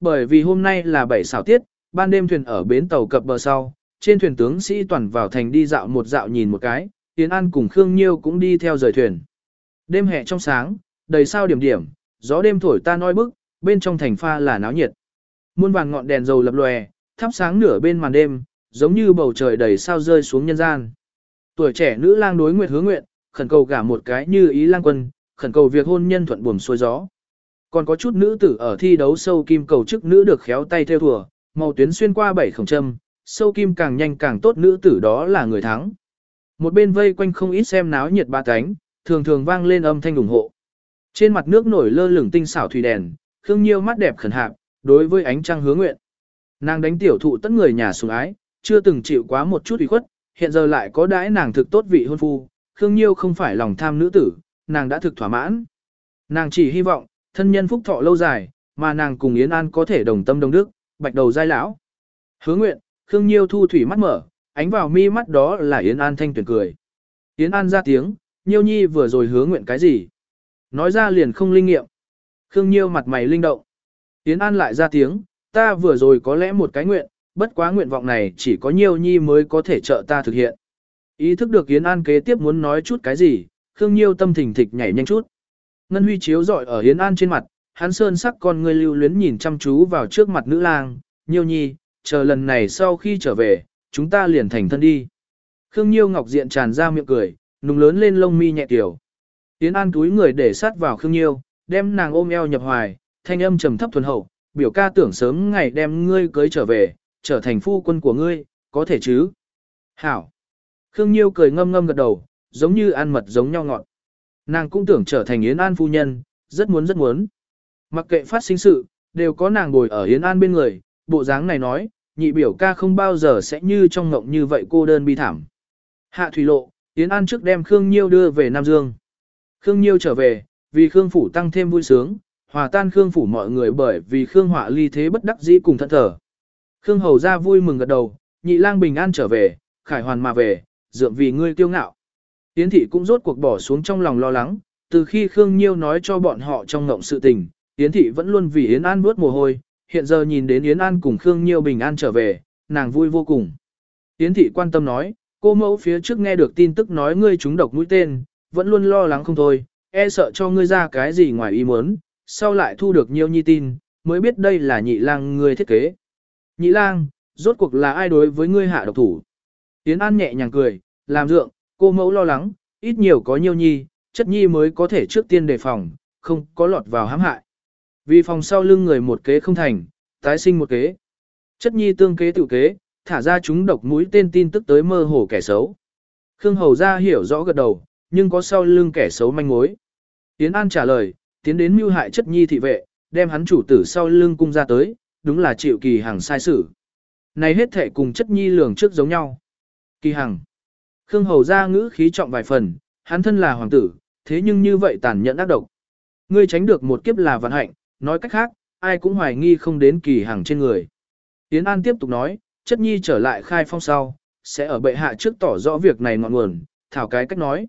bởi vì hôm nay là bảy xảo tiết, ban đêm thuyền ở bến tàu cập bờ sau, trên thuyền tướng sĩ toàn vào thành đi dạo một dạo nhìn một cái, Yến An cùng Khương Nhiêu cũng đi theo rời thuyền. Đêm hè trong sáng, đầy sao điểm điểm, gió đêm thổi ta nói bức, bên trong thành pha là náo nhiệt. Muôn vàng ngọn đèn dầu lập lòe, thắp sáng nửa bên màn đêm, giống như bầu trời đầy sao rơi xuống nhân gian. Tuổi trẻ nữ lang đối nguyệt hứa nguyện, khẩn cầu gả một cái như ý lang quân, khẩn cầu việc hôn nhân thuận buồm xuôi gió. Còn có chút nữ tử ở thi đấu sâu kim cầu chức nữ được khéo tay theo thùa, màu tuyến xuyên qua bảy khổng châm, sâu kim càng nhanh càng tốt nữ tử đó là người thắng. Một bên vây quanh không ít xem náo nhiệt ba cánh, thường thường vang lên âm thanh ủng hộ. Trên mặt nước nổi lơ lửng tinh xảo thủy đèn, Khương Nhiêu mắt đẹp khẩn hạp, đối với ánh trăng hứa nguyện. Nàng đánh tiểu thụ tất người nhà sủng ái, chưa từng chịu quá một chút ủy khuất, hiện giờ lại có đãi nàng thực tốt vị hôn phu, Khương Nhiêu không phải lòng tham nữ tử, nàng đã thực thỏa mãn. Nàng chỉ hy vọng, thân nhân phúc thọ lâu dài, mà nàng cùng Yến An có thể đồng tâm đồng đức, bạch đầu giai lão. Hứa nguyện, Khương Nhiêu thu thủy mắt mở, ánh vào mi mắt đó là Yến An thanh tuyển cười. Yến An ra tiếng, Nhiêu Nhi vừa rồi hứa nguyện cái gì? Nói ra liền không linh nghiệm. Khương Nhiêu mặt mày linh động. Yến An lại ra tiếng, ta vừa rồi có lẽ một cái nguyện, bất quá nguyện vọng này chỉ có Nhiêu Nhi mới có thể trợ ta thực hiện. Ý thức được Yến An kế tiếp muốn nói chút cái gì, Khương Nhiêu tâm thình thịch nhảy nhanh chút. Ngân huy chiếu rọi ở Yến An trên mặt, hắn sơn sắc con người lưu luyến nhìn chăm chú vào trước mặt nữ lang, Nhiêu Nhi, chờ lần này sau khi trở về, chúng ta liền thành thân đi. Khương Nhiêu Ngọc diện tràn ra miệng cười, nùng lớn lên lông mi nhẹ tiểu. Yến An túi người để sát vào Khương Nhiêu, đem nàng ôm eo nhập hoài, thanh âm trầm thấp thuần hậu, biểu ca tưởng sớm ngày đem ngươi cưới trở về, trở thành phu quân của ngươi, có thể chứ? Hảo! Khương Nhiêu cười ngâm ngâm gật đầu, giống như ăn mật giống nhau ngọt. Nàng cũng tưởng trở thành Yến An phu nhân, rất muốn rất muốn. Mặc kệ phát sinh sự, đều có nàng ngồi ở Yến An bên người, bộ dáng này nói, nhị biểu ca không bao giờ sẽ như trong ngộng như vậy cô đơn bi thảm. Hạ thủy lộ, Yến An trước đem Khương Nhiêu đưa về Nam Dương. Khương Nhiêu trở về, vì Khương Phủ tăng thêm vui sướng, hòa tan Khương Phủ mọi người bởi vì Khương Họa ly thế bất đắc dĩ cùng thận thở. Khương Hầu ra vui mừng gật đầu, nhị lang bình an trở về, khải hoàn mà về, dượng vì ngươi kiêu ngạo. Yến thị cũng rốt cuộc bỏ xuống trong lòng lo lắng, từ khi Khương Nhiêu nói cho bọn họ trong ngộng sự tình, Yến thị vẫn luôn vì Yến An bước mồ hôi, hiện giờ nhìn đến Yến An cùng Khương Nhiêu bình an trở về, nàng vui vô cùng. Yến thị quan tâm nói, cô mẫu phía trước nghe được tin tức nói ngươi trúng độc mũi tên, vẫn luôn lo lắng không thôi, e sợ cho ngươi ra cái gì ngoài ý muốn, sau lại thu được nhiều nhi tin, mới biết đây là nhị lang ngươi thiết kế. Nhị lang, rốt cuộc là ai đối với ngươi hạ độc thủ? Yến An nhẹ nhàng cười, làm dượng, cô mẫu lo lắng, ít nhiều có nhiều nhi, chất nhi mới có thể trước tiên đề phòng, không có lọt vào hãm hại. Vì phòng sau lưng người một kế không thành, tái sinh một kế. Chất nhi tương kế tự kế, thả ra chúng độc mũi tên tin tức tới mơ hồ kẻ xấu. Khương Hầu ra hiểu rõ gật đầu, nhưng có sau lưng kẻ xấu manh mối. Tiến An trả lời, tiến đến mưu hại chất nhi thị vệ, đem hắn chủ tử sau lưng cung ra tới, đúng là chịu kỳ hàng sai sử. Này hết thể cùng chất nhi lường trước giống nhau. Kỳ hằng. Khương Hầu ra ngữ khí trọng vài phần, hắn thân là hoàng tử, thế nhưng như vậy tàn nhẫn ác độc. Ngươi tránh được một kiếp là vận hạnh, nói cách khác, ai cũng hoài nghi không đến kỳ hàng trên người. Tiến An tiếp tục nói, chất nhi trở lại khai phong sau, sẽ ở bệ hạ trước tỏ rõ việc này ngọn nguồn, thảo cái cách nói.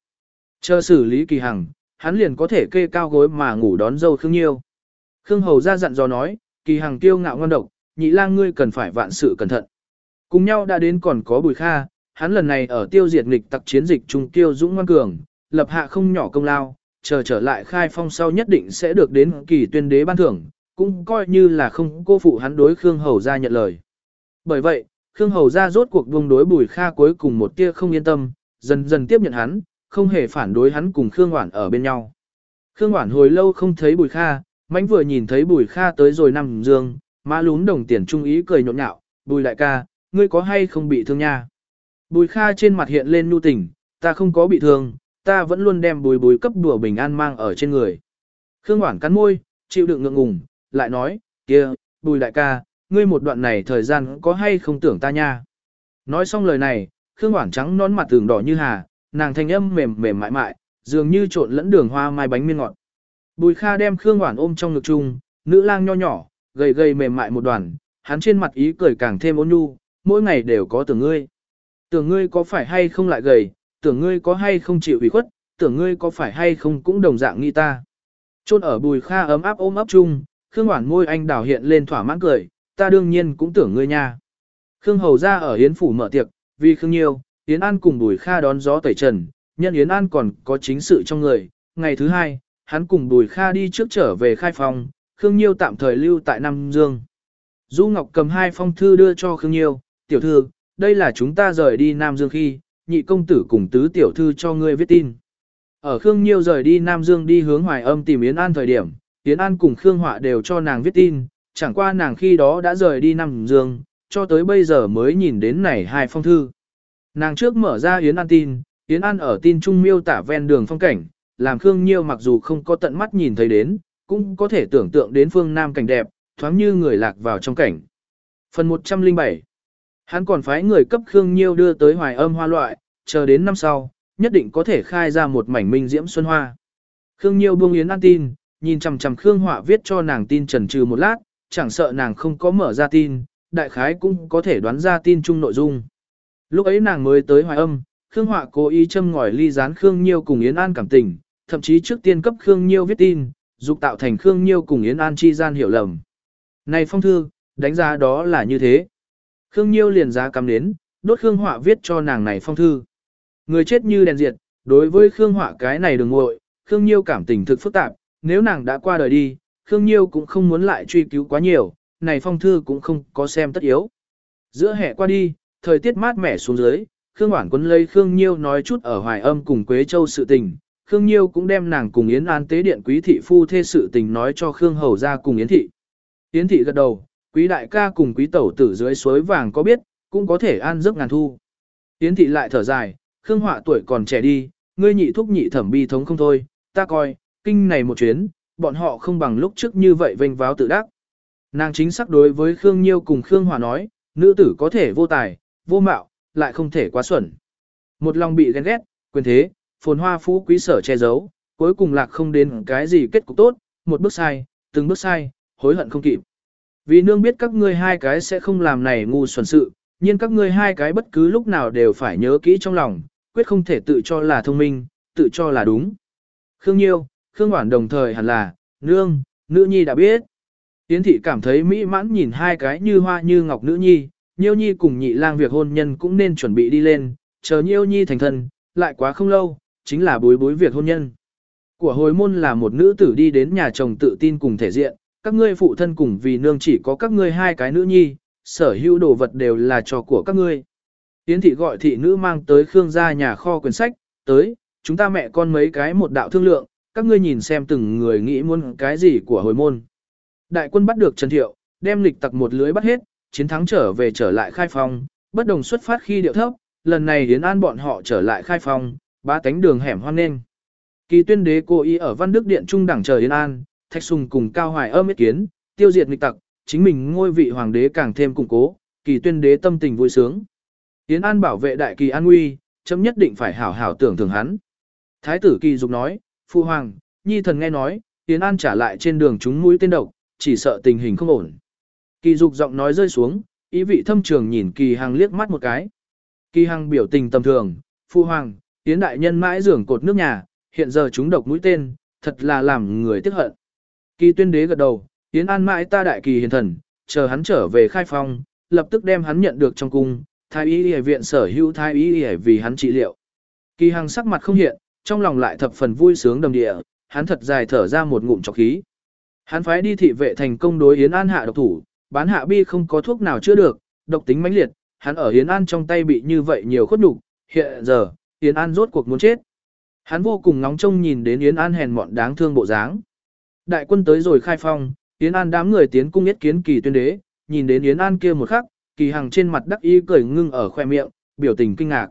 Chờ xử lý kỳ hằng, hắn liền có thể kê cao gối mà ngủ đón dâu Khương Nhiêu. Khương Hầu ra dặn dò nói, kỳ hằng kiêu ngạo ngon độc, nhị lang ngươi cần phải vạn sự cẩn thận. Cùng nhau đã đến còn có Bùi Kha, hắn lần này ở tiêu diệt nghịch tặc chiến dịch trung tiêu dũng ngoan cường, lập hạ không nhỏ công lao, chờ trở lại khai phong sau nhất định sẽ được đến kỳ tuyên đế ban thưởng, cũng coi như là không cô phụ hắn đối Khương Hầu ra nhận lời. Bởi vậy, Khương Hầu ra rốt cuộc buông đối Bùi Kha cuối cùng một tia không yên tâm, dần dần tiếp nhận hắn, không hề phản đối hắn cùng Khương Hoản ở bên nhau. Khương Hoản hồi lâu không thấy Bùi Kha, mãnh vừa nhìn thấy Bùi Kha tới rồi nằm dương, má lún đồng tiền trung ý cười nhộn nhạo, Bùi đại ca, ngươi có hay không bị thương nha? Bùi Kha trên mặt hiện lên nhu tình, ta không có bị thương, ta vẫn luôn đem bùi bùi cấp đùa bình an mang ở trên người. Khương Hoảng cắn môi, chịu đựng ngượng ngùng, lại nói, kia, bùi đại ca, ngươi một đoạn này thời gian có hay không tưởng ta nha? Nói xong lời này, Khương Hoảng trắng nón mặt tường đỏ như hà, nàng thanh âm mềm mềm mại mại, dường như trộn lẫn đường hoa mai bánh miên ngọt. Bùi Kha đem Khương Hoảng ôm trong ngực chung, nữ lang nho nhỏ, gầy gầy mềm mại một đoàn, hắn trên mặt ý cười càng thêm ôn nhu, mỗi ngày đều có tưởng ngươi. Tưởng ngươi có phải hay không lại gầy, tưởng ngươi có hay không chịu ủy khuất, tưởng ngươi có phải hay không cũng đồng dạng nghi ta. Chôn ở Bùi Kha ấm áp ôm ấp chung, Khương Hoản môi anh đào hiện lên thỏa mãn cười, ta đương nhiên cũng tưởng ngươi nha. Khương Hầu ra ở Yến Phủ mở tiệc, vì Khương Nhiêu, Yến An cùng Bùi Kha đón gió tẩy trần, nhân Yến An còn có chính sự trong người. Ngày thứ hai, hắn cùng Bùi Kha đi trước trở về khai phòng, Khương Nhiêu tạm thời lưu tại Nam Dương. Du Ngọc cầm hai phong thư đưa cho Khương Nhiêu, tiểu thư, đây là chúng ta rời đi Nam Dương khi, nhị công tử cùng tứ tiểu thư cho ngươi viết tin. Ở Khương Nhiêu rời đi Nam Dương đi hướng Hoài Âm tìm Yến An thời điểm, Yến An cùng Khương Họa đều cho nàng viết tin, chẳng qua nàng khi đó đã rời đi Nam Dương, cho tới bây giờ mới nhìn đến này hai phong thư. Nàng trước mở ra Yến An tin, Yến An ở tin trung miêu tả ven đường phong cảnh, làm Khương Nhiêu mặc dù không có tận mắt nhìn thấy đến, cũng có thể tưởng tượng đến phương Nam cảnh đẹp, thoáng như người lạc vào trong cảnh. Phần 107 Hắn còn phái người cấp Khương Nhiêu đưa tới hoài âm hoa loại, chờ đến năm sau, nhất định có thể khai ra một mảnh minh diễm xuân hoa. Khương Nhiêu buông Yến An tin, nhìn chằm chằm Khương Họa viết cho nàng tin trần trừ một lát, chẳng sợ nàng không có mở ra tin, đại khái cũng có thể đoán ra tin chung nội dung. Lúc ấy nàng mới tới hoài âm, Khương Họa cố ý châm ngòi ly gián Khương Nhiêu cùng Yến An cảm tình, thậm chí trước tiên cấp Khương Nhiêu viết tin, dục tạo thành Khương Nhiêu cùng Yến An chi gian hiểu lầm. Này phong thư, đánh giá đó là như thế. Khương Nhiêu liền giá cắm đến, đốt Khương Họa viết cho nàng này phong thư. Người chết như đèn diệt, đối với Khương Họa cái này đừng ngội, Khương Nhiêu cảm tình thực phức tạp, nếu nàng đã qua đời đi, Khương Nhiêu cũng không muốn lại truy cứu quá nhiều, này phong thư cũng không có xem tất yếu. Giữa hè qua đi, thời tiết mát mẻ xuống dưới, Khương Hoản Quân lấy Khương Nhiêu nói chút ở Hoài Âm cùng Quế Châu sự tình, Khương Nhiêu cũng đem nàng cùng Yến An tế điện quý thị phu thê sự tình nói cho Khương Hầu ra cùng Yến thị. Yến thị gật đầu, quý đại ca cùng quý tẩu tử dưới suối vàng có biết, cũng có thể an giấc ngàn thu. Yến thị lại thở dài, Khương Họa tuổi còn trẻ đi, ngươi nhị thúc nhị thẩm bi thống không thôi, ta coi, kinh này một chuyến, bọn họ không bằng lúc trước như vậy vênh váo tự đắc. Nàng chính xác đối với Khương Nhiêu cùng Khương Hòa nói, nữ tử có thể vô tài, vô mạo, lại không thể quá xuẩn. Một lòng bị ghen ghét, quyền thế, phồn hoa phú quý sở che giấu, cuối cùng lạc không đến cái gì kết cục tốt, một bước sai, từng bước sai, hối hận không kịp. Vì nương biết các ngươi hai cái sẽ không làm này ngu xuẩn sự, nhưng các ngươi hai cái bất cứ lúc nào đều phải nhớ kỹ trong lòng, quyết không thể tự cho là thông minh, tự cho là đúng. Khương Nhiêu, Khương Hoản đồng thời hẳn là, nương, nữ nhi đã biết. Yến thị cảm thấy mỹ mãn nhìn hai cái như hoa như ngọc nữ nhi, nhiêu nhi cùng nhị lang việc hôn nhân cũng nên chuẩn bị đi lên, chờ nhiêu nhi thành thân, lại quá không lâu, chính là bối bối việc hôn nhân. Của hồi môn là một nữ tử đi đến nhà chồng tự tin cùng thể diện, các ngươi phụ thân cùng vì nương chỉ có các ngươi hai cái nữ nhi, sở hữu đồ vật đều là trò của các ngươi. Yến thị gọi thị nữ mang tới Khương gia nhà kho quyển sách, tới, chúng ta mẹ con mấy cái một đạo thương lượng, các ngươi nhìn xem từng người nghĩ muốn cái gì của hồi môn. Đại quân bắt được Trần Thiệu, đem lịch tặc một lưới bắt hết, chiến thắng trở về trở lại khai phong, bất đồng xuất phát khi điệu thấp, lần này Yến An bọn họ trở lại khai phong, ba cánh đường hẻm hoan nên. Kỳ tuyên đế cô ý ở Văn Đức Điện Trung đẳng chờ Yến An, Thạch Sùng cùng Cao Hoài âm ý kiến, tiêu diệt nghịch tặc, chính mình ngôi vị hoàng đế càng thêm củng cố, kỳ tuyên đế tâm tình vui sướng. Yến An bảo vệ đại kỳ an nguy, chấm nhất định phải hảo hảo tưởng thưởng hắn. Thái tử kỳ dục nói, Phu Hoàng, Nhi thần nghe nói, Yến An trả lại trên đường chúng mũi tên độc, chỉ sợ tình hình không ổn. Kỳ dục giọng nói rơi xuống, ý vị thâm trường nhìn kỳ hằng liếc mắt một cái. Kỳ hằng biểu tình tầm thường, Phu Hoàng, Yến đại nhân mãi dưỡng cột nước nhà, hiện giờ chúng độc mũi tên, thật là làm người tiếc hận. Kỳ tuyên đế gật đầu, Yến An mãi ta đại kỳ hiền thần, chờ hắn trở về khai phong, lập tức đem hắn nhận được trong cung, thái y y viện sở hữu thái y y vì hắn trị liệu. Kỳ hằng sắc mặt không hiện, trong lòng lại thập phần vui sướng đầm địa, hắn thật dài thở ra một ngụm trọc khí. Hắn phái đi thị vệ thành công đối Yến An hạ độc thủ, bán hạ bi không có thuốc nào chữa được, độc tính mãnh liệt, hắn ở Yến An trong tay bị như vậy nhiều khuất nhục, hiện giờ, Yến An rốt cuộc muốn chết. Hắn vô cùng nóng trông nhìn đến Yến An hèn mọn đáng thương bộ dáng. Đại quân tới rồi khai phong, Yến An đám người tiến cung yết kiến kỳ tuyên đế, nhìn đến Yến An kia một khắc, kỳ hằng trên mặt đắc ý cười ngưng ở khoe miệng, biểu tình kinh ngạc.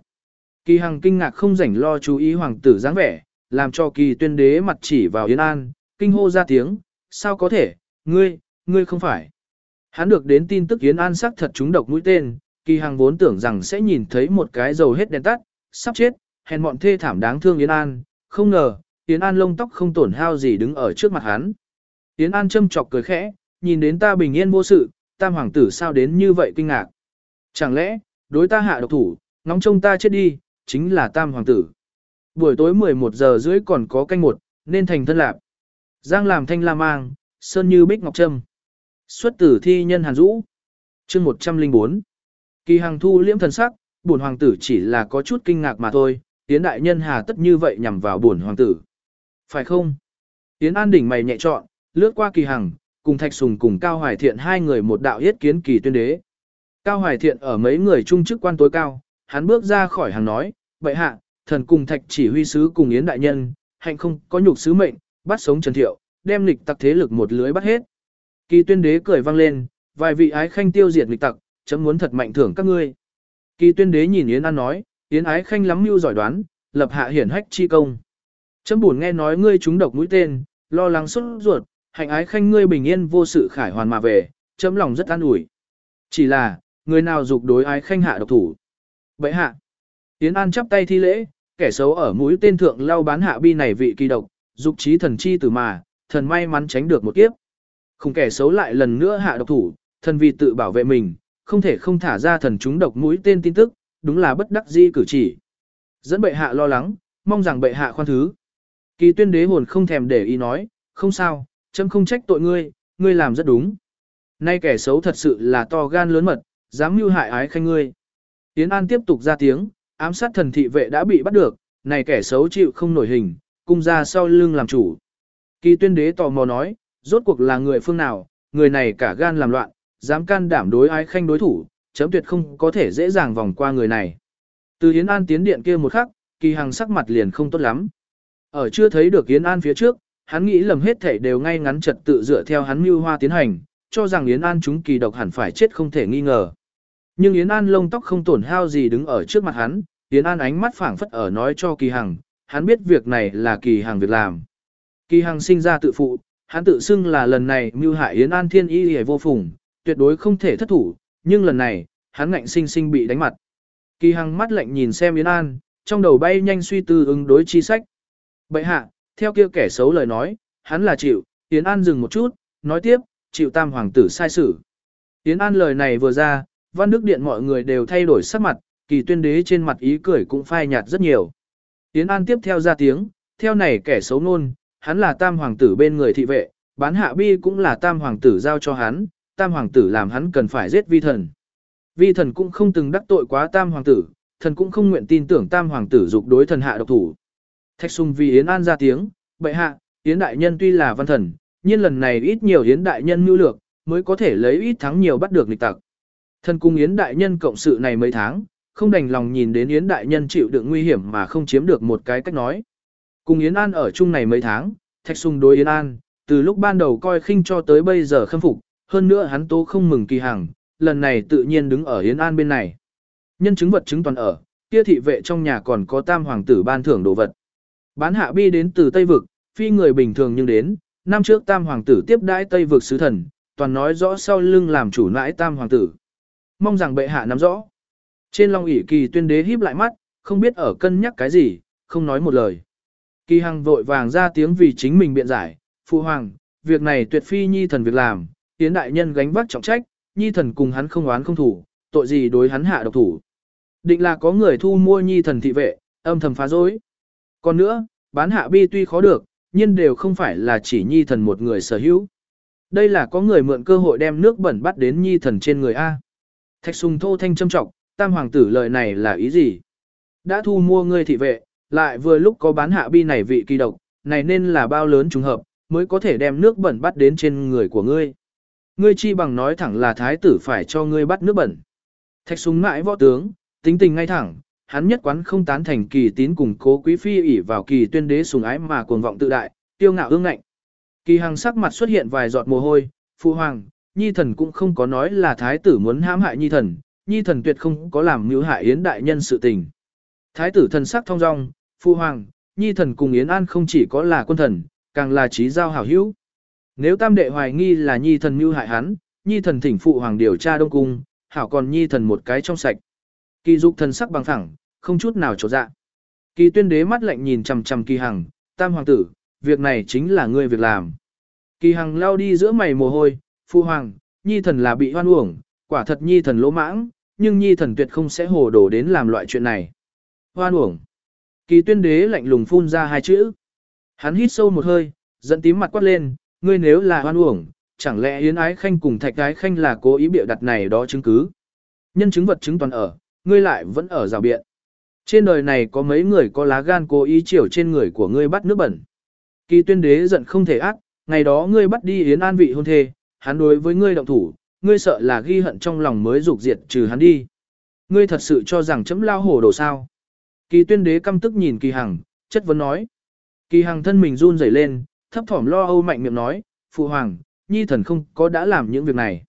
Kỳ hằng kinh ngạc không rảnh lo chú ý hoàng tử dáng vẻ, làm cho kỳ tuyên đế mặt chỉ vào Yến An, kinh hô ra tiếng, sao có thể, ngươi, ngươi không phải. Hắn được đến tin tức Yến An sắc thật trúng độc mũi tên, kỳ hằng vốn tưởng rằng sẽ nhìn thấy một cái dầu hết đèn tắt, sắp chết, hèn mọn thê thảm đáng thương Yến An, không ngờ, Yến An lông tóc không tổn hao gì đứng ở trước mặt hắn. Yến An châm chọc cười khẽ, nhìn đến ta bình yên vô sự, tam hoàng tử sao đến như vậy kinh ngạc. Chẳng lẽ, đối ta hạ độc thủ, ngóng trông ta chết đi, chính là tam hoàng tử. Buổi tối 11 giờ rưỡi còn có canh một, nên thành thân lạc. Giang làm thanh la mang, sơn như bích ngọc trâm. Xuất tử thi nhân Hàn Dũ. chương 104. Kỳ hàng thu liễm thần sắc, bổn hoàng tử chỉ là có chút kinh ngạc mà thôi, tiến đại nhân hà tất như vậy nhằm vào bổn hoàng tử. Phải không? Yến An đỉnh mày nhẹ trọn, lướt qua Kỳ Hằng, cùng Thạch Sùng cùng Cao Hoài Thiện hai người một đạo yết kiến kỳ tuyên đế. Cao Hoài Thiện ở mấy người trung chức quan tối cao, hắn bước ra khỏi hàng nói, vậy hạ, thần cùng Thạch chỉ huy sứ cùng Yến đại nhân, hạnh không có nhục sứ mệnh, bắt sống Trần Thiệu, đem lịch tặc thế lực một lưới bắt hết. Kỳ tuyên đế cười vang lên, vài vị ái khanh tiêu diệt lịch tặc, chấm muốn thật mạnh thưởng các ngươi. Kỳ tuyên đế nhìn Yến An nói, Yến ái khanh lắm mưu giỏi đoán, lập hạ hiển hách chi công. Chấm buồn nghe nói ngươi trúng độc mũi tên, lo lắng xuất ruột, hạnh ái khanh ngươi bình yên vô sự khải hoàn mà về, chấm lòng rất an ủi. Chỉ là, người nào dục đối ái khanh hạ độc thủ. Vậy hạ, Yến An chắp tay thi lễ, kẻ xấu ở mũi tên thượng lao bán hạ bi này vị kỳ độc, dục trí thần chi tử mà, thần may mắn tránh được một kiếp. Không kẻ xấu lại lần nữa hạ độc thủ, thần vì tự bảo vệ mình, không thể không thả ra thần chúng độc mũi tên tin tức, đúng là bất đắc di cử chỉ. Dẫn bệ hạ lo lắng, mong rằng bệ hạ khoan thứ. Kỳ tuyên đế hồn không thèm để ý nói, không sao, chấm không trách tội ngươi, ngươi làm rất đúng. Nay kẻ xấu thật sự là to gan lớn mật, dám mưu hại ái khanh ngươi. Tiến An tiếp tục ra tiếng, ám sát thần thị vệ đã bị bắt được, này kẻ xấu chịu không nổi hình, cung ra sau lưng làm chủ. Kỳ tuyên đế tò mò nói, rốt cuộc là người phương nào, người này cả gan làm loạn, dám can đảm đối ái khanh đối thủ, chấm tuyệt không có thể dễ dàng vòng qua người này. Từ Yến An tiến điện kia một khắc, kỳ hằng sắc mặt liền không tốt lắm. Ở chưa thấy được Yến An phía trước, hắn nghĩ lầm hết thảy đều ngay ngắn trật tự dựa theo hắn mưu hoa tiến hành, cho rằng Yến An chúng kỳ độc hẳn phải chết không thể nghi ngờ. Nhưng Yến An lông tóc không tổn hao gì đứng ở trước mặt hắn, Yến An ánh mắt phảng phất ở nói cho kỳ hằng, hắn biết việc này là kỳ hằng việc làm. Kỳ hằng sinh ra tự phụ, hắn tự xưng là lần này mưu hại Yến An thiên y hề vô phùng, tuyệt đối không thể thất thủ, nhưng lần này, hắn ngạnh sinh sinh bị đánh mặt. Kỳ hằng mắt lạnh nhìn xem Yến An, trong đầu bay nhanh suy tư ứng đối chi sách. Bậy hạ, theo kia kẻ xấu lời nói, hắn là chịu, Yến An dừng một chút, nói tiếp, chịu tam hoàng tử sai xử. Yến An lời này vừa ra, văn đức điện mọi người đều thay đổi sắc mặt, kỳ tuyên đế trên mặt ý cười cũng phai nhạt rất nhiều. Yến An tiếp theo ra tiếng, theo này kẻ xấu nôn, hắn là tam hoàng tử bên người thị vệ, bán hạ bi cũng là tam hoàng tử giao cho hắn, tam hoàng tử làm hắn cần phải giết vi thần. Vi thần cũng không từng đắc tội quá tam hoàng tử, thần cũng không nguyện tin tưởng tam hoàng tử dục đối thần hạ độc thủ. Thạch Sùng vì Yến An ra tiếng, bệ hạ, Yến đại nhân tuy là văn thần, nhưng lần này ít nhiều Yến đại nhân mưu lược, mới có thể lấy ít thắng nhiều bắt được lịch tặc. Thần cung Yến đại nhân cộng sự này mấy tháng, không đành lòng nhìn đến Yến đại nhân chịu đựng nguy hiểm mà không chiếm được một cái cách nói. Cùng Yến An ở chung này mấy tháng, Thạch Sùng đối Yến An, từ lúc ban đầu coi khinh cho tới bây giờ khâm phục, hơn nữa hắn tố không mừng kỳ hằng, lần này tự nhiên đứng ở Yến An bên này. Nhân chứng vật chứng toàn ở, kia thị vệ trong nhà còn có tam hoàng tử ban thưởng đồ vật. Bán hạ bi đến từ Tây Vực, phi người bình thường nhưng đến, năm trước tam hoàng tử tiếp đãi Tây Vực sứ thần, toàn nói rõ sau lưng làm chủ nãi tam hoàng tử. Mong rằng bệ hạ nắm rõ. Trên long ỷ kỳ tuyên đế híp lại mắt, không biết ở cân nhắc cái gì, không nói một lời. Kỳ hằng vội vàng ra tiếng vì chính mình biện giải, phụ hoàng, việc này tuyệt phi nhi thần việc làm, tiến đại nhân gánh vác trọng trách, nhi thần cùng hắn không oán không thủ, tội gì đối hắn hạ độc thủ. Định là có người thu mua nhi thần thị vệ, âm thầm phá dối. Còn nữa, bán hạ bi tuy khó được, nhưng đều không phải là chỉ nhi thần một người sở hữu. Đây là có người mượn cơ hội đem nước bẩn bắt đến nhi thần trên người A. Thạch sùng thô thanh châm trọng, tam hoàng tử lời này là ý gì? Đã thu mua ngươi thị vệ, lại vừa lúc có bán hạ bi này vị kỳ độc, này nên là bao lớn trùng hợp, mới có thể đem nước bẩn bắt đến trên người của ngươi. Ngươi chi bằng nói thẳng là thái tử phải cho ngươi bắt nước bẩn. Thạch súng mãi võ tướng, tính tình ngay thẳng, hắn nhất quán không tán thành kỳ tín cùng cố quý phi ỷ vào kỳ tuyên đế sùng ái mà cuồng vọng tự đại, tiêu ngạo ương ngạnh. Kỳ hằng sắc mặt xuất hiện vài giọt mồ hôi, phụ hoàng, nhi thần cũng không có nói là thái tử muốn hãm hại nhi thần, nhi thần tuyệt không có làm mưu hại yến đại nhân sự tình. Thái tử thần sắc thong dong, phụ hoàng, nhi thần cùng yến an không chỉ có là quân thần, càng là trí giao hảo hữu. Nếu tam đệ hoài nghi là nhi thần mưu hại hắn, nhi thần thỉnh phụ hoàng điều tra đông cung, hảo còn nhi thần một cái trong sạch. Kỳ dục thần sắc bằng thẳng, không chút nào trột dạ. Kỳ tuyên đế mắt lạnh nhìn chằm chằm kỳ hằng, tam hoàng tử, việc này chính là ngươi việc làm. Kỳ hằng lao đi giữa mày mồ hôi, phu hoàng, nhi thần là bị hoan uổng, quả thật nhi thần lỗ mãng, nhưng nhi thần tuyệt không sẽ hồ đồ đến làm loại chuyện này. Hoan uổng. Kỳ tuyên đế lạnh lùng phun ra hai chữ. Hắn hít sâu một hơi, dẫn tím mặt quát lên, ngươi nếu là hoan uổng, chẳng lẽ Yến Ái Khanh cùng Thạch Ái Khanh là cố ý biểu đặt này đó chứng cứ. Nhân chứng vật chứng toàn ở, ngươi lại vẫn ở rào biện. Trên đời này có mấy người có lá gan cố ý chiều trên người của ngươi bắt nước bẩn. Kỳ tuyên đế giận không thể ác, ngày đó ngươi bắt đi Yến An vị hôn thê, hắn đối với ngươi động thủ, ngươi sợ là ghi hận trong lòng mới dục diệt trừ hắn đi. Ngươi thật sự cho rằng chấm lao hổ đồ sao. Kỳ tuyên đế căm tức nhìn kỳ hằng, chất vấn nói. Kỳ hằng thân mình run rẩy lên, thấp thỏm lo âu mạnh miệng nói, phụ hoàng, nhi thần không có đã làm những việc này.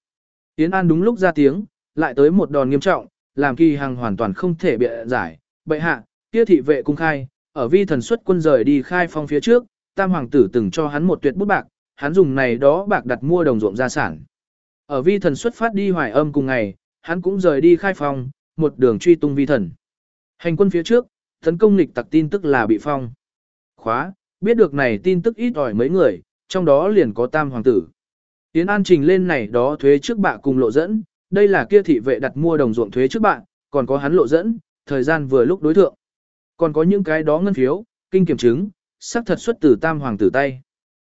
Yến An đúng lúc ra tiếng, lại tới một đòn nghiêm trọng, làm kỳ hằng hoàn toàn không thể bịa giải. Bệ hạ, kia thị vệ cung khai, ở vi thần xuất quân rời đi khai phong phía trước, tam hoàng tử từng cho hắn một tuyệt bút bạc, hắn dùng này đó bạc đặt mua đồng ruộng gia sản. Ở vi thần xuất phát đi hoài âm cùng ngày, hắn cũng rời đi khai phong, một đường truy tung vi thần. Hành quân phía trước, tấn công lịch tặc tin tức là bị phong. Khóa, biết được này tin tức ít ỏi mấy người, trong đó liền có tam hoàng tử. Tiến An trình lên này đó thuế trước bạ cùng lộ dẫn, đây là kia thị vệ đặt mua đồng ruộng thuế trước bạn còn có hắn lộ dẫn, thời gian vừa lúc đối thượng. Còn có những cái đó ngân phiếu, kinh kiểm chứng, xác thật xuất từ tam hoàng tử tay.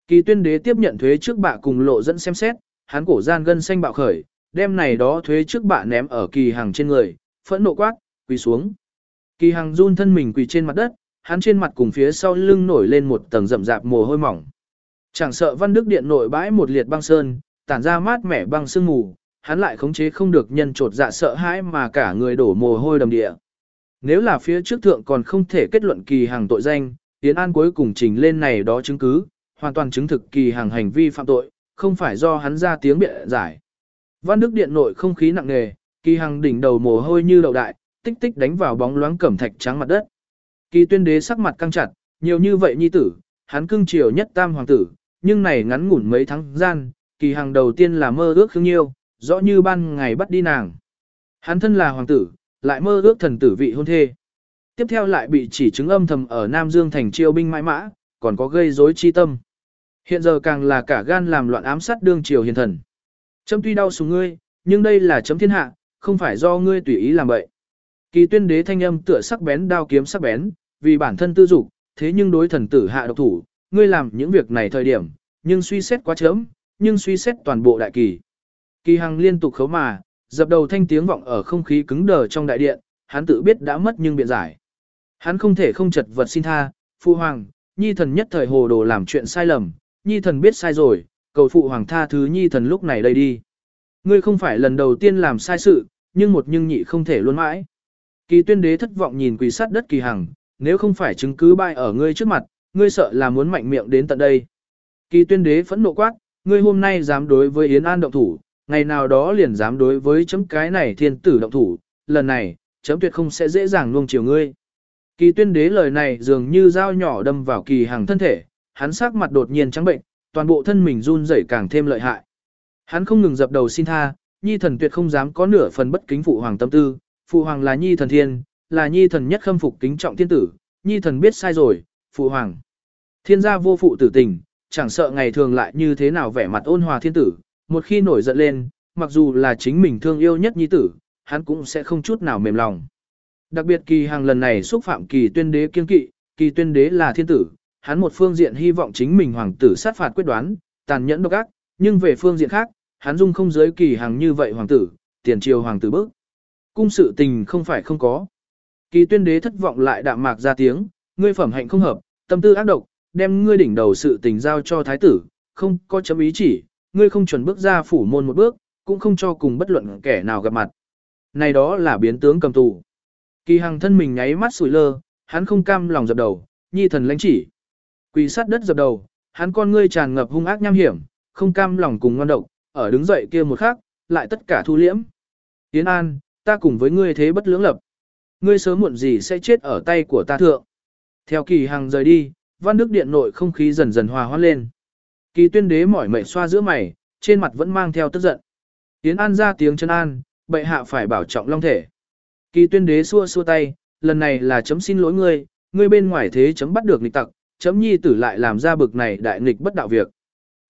Kỳ tuyên đế tiếp nhận thuế trước bạ cùng lộ dẫn xem xét, hắn cổ gian gân xanh bạo khởi, đem này đó thuế trước bạ ném ở kỳ hàng trên người, phẫn nộ quát, quỳ xuống. Kỳ hàng run thân mình quỳ trên mặt đất, hắn trên mặt cùng phía sau lưng nổi lên một tầng rậm rạp mồ hôi mỏng. Chẳng sợ văn đức điện nội bãi một liệt băng sơn, tản ra mát mẻ băng sương mù, hắn lại khống chế không được nhân trột dạ sợ hãi mà cả người đổ mồ hôi đầm địa. Nếu là phía trước thượng còn không thể kết luận kỳ hàng tội danh, Tiến An cuối cùng trình lên này đó chứng cứ, hoàn toàn chứng thực kỳ hàng hành vi phạm tội, không phải do hắn ra tiếng biện giải. Văn Đức Điện nội không khí nặng nề, kỳ hàng đỉnh đầu mồ hôi như đậu đại, tích tích đánh vào bóng loáng cẩm thạch trắng mặt đất. Kỳ tuyên đế sắc mặt căng chặt, nhiều như vậy nhi tử, hắn cưng chiều nhất tam hoàng tử, nhưng này ngắn ngủn mấy tháng gian, kỳ hàng đầu tiên là mơ ước khương nhiêu, rõ như ban ngày bắt đi nàng. Hắn thân là hoàng tử, lại mơ ước thần tử vị hôn thê. Tiếp theo lại bị chỉ chứng âm thầm ở Nam Dương thành chiêu binh mãi mã, còn có gây rối chi tâm. Hiện giờ càng là cả gan làm loạn ám sát đương triều hiền thần. Chấm tuy đau xuống ngươi, nhưng đây là chấm thiên hạ, không phải do ngươi tùy ý làm vậy. Kỳ tuyên đế thanh âm tựa sắc bén đao kiếm sắc bén, vì bản thân tư dục, thế nhưng đối thần tử hạ độc thủ, ngươi làm những việc này thời điểm, nhưng suy xét quá chớm, nhưng suy xét toàn bộ đại kỳ. Kỳ hằng liên tục khấu mà, dập đầu thanh tiếng vọng ở không khí cứng đờ trong đại điện, hắn tự biết đã mất nhưng biện giải. Hắn không thể không chật vật xin tha, phụ hoàng, nhi thần nhất thời hồ đồ làm chuyện sai lầm, nhi thần biết sai rồi, cầu phụ hoàng tha thứ nhi thần lúc này đây đi. Ngươi không phải lần đầu tiên làm sai sự, nhưng một nhưng nhị không thể luôn mãi. Kỳ tuyên đế thất vọng nhìn quỳ sát đất kỳ hằng, nếu không phải chứng cứ bại ở ngươi trước mặt, ngươi sợ là muốn mạnh miệng đến tận đây. Kỳ tuyên đế phẫn nộ quát, ngươi hôm nay dám đối với Yến An động thủ, ngày nào đó liền dám đối với chấm cái này thiên tử động thủ, lần này, chấm tuyệt không sẽ dễ dàng nuông chiều ngươi. Kỳ tuyên đế lời này dường như dao nhỏ đâm vào kỳ hàng thân thể, hắn sắc mặt đột nhiên trắng bệnh, toàn bộ thân mình run rẩy càng thêm lợi hại. Hắn không ngừng dập đầu xin tha, nhi thần tuyệt không dám có nửa phần bất kính phụ hoàng tâm tư, phụ hoàng là nhi thần thiên, là nhi thần nhất khâm phục kính trọng thiên tử, nhi thần biết sai rồi, phụ hoàng. Thiên gia vô phụ tử tình, chẳng sợ ngày thường lại như thế nào vẻ mặt ôn hòa thiên tử, một khi nổi giận lên, mặc dù là chính mình thương yêu nhất nhi tử, hắn cũng sẽ không chút nào mềm lòng. Đặc biệt kỳ hàng lần này xúc phạm kỳ tuyên đế kiên kỵ, kỳ tuyên đế là thiên tử, hắn một phương diện hy vọng chính mình hoàng tử sát phạt quyết đoán, tàn nhẫn độc ác, nhưng về phương diện khác, hắn dung không giới kỳ hàng như vậy hoàng tử, tiền triều hoàng tử bức. Cung sự tình không phải không có. Kỳ tuyên đế thất vọng lại đạm mạc ra tiếng, ngươi phẩm hạnh không hợp, tâm tư ác độc, đem ngươi đỉnh đầu sự tình giao cho thái tử, không có chấm ý chỉ, ngươi không chuẩn bước ra phủ môn một bước, cũng không cho cùng bất luận kẻ nào gặp mặt. Này đó là biến tướng cầm tù. Kỳ Hằng thân mình nháy mắt sủi lơ, hắn không cam lòng dập đầu, nhi thần lãnh chỉ. Quỳ sát đất dập đầu, hắn con ngươi tràn ngập hung ác nham hiểm, không cam lòng cùng ngoan độc, ở đứng dậy kia một khắc, lại tất cả thu liễm. Tiến An, ta cùng với ngươi thế bất lưỡng lập. Ngươi sớm muộn gì sẽ chết ở tay của ta thượng. Theo kỳ Hằng rời đi, văn đức điện nội không khí dần dần hòa hoãn lên. Kỳ tuyên đế mỏi mệt xoa giữa mày, trên mặt vẫn mang theo tức giận. Yến An ra tiếng chân an, bệ hạ phải bảo trọng long thể. Kỳ tuyên đế xua xua tay, lần này là chấm xin lỗi ngươi, ngươi bên ngoài thế chấm bắt được nghịch tặc, chấm nhi tử lại làm ra bực này đại nghịch bất đạo việc.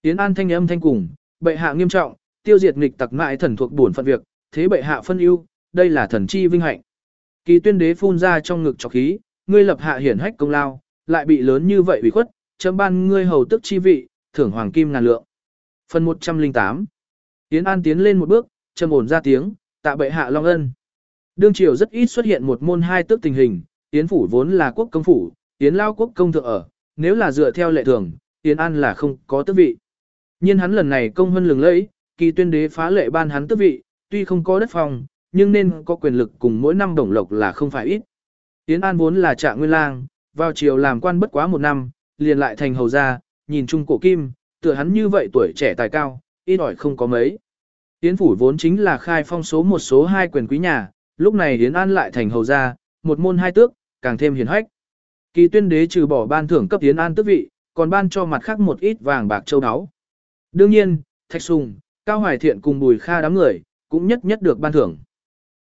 Yến An thanh âm thanh cùng, bệ hạ nghiêm trọng, tiêu diệt nghịch tặc mại thần thuộc bổn phận việc, thế bệ hạ phân ưu, đây là thần chi vinh hạnh. Kỳ tuyên đế phun ra trong ngực trọc khí, ngươi lập hạ hiển hách công lao, lại bị lớn như vậy ủy khuất, chấm ban ngươi hầu tức chi vị, thưởng hoàng kim ngàn lượng. Phần 108 Yến An tiến lên một bước, trầm ổn ra tiếng, tạ bệ hạ long ân. Đương triều rất ít xuất hiện một môn hai tước tình hình, Yến phủ vốn là quốc công phủ, Yến lao quốc công thượng ở, nếu là dựa theo lệ thường, Yến An là không có tước vị. Nhưng hắn lần này công hơn lừng lẫy, kỳ tuyên đế phá lệ ban hắn tước vị, tuy không có đất phòng, nhưng nên có quyền lực cùng mỗi năm đồng lộc là không phải ít. Yến An vốn là trạng nguyên lang, vào triều làm quan bất quá một năm, liền lại thành hầu gia, nhìn chung cổ kim, tựa hắn như vậy tuổi trẻ tài cao, ít ỏi không có mấy. Yến phủ vốn chính là khai phong số một số hai quyền quý nhà, lúc này Yến An lại thành hầu gia, một môn hai tước, càng thêm hiền hách. Kỳ tuyên đế trừ bỏ ban thưởng cấp Yến An tước vị, còn ban cho mặt khác một ít vàng bạc châu áo. Đương nhiên, Thạch Sùng, Cao Hoài Thiện cùng Bùi Kha đám người, cũng nhất nhất được ban thưởng.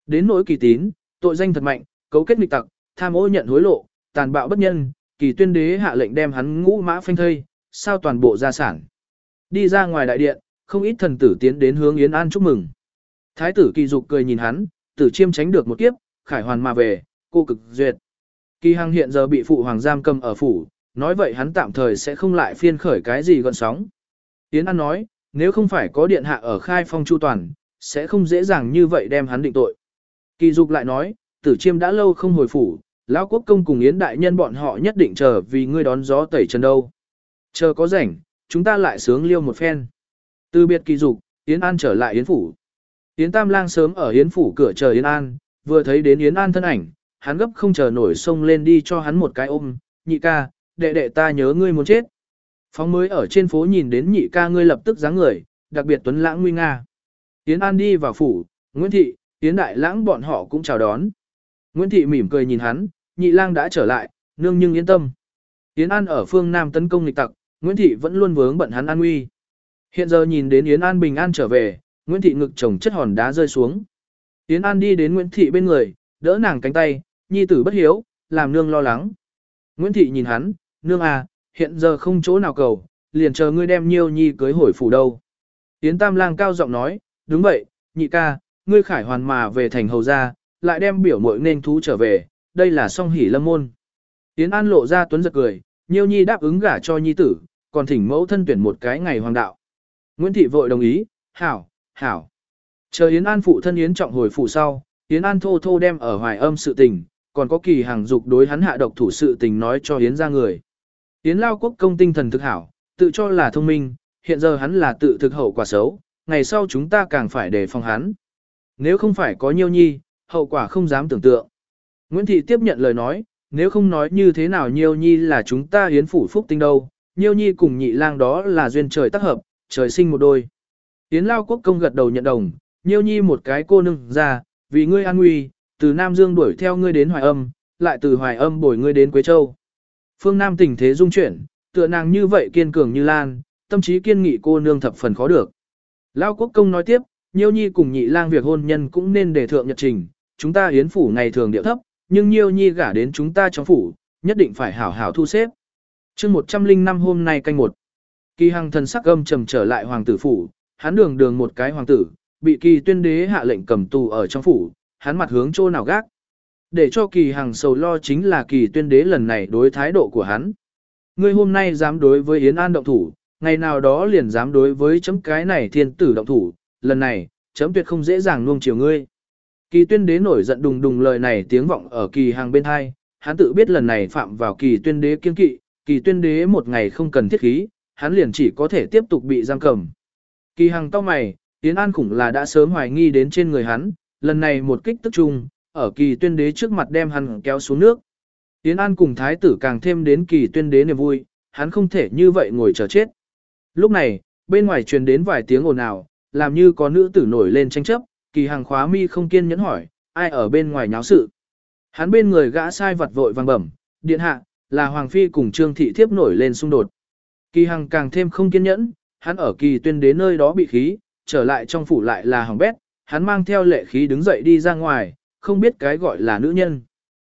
Đến nỗi kỳ tín, tội danh thật mạnh, cấu kết nghịch tặc, tham ô nhận hối lộ, tàn bạo bất nhân, kỳ tuyên đế hạ lệnh đem hắn ngũ mã phanh thây, sao toàn bộ gia sản. Đi ra ngoài đại điện, không ít thần tử tiến đến hướng Yến An chúc mừng. Thái tử kỳ dục cười nhìn hắn, tử chiêm tránh được một kiếp, khải hoàn mà về, cô cực duyệt. Kỳ hằng hiện giờ bị phụ hoàng giam cầm ở phủ, nói vậy hắn tạm thời sẽ không lại phiên khởi cái gì gọn sóng. Yến An nói, nếu không phải có điện hạ ở khai phong chu toàn, sẽ không dễ dàng như vậy đem hắn định tội. Kỳ dục lại nói, tử chiêm đã lâu không hồi phủ, lão quốc công cùng Yến đại nhân bọn họ nhất định chờ vì ngươi đón gió tẩy trần đâu. Chờ có rảnh, chúng ta lại sướng liêu một phen. Từ biệt kỳ dục, Yến An trở lại Yến phủ. Yến Tam Lang sớm ở Yến phủ cửa chờ Yến An, vừa thấy đến Yến An thân ảnh, hắn gấp không chờ nổi xông lên đi cho hắn một cái ôm, nhị ca, đệ đệ ta nhớ ngươi muốn chết. Phóng mới ở trên phố nhìn đến nhị ca ngươi lập tức dáng người, đặc biệt tuấn lãng nguy nga. Yến An đi vào phủ, Nguyễn Thị, Yến Đại Lãng bọn họ cũng chào đón. Nguyễn Thị mỉm cười nhìn hắn, nhị lang đã trở lại, nương nhưng yên tâm. Yến An ở phương Nam tấn công nghịch tặc, Nguyễn Thị vẫn luôn vướng bận hắn an nguy. Hiện giờ nhìn đến Yến An bình an trở về, Nguyễn Thị ngực chồng chất hòn đá rơi xuống. Yến An đi đến Nguyễn Thị bên người, đỡ nàng cánh tay, nhi tử bất hiếu, làm nương lo lắng. Nguyễn Thị nhìn hắn, nương à, hiện giờ không chỗ nào cầu, liền chờ ngươi đem nhiêu nhi cưới hồi phủ đâu. Yến Tam Lang cao giọng nói, đúng vậy, nhị ca, ngươi khải hoàn mà về thành hầu gia, lại đem biểu muội nên thú trở về, đây là song hỷ lâm môn. Yến An lộ ra tuấn giật cười, nhiêu nhi đáp ứng gả cho nhi tử, còn thỉnh mẫu thân tuyển một cái ngày hoàng đạo. Nguyễn Thị vội đồng ý, hảo, hảo. Chờ Yến An phụ thân Yến trọng hồi phủ sau, Yến An thô thô đem ở hoài âm sự tình, còn có kỳ hàng dục đối hắn hạ độc thủ sự tình nói cho Yến ra người. Yến Lao Quốc công tinh thần thực hảo, tự cho là thông minh, hiện giờ hắn là tự thực hậu quả xấu, ngày sau chúng ta càng phải đề phòng hắn. Nếu không phải có nhiêu nhi, hậu quả không dám tưởng tượng. Nguyễn Thị tiếp nhận lời nói, nếu không nói như thế nào nhiêu nhi là chúng ta Yến phủ phúc tinh đâu, nhiêu nhi cùng nhị lang đó là duyên trời tác hợp, trời sinh một đôi. Yến Lao Quốc công gật đầu nhận đồng, nhiêu nhi một cái cô nương ra, vì ngươi an nguy, từ Nam Dương đuổi theo ngươi đến Hoài Âm, lại từ Hoài Âm bồi ngươi đến Quế Châu. Phương Nam tình thế dung chuyển, tựa nàng như vậy kiên cường như Lan, tâm trí kiên nghị cô nương thập phần khó được. Lao Quốc công nói tiếp, Nhiêu Nhi cùng nhị lang việc hôn nhân cũng nên đề thượng nhật trình, chúng ta hiến phủ ngày thường điệu thấp, nhưng Nhiêu Nhi gả đến chúng ta trong phủ, nhất định phải hảo hảo thu xếp chương 105 hôm nay canh một. Kỳ hằng thần sắc âm trầm trở lại hoàng tử phủ, hắn đường đường một cái hoàng tử, bị kỳ tuyên đế hạ lệnh cầm tù ở trong phủ, hắn mặt hướng chỗ nào gác. Để cho kỳ hằng sầu lo chính là kỳ tuyên đế lần này đối thái độ của hắn. Ngươi hôm nay dám đối với Yến An động thủ, ngày nào đó liền dám đối với chấm cái này thiên tử động thủ, lần này, chấm tuyệt không dễ dàng nuông chiều ngươi. Kỳ tuyên đế nổi giận đùng đùng lời này tiếng vọng ở kỳ hằng bên hai, hắn tự biết lần này phạm vào kỳ tuyên đế kiên kỵ, kỳ tuyên đế một ngày không cần thiết khí, hắn liền chỉ có thể tiếp tục bị giam cầm. Kỳ hằng to mày, Yến An khủng là đã sớm hoài nghi đến trên người hắn, lần này một kích tức trung, ở kỳ tuyên đế trước mặt đem hắn kéo xuống nước. Yến An cùng thái tử càng thêm đến kỳ tuyên đế niềm vui, hắn không thể như vậy ngồi chờ chết. Lúc này, bên ngoài truyền đến vài tiếng ồn ào, làm như có nữ tử nổi lên tranh chấp, kỳ hàng khóa mi không kiên nhẫn hỏi, ai ở bên ngoài nháo sự. Hắn bên người gã sai vặt vội vàng bẩm, điện hạ, là Hoàng Phi cùng Trương Thị Thiếp nổi lên xung đột. Kỳ hằng càng thêm không kiên nhẫn, hắn ở kỳ tuyên đến nơi đó bị khí, trở lại trong phủ lại là hỏng bét, hắn mang theo lệ khí đứng dậy đi ra ngoài, không biết cái gọi là nữ nhân.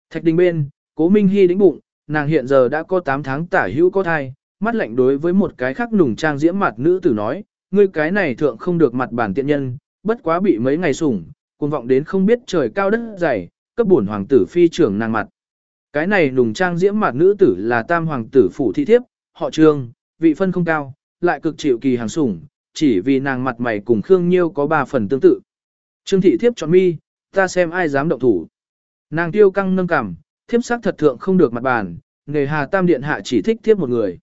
Thạch đình bên, cố Minh Hy đĩnh bụng, nàng hiện giờ đã có 8 tháng tả hữu có thai, mắt lạnh đối với một cái khác nùng trang diễm mặt nữ tử nói, ngươi cái này thượng không được mặt bản tiện nhân, bất quá bị mấy ngày sủng, cuồng vọng đến không biết trời cao đất dày, cấp bổn hoàng tử phi trưởng nàng mặt. Cái này nùng trang diễm mạt nữ tử là tam hoàng tử phủ thị thiếp, họ trương, vị phân không cao, lại cực chịu kỳ hàng sủng, chỉ vì nàng mặt mày cùng Khương Nhiêu có ba phần tương tự. Trương thị thiếp chọn mi, ta xem ai dám động thủ. Nàng tiêu căng nâng cằm, thiếp sắc thật thượng không được mặt bàn, nghề hà tam điện hạ chỉ thích thiếp một người.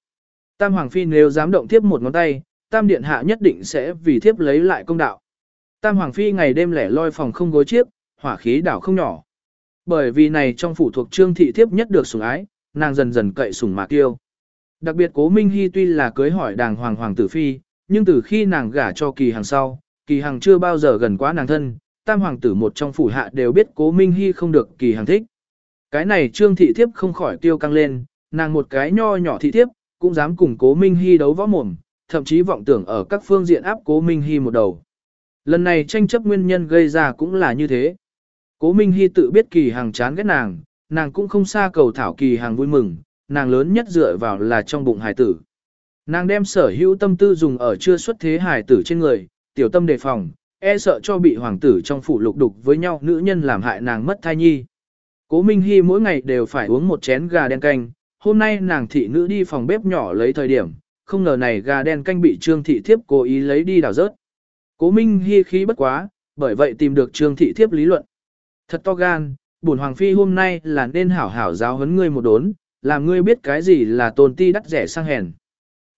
Tam hoàng phi nếu dám động thiếp một ngón tay, tam điện hạ nhất định sẽ vì thiếp lấy lại công đạo. Tam hoàng phi ngày đêm lẻ loi phòng không gối chiếc, hỏa khí đảo không nhỏ. Bởi vì này trong phủ thuộc trương thị thiếp nhất được sủng ái, nàng dần dần cậy sủng mà tiêu. Đặc biệt cố Minh Hy tuy là cưới hỏi đàng hoàng hoàng tử phi, nhưng từ khi nàng gả cho kỳ hàng sau, kỳ hàng chưa bao giờ gần quá nàng thân, tam hoàng tử một trong phủ hạ đều biết cố Minh Hy không được kỳ hàng thích. Cái này trương thị thiếp không khỏi tiêu căng lên, nàng một cái nho nhỏ thị thiếp, cũng dám cùng cố Minh Hy đấu võ mồm, thậm chí vọng tưởng ở các phương diện áp cố Minh Hy một đầu. Lần này tranh chấp nguyên nhân gây ra cũng là như thế. Cố Minh Hy tự biết kỳ hàng chán ghét nàng, nàng cũng không xa cầu thảo kỳ hàng vui mừng, nàng lớn nhất dựa vào là trong bụng hài tử. Nàng đem sở hữu tâm tư dùng ở chưa xuất thế hài tử trên người, tiểu tâm đề phòng, e sợ cho bị hoàng tử trong phủ lục đục với nhau nữ nhân làm hại nàng mất thai nhi. Cố Minh Hy mỗi ngày đều phải uống một chén gà đen canh, hôm nay nàng thị nữ đi phòng bếp nhỏ lấy thời điểm, không ngờ này gà đen canh bị Trương thị thiếp cố ý lấy đi đảo rớt. Cố Minh Hy khí bất quá, bởi vậy tìm được Trương thị thiếp lý luận. Thật to gan, bổn hoàng phi hôm nay là nên hảo hảo giáo huấn ngươi một đốn, làm ngươi biết cái gì là tồn ti đắt rẻ sang hèn.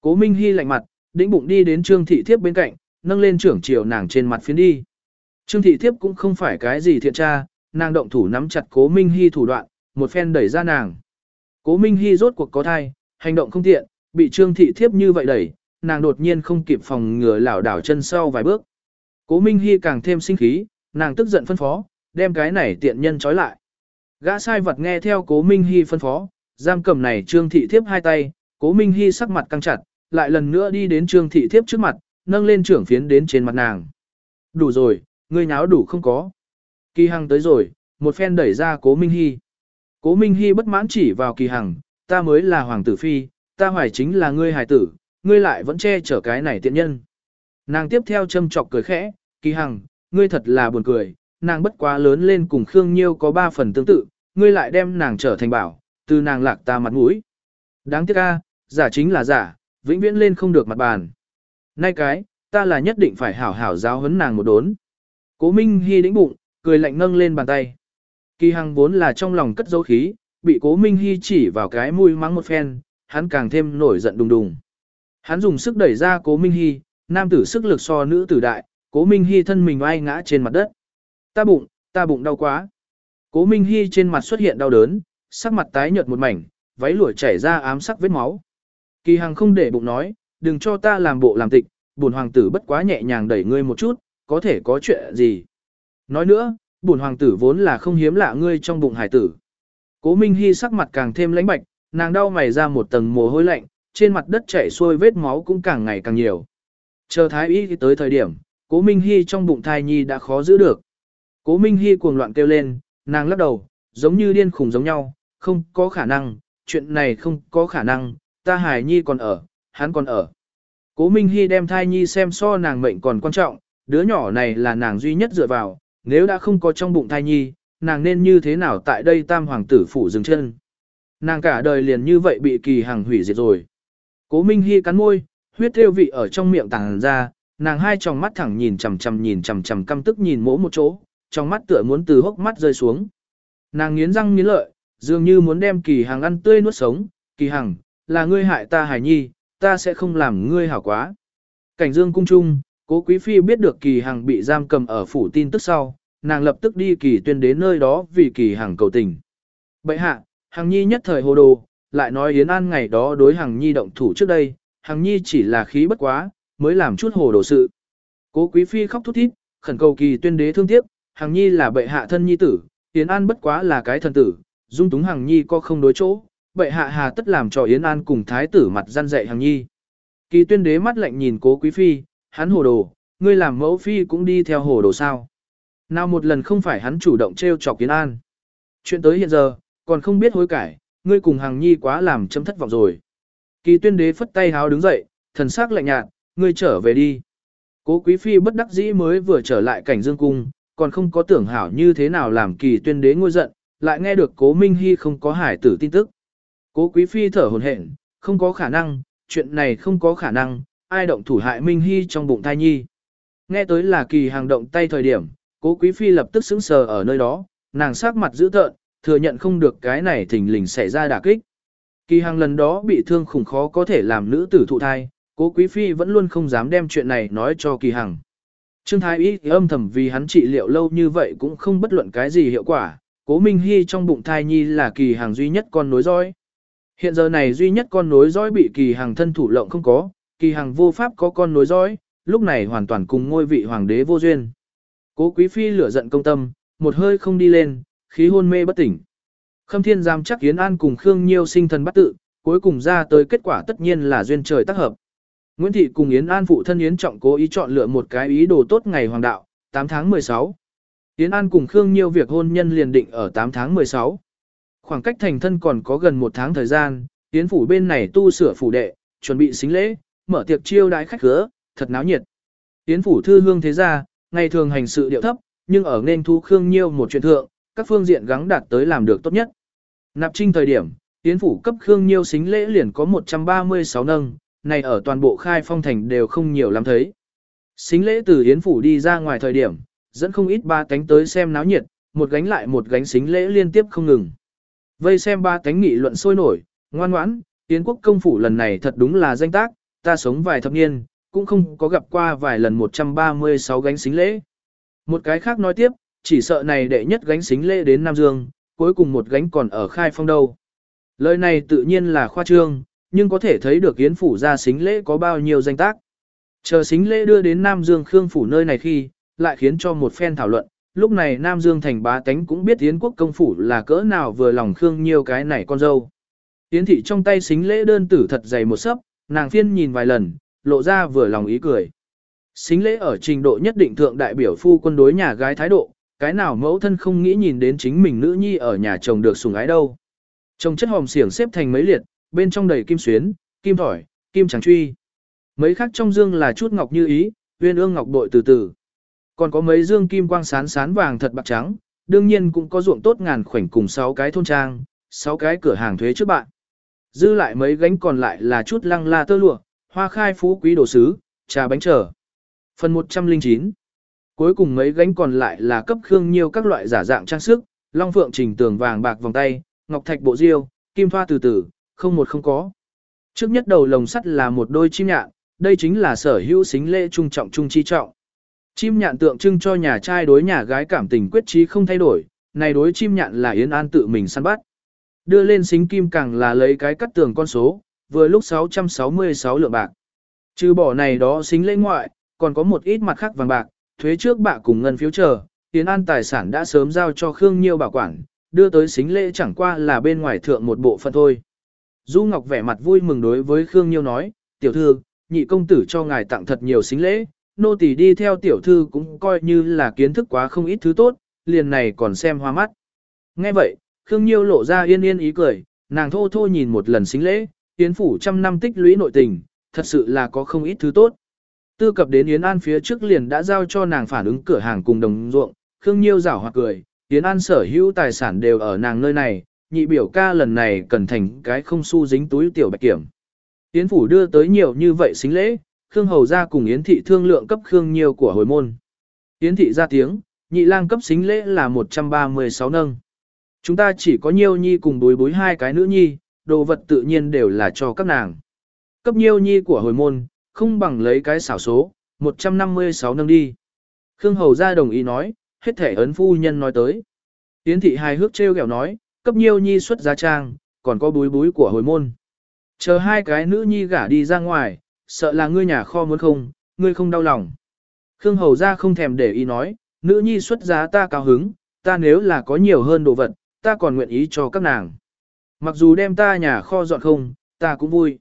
Cố Minh Hy lạnh mặt, đĩnh bụng đi đến Trương thị thiếp bên cạnh, nâng lên trưởng chiều nàng trên mặt phiến đi. Trương thị thiếp cũng không phải cái gì thiện tra, nàng động thủ nắm chặt Cố Minh Hy thủ đoạn, một phen đẩy ra nàng. Cố Minh Hy rốt cuộc có thai, hành động không tiện, bị Trương thị thiếp như vậy đẩy, nàng đột nhiên không kịp phòng ngừa lảo đảo chân sau vài bước. Cố Minh Hy càng thêm sinh khí, nàng tức giận phân phó, đem cái này tiện nhân trói lại. Gã sai vật nghe theo Cố Minh Hy phân phó, giam cầm này Trương thị thiếp hai tay, Cố Minh Hy sắc mặt căng chặt, lại lần nữa đi đến Trương thị thiếp trước mặt, nâng lên trưởng phiến đến trên mặt nàng. Đủ rồi, ngươi nháo đủ không có. Kỳ Hằng tới rồi, một phen đẩy ra Cố Minh Hy. Cố Minh Hy bất mãn chỉ vào Kỳ Hằng, ta mới là hoàng tử phi, ta hoài chính là ngươi hài tử, ngươi lại vẫn che chở cái này tiện nhân. Nàng tiếp theo châm chọc cười khẽ, Kỳ Hằng, ngươi thật là buồn cười, nàng bất quá lớn lên cùng Khương Nhiêu có ba phần tương tự, ngươi lại đem nàng trở thành bảo, từ nàng lạc ta mặt mũi. Đáng tiếc a, giả chính là giả, vĩnh viễn lên không được mặt bàn. Nay cái, ta là nhất định phải hảo hảo giáo huấn nàng một đốn. Cố Minh Hy đĩnh bụng, cười lạnh nâng lên bàn tay. Kỳ Hằng vốn là trong lòng cất dấu khí, bị Cố Minh Hy chỉ vào cái mũi mắng một phen, hắn càng thêm nổi giận đùng đùng. Hắn dùng sức đẩy ra Cố Minh Hy, nam tử sức lực so nữ tử đại, Cố Minh Hy thân mình oai ngã trên mặt đất. Ta bụng, ta bụng đau quá. Cố Minh Hy trên mặt xuất hiện đau đớn, sắc mặt tái nhợt một mảnh, váy lụa chảy ra ám sắc vết máu. Kỳ Hằng không để bụng nói, đừng cho ta làm bộ làm tịch, bổn hoàng tử bất quá nhẹ nhàng đẩy ngươi một chút, có thể có chuyện gì. Nói nữa, bổn hoàng tử vốn là không hiếm lạ ngươi trong bụng hải tử. Cố Minh Hy sắc mặt càng thêm lãnh bạch, nàng đau mày ra một tầng mồ hôi lạnh, trên mặt đất chảy xuôi vết máu cũng càng ngày càng nhiều. Chờ thái y tới thời điểm, Cố Minh Hy trong bụng thai nhi đã khó giữ được. Cố Minh Hy cuồng loạn kêu lên, nàng lắc đầu, giống như điên khùng giống nhau, không có khả năng, chuyện này không có khả năng, ta Hải nhi còn ở, hắn còn ở. Cố Minh Hy đem thai nhi xem so nàng mệnh còn quan trọng, đứa nhỏ này là nàng duy nhất dựa vào, nếu đã không có trong bụng thai nhi, nàng nên như thế nào tại đây tam hoàng tử phủ dừng chân. Nàng cả đời liền như vậy bị kỳ hàng hủy diệt rồi. Cố Minh Hy cắn môi, huyết thêu vị ở trong miệng tàng ra, nàng hai tròng mắt thẳng nhìn chằm chằm nhìn chằm chằm căm tức nhìn mỗi một chỗ, trong mắt tựa muốn từ hốc mắt rơi xuống. Nàng nghiến răng nghiến lợi, dường như muốn đem kỳ hàng ăn tươi nuốt sống, kỳ hàng, là ngươi hại ta hài nhi, ta sẽ không làm ngươi hảo quá. Cảnh dương cung trung, cố quý phi biết được kỳ hàng bị giam cầm ở phủ tin tức sau, nàng lập tức đi kỳ tuyên đến nơi đó vì kỳ hàng cầu tình. Bậy hạ, hàng nhi nhất thời hồ đồ, lại nói Yến An ngày đó đối hàng nhi động thủ trước đây, hàng nhi chỉ là khí bất quá, mới làm chút hồ đồ sự. Cố quý phi khóc thút thít, khẩn cầu kỳ tuyên đế thương tiếc, Hằng nhi là bệ hạ thân nhi tử, Yến An bất quá là cái thần tử, dung túng Hằng nhi có không đối chỗ, bệ hạ hà tất làm cho Yến An cùng thái tử mặt gian dạy Hằng nhi. Kỳ tuyên đế mắt lạnh nhìn cố quý phi, hắn hồ đồ, ngươi làm mẫu phi cũng đi theo hồ đồ sao. Nào một lần không phải hắn chủ động treo chọc Yến An. Chuyện tới hiện giờ, còn không biết hối cải, ngươi cùng Hằng nhi quá làm chấm thất vọng rồi. Kỳ tuyên đế phất tay háo đứng dậy, thần sắc lạnh nhạt, ngươi trở về đi. Cố quý phi bất đắc dĩ mới vừa trở lại cảnh dương cung, còn không có tưởng hảo như thế nào làm kỳ tuyên đế ngôi giận, lại nghe được cố Minh Hy không có hải tử tin tức. Cố quý phi thở hồn hển, không có khả năng, chuyện này không có khả năng, ai động thủ hại Minh Hy trong bụng thai nhi. Nghe tới là kỳ hàng động tay thời điểm, cố quý phi lập tức sững sờ ở nơi đó, nàng sắc mặt dữ tợn, thừa nhận không được cái này thình lình xảy ra đả kích. Kỳ hàng lần đó bị thương khủng khó có thể làm nữ tử thụ thai, cố quý phi vẫn luôn không dám đem chuyện này nói cho kỳ hàng. Trương Thái Y âm thầm vì hắn trị liệu lâu như vậy cũng không bất luận cái gì hiệu quả, cố Minh Hy trong bụng thai nhi là kỳ hàng duy nhất con nối dõi. Hiện giờ này duy nhất con nối dõi bị kỳ hàng thân thủ lộng không có, kỳ hàng vô pháp có con nối dõi, lúc này hoàn toàn cùng ngôi vị hoàng đế vô duyên. Cố quý phi lửa giận công tâm, một hơi không đi lên, khí hôn mê bất tỉnh. Khâm thiên giam chắc Yến An cùng Khương Nhiêu sinh thần bắt tự, cuối cùng ra tới kết quả tất nhiên là duyên trời tác hợp. Nguyễn Thị cùng Yến An phụ thân Yến Trọng cố ý chọn lựa một cái ý đồ tốt ngày hoàng đạo, 8 tháng 16. Yến An cùng Khương Nhiêu việc hôn nhân liền định ở 8 tháng 16. Khoảng cách thành thân còn có gần một tháng thời gian, Yến phủ bên này tu sửa phủ đệ, chuẩn bị xính lễ, mở tiệc chiêu đãi khách khứa, thật náo nhiệt. Yến phủ thư hương thế gia, ngày thường hành sự điệu thấp, nhưng ở nên thu Khương Nhiêu một chuyện thượng, các phương diện gắng đạt tới làm được tốt nhất. Nạp trinh thời điểm, Yến phủ cấp Khương Nhiêu xính lễ liền có 136 nâng, này ở toàn bộ khai phong thành đều không nhiều lắm thấy. Xính lễ từ Yến phủ đi ra ngoài thời điểm, dẫn không ít ba cánh tới xem náo nhiệt, một gánh lại một gánh xính lễ liên tiếp không ngừng. Vây xem ba cánh nghị luận sôi nổi, ngoan ngoãn, Yến quốc công phủ lần này thật đúng là danh tác, ta sống vài thập niên, cũng không có gặp qua vài lần 136 gánh xính lễ. Một cái khác nói tiếp, chỉ sợ này đệ nhất gánh xính lễ đến Nam Dương, cuối cùng một gánh còn ở khai phong đâu. Lời này tự nhiên là khoa trương, nhưng có thể thấy được Yến phủ ra xính lễ có bao nhiêu danh tác. Chờ xính lễ đưa đến Nam Dương Khương phủ nơi này khi, lại khiến cho một phen thảo luận, lúc này Nam Dương thành bá tánh cũng biết Yến quốc công phủ là cỡ nào vừa lòng Khương nhiều cái này con dâu. Yến thị trong tay xính lễ đơn tử thật dày một sấp, nàng phiên nhìn vài lần, lộ ra vừa lòng ý cười. Xính lễ ở trình độ nhất định thượng đại biểu phu quân đối nhà gái thái độ, cái nào mẫu thân không nghĩ nhìn đến chính mình nữ nhi ở nhà chồng được sủng ái đâu. trong chất hòm xiển xếp thành mấy liệt, bên trong đầy kim xuyến, kim thỏi, kim tràng truy. Mấy khác trong dương là chút ngọc như ý, uyên ương ngọc bội từ từ. Còn có mấy dương kim quang sán sán vàng thật bạc trắng, đương nhiên cũng có ruộng tốt ngàn khoảnh cùng 6 cái thôn trang, 6 cái cửa hàng thuế trước bạn. Dư lại mấy gánh còn lại là chút lăng la tơ lụa, hoa khai phú quý đồ sứ, trà bánh trở. Phần 109 Cuối cùng mấy gánh còn lại là cấp khương nhiều các loại giả dạng trang sức, long phượng trình tường vàng bạc vòng tay, ngọc thạch bộ diêu, kim thoa từ từ, không một không có. Trước nhất đầu lồng sắt là một đôi chim nhạn, đây chính là sở hữu xính lễ trung trọng trung chi trọng. Chim nhạn tượng trưng cho nhà trai đối nhà gái cảm tình quyết trí không thay đổi, này đối chim nhạn là Yến An tự mình săn bắt. Đưa lên xính kim càng là lấy cái cắt tường con số, vừa lúc 666 lượng bạc. Trừ bỏ này đó xính lễ ngoại, còn có một ít mặt khác vàng bạc, thuế trước bạc cùng ngân phiếu chờ, Yến An tài sản đã sớm giao cho Khương Nhiêu bảo quản, đưa tới xính lễ chẳng qua là bên ngoài thượng một bộ phận thôi. Du Ngọc vẻ mặt vui mừng đối với Khương Nhiêu nói, tiểu thư, nhị công tử cho ngài tặng thật nhiều xính lễ, nô tỳ đi theo tiểu thư cũng coi như là kiến thức quá không ít thứ tốt, liền này còn xem hoa mắt. Nghe vậy, Khương Nhiêu lộ ra yên yên ý cười, nàng thô thô nhìn một lần xính lễ, Yến phủ trăm năm tích lũy nội tình, thật sự là có không ít thứ tốt. Tư cập đến Yến An phía trước liền đã giao cho nàng phản ứng cửa hàng cùng đồng ruộng, Khương Nhiêu rảo hoặc cười, Yến An sở hữu tài sản đều ở nàng nơi này, nhị biểu ca lần này cần thành cái không su dính túi tiểu bạch kiểm. Yến phủ đưa tới nhiều như vậy xính lễ, Khương Hầu ra cùng Yến thị thương lượng cấp Khương nhiều của hồi môn. Yến thị ra tiếng, nhị lang cấp xính lễ là 136 nâng. Chúng ta chỉ có nhiêu nhi cùng đối bối hai cái nữ nhi, đồ vật tự nhiên đều là cho các nàng. Cấp nhiêu nhi của hồi môn, không bằng lấy cái xảo số, 156 nâng đi. Khương Hầu ra đồng ý nói, hết thể ấn phu nhân nói tới. Yến thị hài hước trêu ghẹo nói, cấp nhiêu nhi xuất giá trang, còn có búi búi của hồi môn. Chờ hai cái nữ nhi gả đi ra ngoài, sợ là ngươi nhà kho muốn không, ngươi không đau lòng. Khương Hầu ra không thèm để ý nói, nữ nhi xuất giá ta cao hứng, ta nếu là có nhiều hơn đồ vật, ta còn nguyện ý cho các nàng. Mặc dù đem ta nhà kho dọn không, ta cũng vui.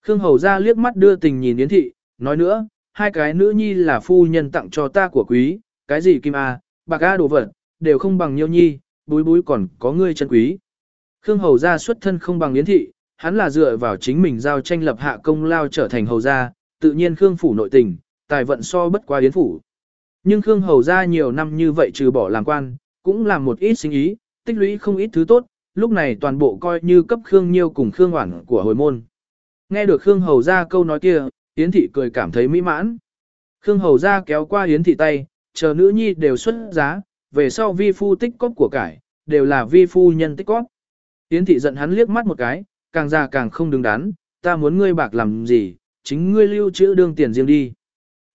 Khương Hầu ra liếc mắt đưa tình nhìn Yến Thị, nói nữa, hai cái nữ nhi là phu nhân tặng cho ta của quý, cái gì kim a, bạc a đồ vật, đều không bằng nhiêu nhi, búi búi còn có ngươi chân quý. Khương Hầu gia xuất thân không bằng Yến Thị, hắn là dựa vào chính mình giao tranh lập hạ công lao trở thành Hầu gia, tự nhiên Khương Phủ nội tình, tài vận so bất qua Yến Phủ. Nhưng Khương Hầu gia nhiều năm như vậy trừ bỏ làm quan, cũng làm một ít sinh ý, tích lũy không ít thứ tốt, lúc này toàn bộ coi như cấp Khương Nhiêu cùng Khương Hoản của hồi môn. Nghe được Khương Hầu gia câu nói kia, Yến thị cười cảm thấy mỹ mãn. Khương hầu gia kéo qua Yến thị tay, chờ nữ nhi đều xuất giá, về sau vi phu tích cóp của cải, đều là vi phu nhân tích cóp. Yến thị giận hắn liếc mắt một cái, càng già càng không đứng đắn, ta muốn ngươi bạc làm gì, chính ngươi lưu trữ đương tiền riêng đi.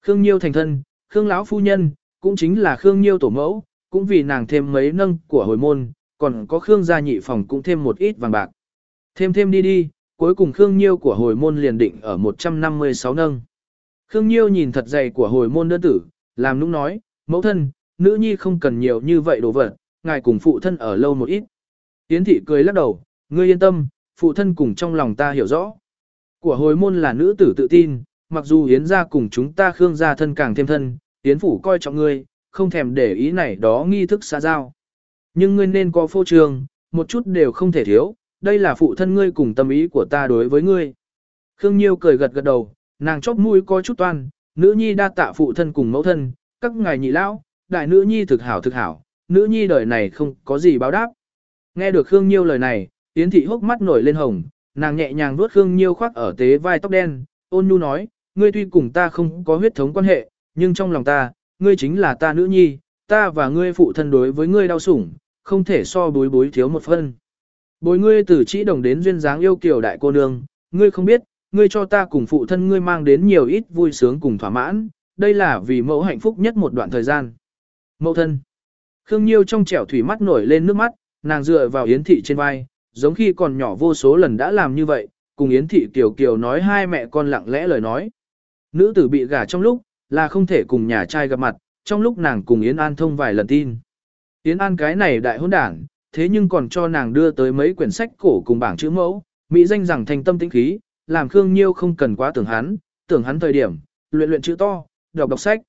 Khương Nhiêu thành thân, Khương lão phu nhân, cũng chính là Khương Nhiêu tổ mẫu, cũng vì nàng thêm mấy nâng của hồi môn, còn có Khương gia nhị phòng cũng thêm một ít vàng bạc. Thêm thêm đi đi, cuối cùng Khương Nhiêu của hồi môn liền định ở 156 nâng. Khương Nhiêu nhìn thật dày của hồi môn đơn tử, làm nũng nói, mẫu thân, nữ nhi không cần nhiều như vậy đồ vật, ngài cùng phụ thân ở lâu một ít. Yến thị cười lắc đầu, ngươi yên tâm, phụ thân cùng trong lòng ta hiểu rõ. Của hồi môn là nữ tử tự tin, mặc dù Yến gia cùng chúng ta Khương gia thân càng thêm thân, Yến phủ coi trọng ngươi, không thèm để ý này đó nghi thức xã giao. Nhưng ngươi nên có phô trương, một chút đều không thể thiếu, đây là phụ thân ngươi cùng tâm ý của ta đối với ngươi. Khương Nhiêu cười gật gật đầu, nàng chóp mũi có chút toan, nữ nhi đa tạ phụ thân cùng mẫu thân, các ngài nhị lão, đại nữ nhi thực hảo thực hảo, nữ nhi đời này không có gì báo đáp. Nghe được Khương Nhiêu lời này, Yến thị hốc mắt nổi lên hồng, nàng nhẹ nhàng vuốt Khương Nhiêu khoác ở tế vai tóc đen, ôn nhu nói, ngươi tuy cùng ta không có huyết thống quan hệ, nhưng trong lòng ta, ngươi chính là ta nữ nhi, ta và ngươi phụ thân đối với ngươi đau sủng, không thể so bối bối thiếu một phân. Bối ngươi từ chỉ đồng đến duyên dáng yêu kiều đại cô nương, ngươi không biết, ngươi cho ta cùng phụ thân ngươi mang đến nhiều ít vui sướng cùng thỏa mãn, đây là vì mẫu hạnh phúc nhất một đoạn thời gian. Mẫu thân. Khương Nhiêu trong trẻo thủy mắt nổi lên nước mắt, nàng dựa vào Yến Thị trên vai, giống khi còn nhỏ vô số lần đã làm như vậy, cùng Yến Thị Kiều Kiều nói hai mẹ con lặng lẽ lời nói. Nữ tử bị gả trong lúc, là không thể cùng nhà trai gặp mặt, trong lúc nàng cùng Yến An thông vài lần tin. Yến An cái này đại hôn đảng, thế nhưng còn cho nàng đưa tới mấy quyển sách cổ cùng bảng chữ mẫu, mỹ danh rằng thành tâm tĩnh khí, làm Khương Nhiêu không cần quá tưởng hắn, tưởng hắn thời điểm, luyện luyện chữ to, đọc đọc sách.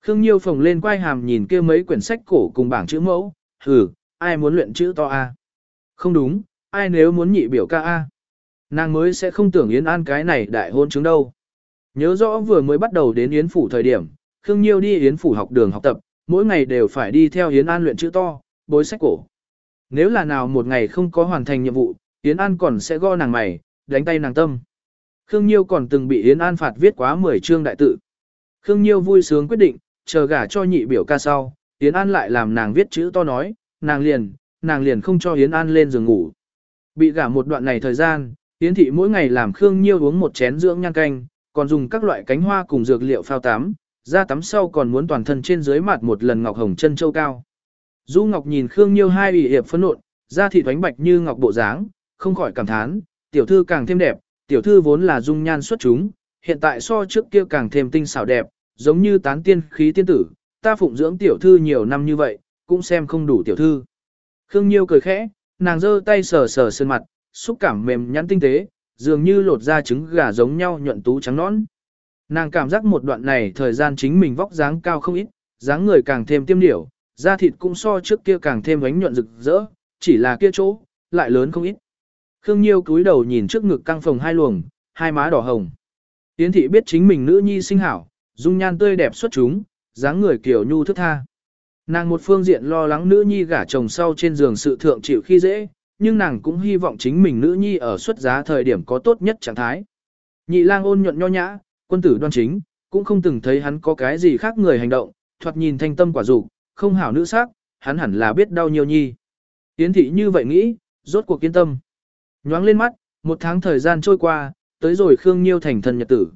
Khương Nhiêu phồng lên quai hàm nhìn kia mấy quyển sách cổ cùng bảng chữ mẫu, hừ, ai muốn luyện chữ to a? Không đúng, ai nếu muốn nhị biểu ca a? Nàng mới sẽ không tưởng Yến An cái này đại hôn chứng đâu. Nhớ rõ vừa mới bắt đầu đến Yến Phủ thời điểm, Khương Nhiêu đi Yến Phủ học đường học tập, mỗi ngày đều phải đi theo Yến An luyện chữ to, bối sách cổ. Nếu là nào một ngày không có hoàn thành nhiệm vụ, Yến An còn sẽ go nàng mày, đánh tay nàng tâm. Khương Nhiêu còn từng bị Yến An phạt viết quá 10 chương đại tự. Khương Nhiêu vui sướng quyết định, chờ gả cho nhị biểu ca sau, Yến An lại làm nàng viết chữ to nói, nàng liền, nàng liền không cho Yến An lên giường ngủ. Bị gả một đoạn này thời gian, Yến Thị mỗi ngày làm Khương Nhiêu uống một chén dưỡng nhan canh, còn dùng các loại cánh hoa cùng dược liệu phao tắm, ra tắm sau còn muốn toàn thân trên dưới mặt một lần ngọc hồng chân châu cao. Du Ngọc nhìn Khương Nhiêu hai ủy hiệp phấn nộn, da thịt thoánh bạch như ngọc bộ dáng, không khỏi cảm thán, tiểu thư càng thêm đẹp, tiểu thư vốn là dung nhan xuất chúng, hiện tại so trước kia càng thêm tinh xảo đẹp, giống như tán tiên khí tiên tử, ta phụng dưỡng tiểu thư nhiều năm như vậy, cũng xem không đủ tiểu thư. Khương Nhiêu cười khẽ, nàng giơ tay sờ sờ sơn mặt, xúc cảm mềm nhắn tinh tế, dường như lột ra trứng gà giống nhau nhuận tú trắng nõn. Nàng cảm giác một đoạn này thời gian chính mình vóc dáng cao không ít, dáng người càng thêm tiêm điểu, da thịt cũng so trước kia càng thêm ánh nhuận rực rỡ, chỉ là kia chỗ, lại lớn không ít. Khương Nhiêu cúi đầu nhìn trước ngực căng phồng hai luồng, hai má đỏ hồng. tiến thị biết chính mình nữ nhi sinh hảo, dung nhan tươi đẹp xuất chúng, dáng người kiểu nhu thức tha. Nàng một phương diện lo lắng nữ nhi gả chồng sau trên giường sự thượng chịu khi dễ, nhưng nàng cũng hy vọng chính mình nữ nhi ở xuất giá thời điểm có tốt nhất trạng thái. Nhị lang ôn nhuận nho nhã, quân tử đoan chính, cũng không từng thấy hắn có cái gì khác người hành động, thoạt nhìn thanh tâm quả dục, không hảo nữ sắc, hắn hẳn là biết đau nhiều nhi. Yến thị như vậy nghĩ, rốt cuộc kiên tâm. Nhoáng lên mắt, một tháng thời gian trôi qua, tới rồi Khương Nhiêu thành thân nhật tử.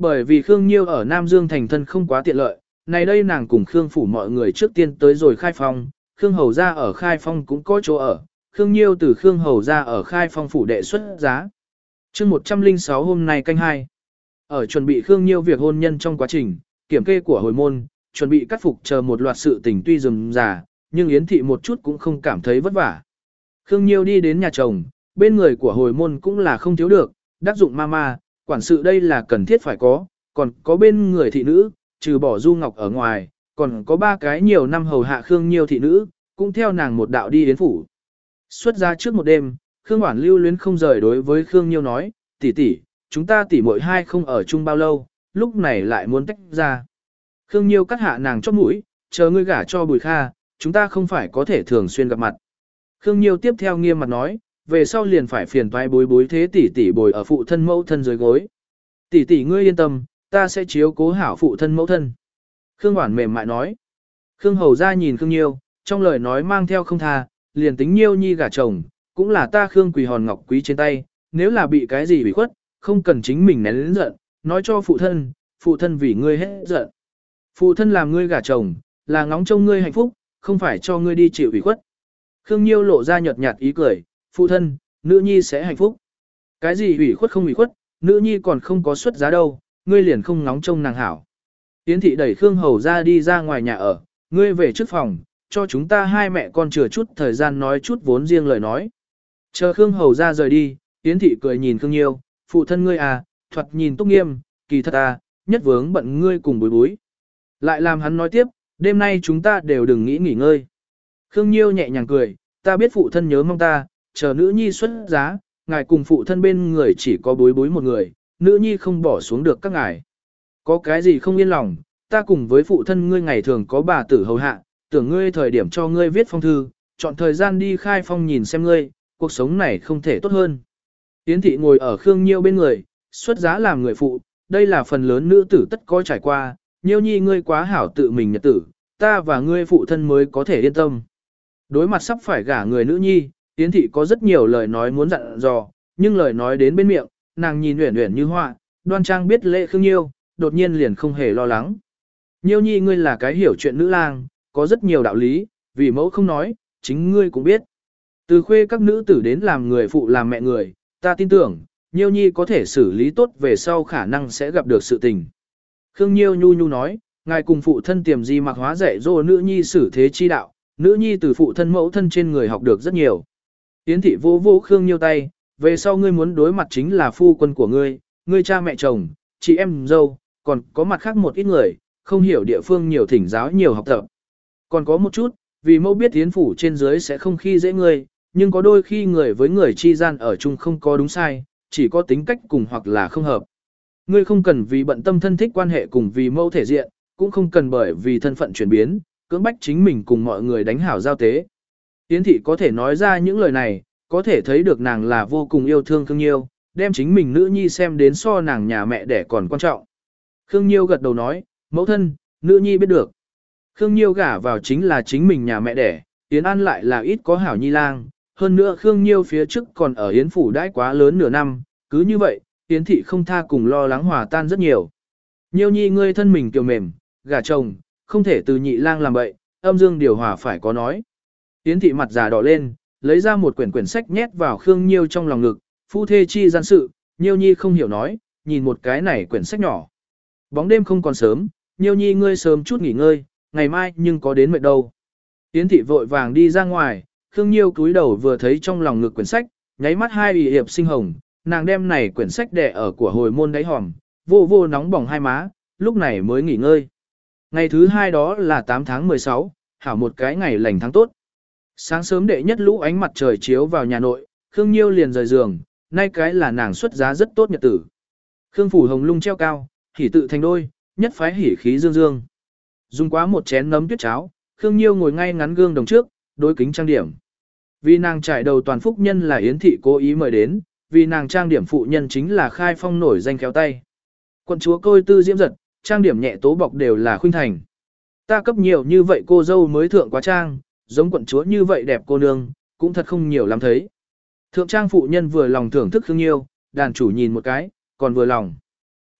Bởi vì Khương Nhiêu ở Nam Dương thành thân không quá tiện lợi, này đây nàng cùng Khương phủ mọi người trước tiên tới rồi khai phong, Khương Hầu ra ở khai phong cũng có chỗ ở, Khương Nhiêu từ Khương Hầu ra ở khai phong phủ đệ xuất giá. chương 106 hôm nay canh hai Ở chuẩn bị Khương Nhiêu việc hôn nhân trong quá trình, kiểm kê của hồi môn, chuẩn bị cắt phục chờ một loạt sự tình tuy rừng già, nhưng Yến Thị một chút cũng không cảm thấy vất vả. Khương Nhiêu đi đến nhà chồng, bên người của hồi môn cũng là không thiếu được, đắc dụng mama, quản sự đây là cần thiết phải có, còn có bên người thị nữ, trừ bỏ Du Ngọc ở ngoài, còn có ba cái nhiều năm hầu hạ Khương Nhiêu thị nữ, cũng theo nàng một đạo đi đến phủ. Xuất ra trước một đêm, Khương Hoản lưu luyến không rời đối với Khương Nhiêu nói, tỷ tỷ, chúng ta tỷ muội hai không ở chung bao lâu, lúc này lại muốn tách ra. Khương Nhiêu cắt hạ nàng chóp mũi, chờ ngươi gả cho Bùi Kha, chúng ta không phải có thể thường xuyên gặp mặt. Khương Nhiêu tiếp theo nghiêm mặt nói, về sau liền phải phiền toái bối bối thế tỷ tỷ bồi ở phụ thân mẫu thân dưới gối. Tỷ tỷ ngươi yên tâm, ta sẽ chiếu cố hảo phụ thân mẫu thân. Khương Hoản mềm mại nói. Khương Hầu ra nhìn Khương Nhiêu, trong lời nói mang theo không tha, liền tính Nhiêu nhi gả chồng, cũng là ta Khương Quỳ Hòn Ngọc Quý trên tay, nếu là bị cái gì bị khuất, không cần chính mình nén lớn giận, nói cho phụ thân, phụ thân vì ngươi hết giận. Phụ thân làm ngươi gả chồng, là ngóng trông ngươi hạnh phúc, không phải cho ngươi đi chịu ủy khuất. Khương Nhiêu lộ ra nhợt nhạt ý cười, phụ thân, nữ nhi sẽ hạnh phúc. Cái gì ủy khuất không ủy khuất, nữ nhi còn không có xuất giá đâu, ngươi liền không ngóng trông nàng hảo. Yến thị đẩy Khương Hầu ra đi ra ngoài nhà ở, ngươi về trước phòng, cho chúng ta hai mẹ con chừa chút thời gian nói chút vốn riêng lời nói. Chờ Khương Hầu ra rời đi, Yến thị cười nhìn Khương Nhiêu, phụ thân ngươi à, thuật nhìn túc nghiêm, kỳ thật à, nhất vướng bận ngươi cùng bối bối. Lại làm hắn nói tiếp, đêm nay chúng ta đều đừng nghĩ nghỉ ngơi. Khương Nhiêu nhẹ nhàng cười, ta biết phụ thân nhớ mong ta, chờ nữ nhi xuất giá, ngài cùng phụ thân bên người chỉ có bối bối một người, nữ nhi không bỏ xuống được các ngài. Có cái gì không yên lòng, ta cùng với phụ thân ngươi ngày thường có bà tử hầu hạ, tưởng ngươi thời điểm cho ngươi viết phong thư, chọn thời gian đi khai phong nhìn xem ngươi, cuộc sống này không thể tốt hơn. Yến thị ngồi ở Khương Nhiêu bên người, xuất giá làm người phụ, đây là phần lớn nữ tử tất có trải qua, Nhiêu nhi ngươi quá hảo tự mình nhật tử, ta và ngươi phụ thân mới có thể yên tâm. Đối mặt sắp phải gả người nữ nhi, Yến thị có rất nhiều lời nói muốn dặn dò, nhưng lời nói đến bên miệng, nàng nhìn uyển uyển như hoa, đoan trang biết lễ Khương Nhiêu, đột nhiên liền không hề lo lắng. Nhiêu nhi ngươi là cái hiểu chuyện nữ lang, có rất nhiều đạo lý, vì mẫu không nói, chính ngươi cũng biết. Từ khuê các nữ tử đến làm người phụ làm mẹ người, ta tin tưởng, Nhiêu nhi có thể xử lý tốt về sau khả năng sẽ gặp được sự tình. Khương Nhiêu nhu nhu nói, ngài cùng phụ thân tiềm di mặc hóa dạy dỗ nữ nhi xử thế chi đạo, nữ nhi từ phụ thân mẫu thân trên người học được rất nhiều. Yến thị vô vô Khương Nhiêu tay, về sau ngươi muốn đối mặt chính là phu quân của ngươi, ngươi cha mẹ chồng, chị em dâu, còn có mặt khác một ít người, không hiểu địa phương nhiều thỉnh giáo nhiều học tập. Còn có một chút, vì mẫu biết tiến phủ trên dưới sẽ không khi dễ ngươi, nhưng có đôi khi người với người chi gian ở chung không có đúng sai, chỉ có tính cách cùng hoặc là không hợp. Ngươi không cần vì bận tâm thân thích quan hệ cùng vì mẫu thể diện, cũng không cần bởi vì thân phận chuyển biến, cưỡng bách chính mình cùng mọi người đánh hảo giao tế. Yến thị có thể nói ra những lời này, có thể thấy được nàng là vô cùng yêu thương Khương Nhiêu, đem chính mình nữ nhi xem đến so nàng nhà mẹ đẻ còn quan trọng. Khương Nhiêu gật đầu nói, mẫu thân, nữ nhi biết được. Khương Nhiêu gả vào chính là chính mình nhà mẹ đẻ, Yến An lại là ít có hảo nhi lang, hơn nữa Khương Nhiêu phía trước còn ở Yến Phủ đãi quá lớn nửa năm, cứ như vậy, Yến Thị không tha cùng lo lắng hòa tan rất nhiều. Nhiêu nhi ngươi thân mình kiều mềm, gả chồng, không thể từ nhị lang làm bậy, âm dương điều hòa phải có nói. Yến Thị mặt già đỏ lên, lấy ra một quyển quyển sách nhét vào Khương Nhiêu trong lòng ngực, phu thê chi gian sự, Nhiêu nhi không hiểu nói, nhìn một cái này quyển sách nhỏ. Bóng đêm không còn sớm, Nhiêu nhi ngươi sớm chút nghỉ ngơi, ngày mai nhưng có đến mệt đâu. Yến thị vội vàng đi ra ngoài, Khương Nhiêu cúi đầu vừa thấy trong lòng ngực quyển sách, nháy mắt hai ủy hiệp sinh hồng, nàng đem này quyển sách đè ở của hồi môn đáy hòm, vô vô nóng bỏng hai má, lúc này mới nghỉ ngơi. Ngày thứ hai đó là 8 tháng 16, hảo một cái ngày lành tháng tốt. Sáng sớm đệ nhất lũ ánh mặt trời chiếu vào nhà nội, Khương Nhiêu liền rời giường, nay cái là nàng xuất giá rất tốt nhật tử. Khương phủ hồng lung treo cao, hỉ tự thành đôi, nhất phái hỉ khí dương dương. Dùng quá một chén nấm tuyết cháo, Khương Nhiêu ngồi ngay ngắn gương đồng trước, đối kính trang điểm. Vì nàng trải đầu toàn phúc nhân là Yến Thị cố ý mời đến, vì nàng trang điểm phụ nhân chính là khai phong nổi danh khéo tay. Quân chúa côi tư diễm giật, trang điểm nhẹ tố bọc đều là khuynh thành. Ta cấp nhiều như vậy cô dâu mới thượng quá trang, giống quận chúa như vậy đẹp cô nương, cũng thật không nhiều lắm thấy. Thượng trang phụ nhân vừa lòng thưởng thức Khương Nhiêu, đàn chủ nhìn một cái, còn vừa lòng.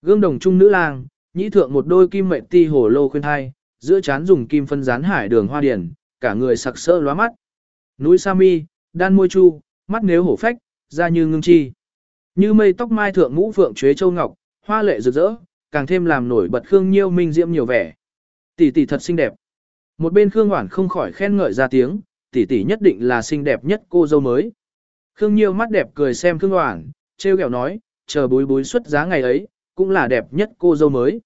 Gương đồng trung nữ lang, nhĩ thượng một đôi kim mệnh ti hồ lô khuyên thai, giữa chán dùng kim phân rán hải đường hoa điển, cả người sặc sỡ lóa mắt. Núi sa mi, đan môi chu, mắt nếu hổ phách, da như ngưng chi. Như mây tóc mai thượng ngũ phượng chuế châu ngọc, hoa lệ rực rỡ, càng thêm làm nổi bật Khương Nhiêu minh diễm nhiều vẻ. Tỷ tỷ thật xinh đẹp. Một bên Khương Hoản không khỏi khen ngợi ra tiếng, tỷ tỷ nhất định là xinh đẹp nhất cô dâu mới. Khương Nhiêu mắt đẹp cười xem Khương Hoản, trêu ghẹo nói, chờ bối bối xuất giá ngày ấy, cũng là đẹp nhất cô dâu mới.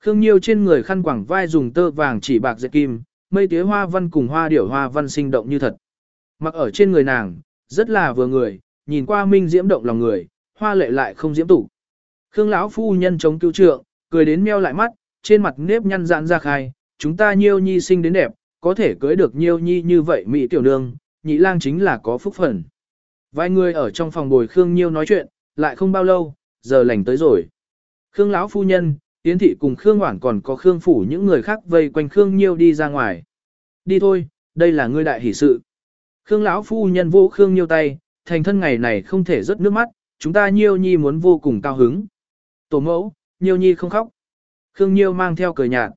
Khương Nhiêu trên người khăn quảng vai dùng tơ vàng chỉ bạc dệt kim, mây tía hoa văn cùng hoa điểu hoa văn sinh động như thật. Mặc ở trên người nàng, rất là vừa người, nhìn qua minh diễm động lòng người, hoa lệ lại không diễm tủ. Khương lão phu nhân chống cứu trượng, cười đến meo lại mắt, trên mặt nếp nhăn giãn ra khai, chúng ta nhiêu nhi sinh đến đẹp, có thể cưới được nhiêu nhi như vậy mỹ tiểu nương, nhị lang chính là có phúc phần. Vài người ở trong phòng bồi Khương Nhiêu nói chuyện, lại không bao lâu, giờ lành tới rồi. Khương lão phu nhân, Yến thị cùng Khương Hoản còn có Khương phủ những người khác vây quanh Khương Nhiêu đi ra ngoài. Đi thôi, đây là ngươi đại hỷ sự. Khương lão phu nhân vô Khương Nhiêu tay, thành thân ngày này không thể rớt nước mắt, chúng ta Nhiêu Nhi muốn vô cùng cao hứng. Tổ mẫu, Nhiêu Nhi không khóc. Khương Nhiêu mang theo cười nhạt.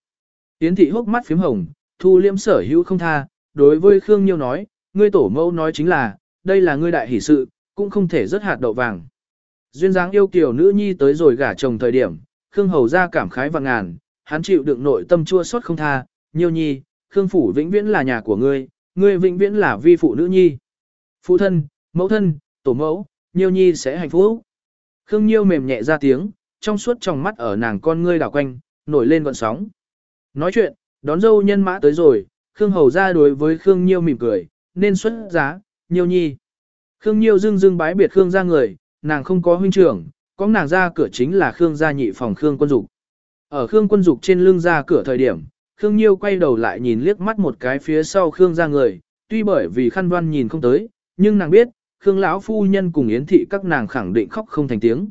Yến thị hốc mắt phím hồng, thu liêm sở hữu không tha, đối với Khương Nhiêu nói, ngươi tổ mẫu nói chính là, đây là ngươi đại hỷ sự, cũng không thể rớt hạt đậu vàng. Duyên dáng yêu kiều nữ nhi tới rồi gả chồng thời điểm, Khương Hầu ra cảm khái và ngàn, hắn chịu đựng nội tâm chua xót không tha, nhiêu nhi, Khương Phủ vĩnh viễn là nhà của ngươi, ngươi vĩnh viễn là vi phụ nữ nhi. Phụ thân, mẫu thân, tổ mẫu, nhiêu nhi sẽ hạnh phúc. Khương Nhiêu mềm nhẹ ra tiếng, trong suốt trong mắt ở nàng con ngươi đảo quanh, nổi lên gọn sóng. Nói chuyện, đón dâu nhân mã tới rồi, Khương Hầu ra đối với Khương Nhiêu mỉm cười, nên xuất giá, Nhiêu nhi. Khương Nhiêu dưng dưng bái biệt Khương ra người, nàng không có huynh trưởng, có nàng ra cửa chính là Khương gia nhị phòng Khương quân dục. Ở Khương quân dục trên lưng ra cửa thời điểm, Khương Nhiêu quay đầu lại nhìn liếc mắt một cái phía sau Khương gia người, tuy bởi vì khăn văn nhìn không tới, nhưng nàng biết, Khương lão phu nhân cùng Yến thị các nàng khẳng định khóc không thành tiếng.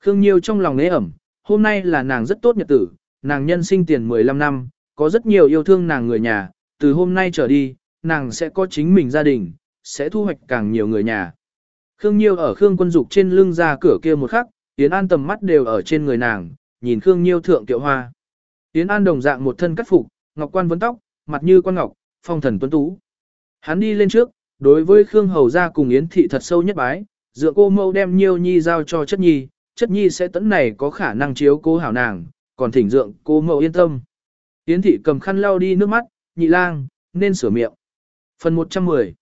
Khương Nhiêu trong lòng nế ẩm, hôm nay là nàng rất tốt nhật tử, nàng nhân sinh tiền 15 năm, có rất nhiều yêu thương nàng người nhà, từ hôm nay trở đi, nàng sẽ có chính mình gia đình, sẽ thu hoạch càng nhiều người nhà. Khương Nhiêu ở Khương Quân Dục trên lưng ra cửa kia một khắc, Yến An tầm mắt đều ở trên người nàng, nhìn Khương Nhiêu thượng tiệu hoa. Yến An đồng dạng một thân cắt phục, ngọc quan vấn tóc, mặt như quan ngọc, phong thần tuấn tú. Hắn đi lên trước, đối với Khương Hầu gia cùng Yến thị thật sâu nhất bái, dựa cô mâu đem Nhiêu Nhi giao cho chất nhi, chất nhi sẽ tấn này có khả năng chiếu cố hảo nàng, còn thỉnh dượng cô mâu yên tâm. Yến thị cầm khăn lau đi nước mắt, nhị lang, nên sửa miệng. Phần 110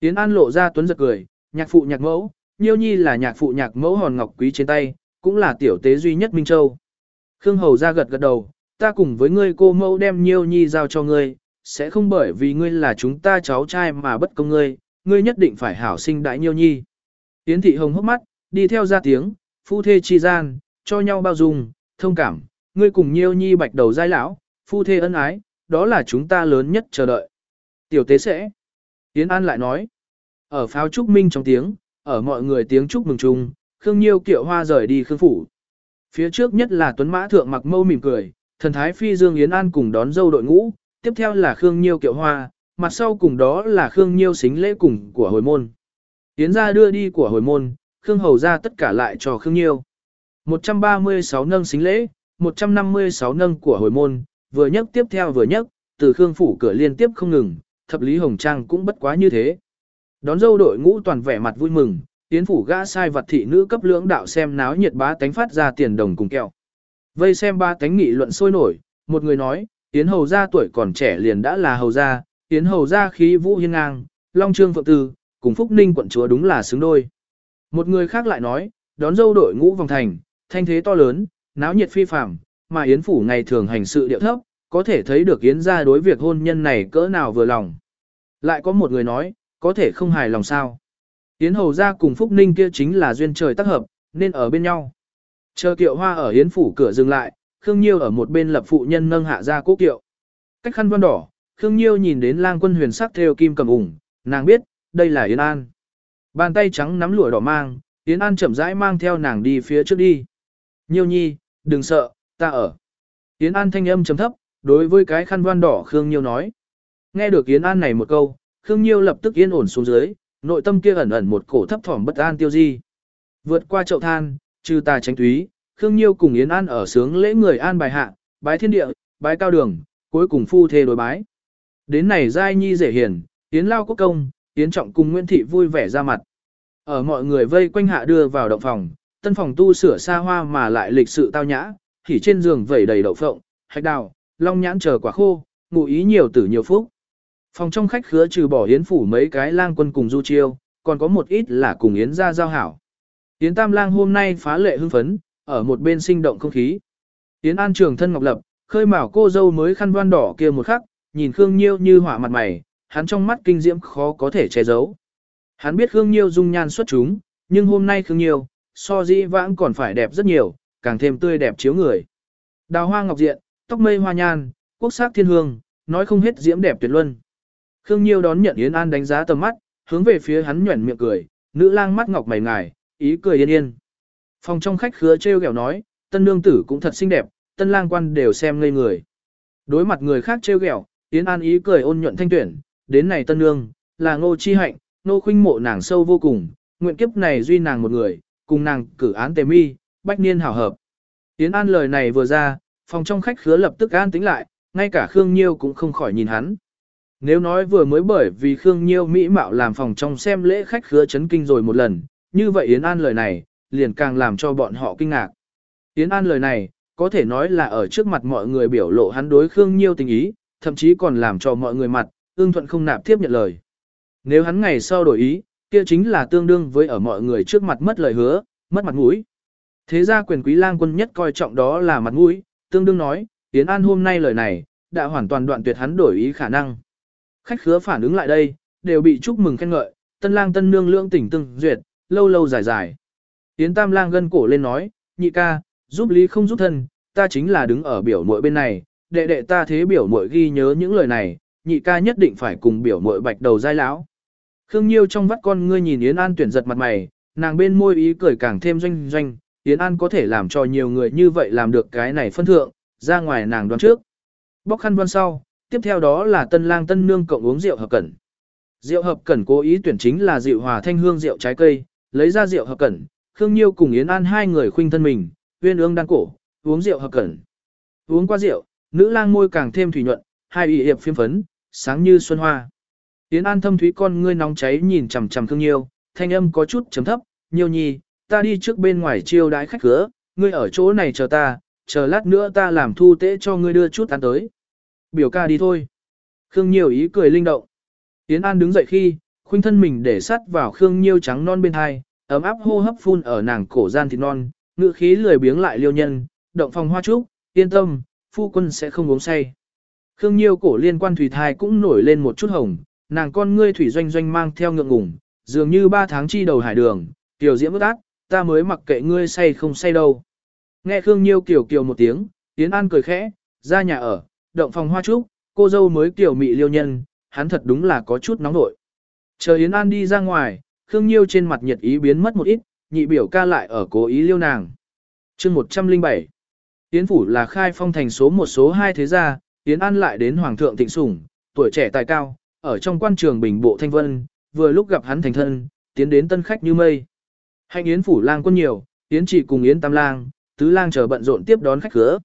Yến An lộ ra tuấn giật cười, nhạc phụ nhạc mẫu, Nhiêu Nhi là nhạc phụ nhạc mẫu hòn ngọc quý trên tay, cũng là tiểu tế duy nhất Minh Châu. Khương Hầu ra gật gật đầu, ta cùng với ngươi cô mẫu đem Nhiêu Nhi giao cho ngươi, sẽ không bởi vì ngươi là chúng ta cháu trai mà bất công ngươi, ngươi nhất định phải hảo sinh đại Nhiêu Nhi. Yến Thị Hồng hốc mắt, đi theo ra tiếng, phu thê chi gian, cho nhau bao dung, thông cảm, ngươi cùng Nhiêu Nhi bạch đầu giai lão, phu thê ân ái, đó là chúng ta lớn nhất chờ đợi. Tiểu tế sẽ. Yến An lại nói. Ở pháo trúc minh trong tiếng, ở mọi người tiếng chúc mừng chung, Khương Nhiêu kiệu hoa rời đi Khương phủ. Phía trước nhất là Tuấn Mã thượng mặc mâu mỉm cười, thần thái phi Dương Yến An cùng đón dâu đội ngũ, tiếp theo là Khương Nhiêu kiệu hoa, mặt sau cùng đó là Khương Nhiêu xính lễ cùng của hồi môn. Yến ra đưa đi của hồi môn, Khương hầu ra tất cả lại cho Khương Nhiêu. 136 nâng xính lễ, 156 nâng của hồi môn, vừa nhấc tiếp theo vừa nhấc từ Khương phủ cửa liên tiếp không ngừng, thập lý hồng trang cũng bất quá như thế. Đón dâu đội ngũ toàn vẻ mặt vui mừng, tiến phủ gã sai vật thị nữ cấp lưỡng đạo xem náo nhiệt bá tánh phát ra tiền đồng cùng kẹo. Vây xem ba tánh nghị luận sôi nổi, một người nói, tiến hầu gia tuổi còn trẻ liền đã là hầu gia, tiến hầu gia khí vũ hiên ngang, long trương phượng tư, cùng phúc ninh quận chúa đúng là xứng đôi. Một người khác lại nói, đón dâu đội ngũ vòng thành, thanh thế to lớn, náo nhiệt phi phàm, mà yến phủ ngày thường hành sự điệu thấp, có thể thấy được yến gia đối việc hôn nhân này cỡ nào vừa lòng. Lại có một người nói, có thể không hài lòng sao. Yến hầu gia cùng Phúc Ninh kia chính là duyên trời tác hợp, nên ở bên nhau. Chờ kiệu hoa ở Yến phủ cửa dừng lại, Khương Nhiêu ở một bên lập phụ nhân nâng hạ ra cố kiệu. Cách khăn văn đỏ, Khương Nhiêu nhìn đến lang quân huyền sắc theo kim cầm ủng, nàng biết, đây là Yến An. Bàn tay trắng nắm lụa đỏ mang, Yến An chậm rãi mang theo nàng đi phía trước đi. Nhiêu nhi, đừng sợ, ta ở. Yến An thanh âm chấm thấp, đối với cái khăn voan đỏ Khương Nhiêu nói. Nghe được Yến An này một câu, Khương Nhiêu lập tức yên ổn xuống dưới, nội tâm kia ẩn ẩn một cổ thấp thỏm bất an tiêu di. Vượt qua chậu than, trừ tà tránh túy, Khương Nhiêu cùng Yến An ở sướng lễ người an bài hạ, bái thiên địa, bái cao đường, cuối cùng phu thê đối bái. Đến này giai nhi dễ hiền, Yến Lao Quốc Công, Yến Trọng cùng Nguyễn Thị vui vẻ ra mặt. Ở mọi người vây quanh hạ đưa vào động phòng, tân phòng tu sửa xa hoa mà lại lịch sự tao nhã, thì trên giường vẩy đầy đậu phộng, hạch đào, long nhãn chờ quả khô, ngụ ý nhiều tử nhiều phúc. Phòng trong khách khứa trừ bỏ Yến phủ mấy cái lang quân cùng du chiêu, còn có một ít là cùng Yến ra giao hảo. Yến Tam Lang hôm nay phá lệ hưng phấn, ở một bên sinh động không khí. Yến An trường thân ngọc lập, khơi mào cô dâu mới khăn voan đỏ kia một khắc, nhìn Khương Nhiêu như hỏa mặt mày, hắn trong mắt kinh diễm khó có thể che giấu. Hắn biết Khương Nhiêu dung nhan xuất chúng, nhưng hôm nay Khương Nhiêu, so dĩ vãng còn phải đẹp rất nhiều, càng thêm tươi đẹp chiếu người. Đào hoa ngọc diện, tóc mây hoa nhan, quốc sắc thiên hương, nói không hết diễm đẹp tuyệt luân. Khương Nhiêu đón nhận Yến An đánh giá tầm mắt, hướng về phía hắn nhuẩn miệng cười, nữ lang mắt ngọc mày ngài, ý cười yên yên. Phòng trong khách khứa treo ghẹo nói, tân nương tử cũng thật xinh đẹp, tân lang quan đều xem ngây người. Đối mặt người khác trêu ghẹo, Yến An ý cười ôn nhuận thanh tuyển, đến này tân nương, là ngô chi hạnh, nô khuynh mộ nàng sâu vô cùng, nguyện kiếp này duy nàng một người, cùng nàng cử án tề mi, bách niên hảo hợp. Yến An lời này vừa ra, phòng trong khách khứa lập tức an tính lại, ngay cả Khương Nhiêu cũng không khỏi nhìn hắn. Nếu nói vừa mới bởi vì Khương Nhiêu mỹ mạo làm phòng trong xem lễ khách khứa chấn kinh rồi một lần, như vậy Yến An lời này, liền càng làm cho bọn họ kinh ngạc. Yến An lời này, có thể nói là ở trước mặt mọi người biểu lộ hắn đối Khương Nhiêu tình ý, thậm chí còn làm cho mọi người mặt, ương thuận không nạp tiếp nhận lời. Nếu hắn ngày sau đổi ý, kia chính là tương đương với ở mọi người trước mặt mất lời hứa, mất mặt mũi. Thế ra quyền quý lang quân nhất coi trọng đó là mặt mũi, tương đương nói, Yến An hôm nay lời này, đã hoàn toàn đoạn tuyệt hắn đổi ý khả năng. Khách khứa phản ứng lại đây, đều bị chúc mừng khen ngợi, tân lang tân nương lưỡng tỉnh từng duyệt, lâu lâu dài dài. Yến Tam lang gân cổ lên nói, nhị ca, giúp lý không giúp thân, ta chính là đứng ở biểu muội bên này, đệ đệ ta thế biểu muội ghi nhớ những lời này, nhị ca nhất định phải cùng biểu muội bạch đầu dai lão. Khương Nhiêu trong vắt con ngươi nhìn Yến An tuyển giật mặt mày, nàng bên môi ý cười càng thêm doanh doanh, Yến An có thể làm cho nhiều người như vậy làm được cái này phân thượng, ra ngoài nàng đoán trước. Bóc khăn đoan sau, tiếp theo đó là tân lang tân nương cộng uống rượu hợp cẩn. Rượu hợp cẩn cố ý tuyển chính là rượu hòa thanh hương rượu trái cây, lấy ra rượu hợp cẩn, Khương Nhiêu cùng Yến An hai người khuynh thân mình, uyên ương đan cổ, uống rượu hợp cẩn. Uống qua rượu, nữ lang môi càng thêm thủy nhuận, hai ủy hiệp phiêm phấn, sáng như xuân hoa. Yến An thâm thúy con ngươi nóng cháy nhìn chằm chằm Khương Nhiêu, thanh âm có chút chấm thấp, "Nhiêu nhi, ta đi trước bên ngoài chiêu đái khách cửa, ngươi ở chỗ này chờ ta, chờ lát nữa ta làm thu tế cho ngươi đưa chút ăn tới." Biểu ca đi thôi. Khương Nhiêu ý cười linh động. Yến An đứng dậy khi, khuynh thân mình để sát vào Khương Nhiêu trắng non bên hai, ấm áp hô hấp phun ở nàng cổ gian thịt non, ngựa khí lười biếng lại liêu nhân, động phòng hoa trúc, yên tâm, phu quân sẽ không uống say. Khương Nhiêu cổ liên quan thủy thai cũng nổi lên một chút hồng, nàng con ngươi thủy doanh doanh mang theo ngượng ngùng, dường như ba tháng chi đầu hải đường, tiểu diễm ước ác, ta mới mặc kệ ngươi say không say đâu. Nghe Khương Nhiêu kiều kiều một tiếng, Yến An cười khẽ, ra nhà ở, động phòng hoa trúc, cô dâu mới kiểu mị liêu nhân, hắn thật đúng là có chút nóng nội. Chờ Yến An đi ra ngoài, Khương Nhiêu trên mặt nhiệt ý biến mất một ít, nhị biểu ca lại ở cố ý liêu nàng. chương 107 Yến Phủ là khai phong thành số một số hai thế gia, Yến An lại đến Hoàng thượng Thịnh Sủng, tuổi trẻ tài cao, ở trong quan trường bình bộ thanh vân, vừa lúc gặp hắn thành thân, tiến đến tân khách như mây. Hành Yến Phủ lang quân nhiều, Yến chỉ cùng Yến Tam Lang, Tứ Lang chờ bận rộn tiếp đón khách khứa.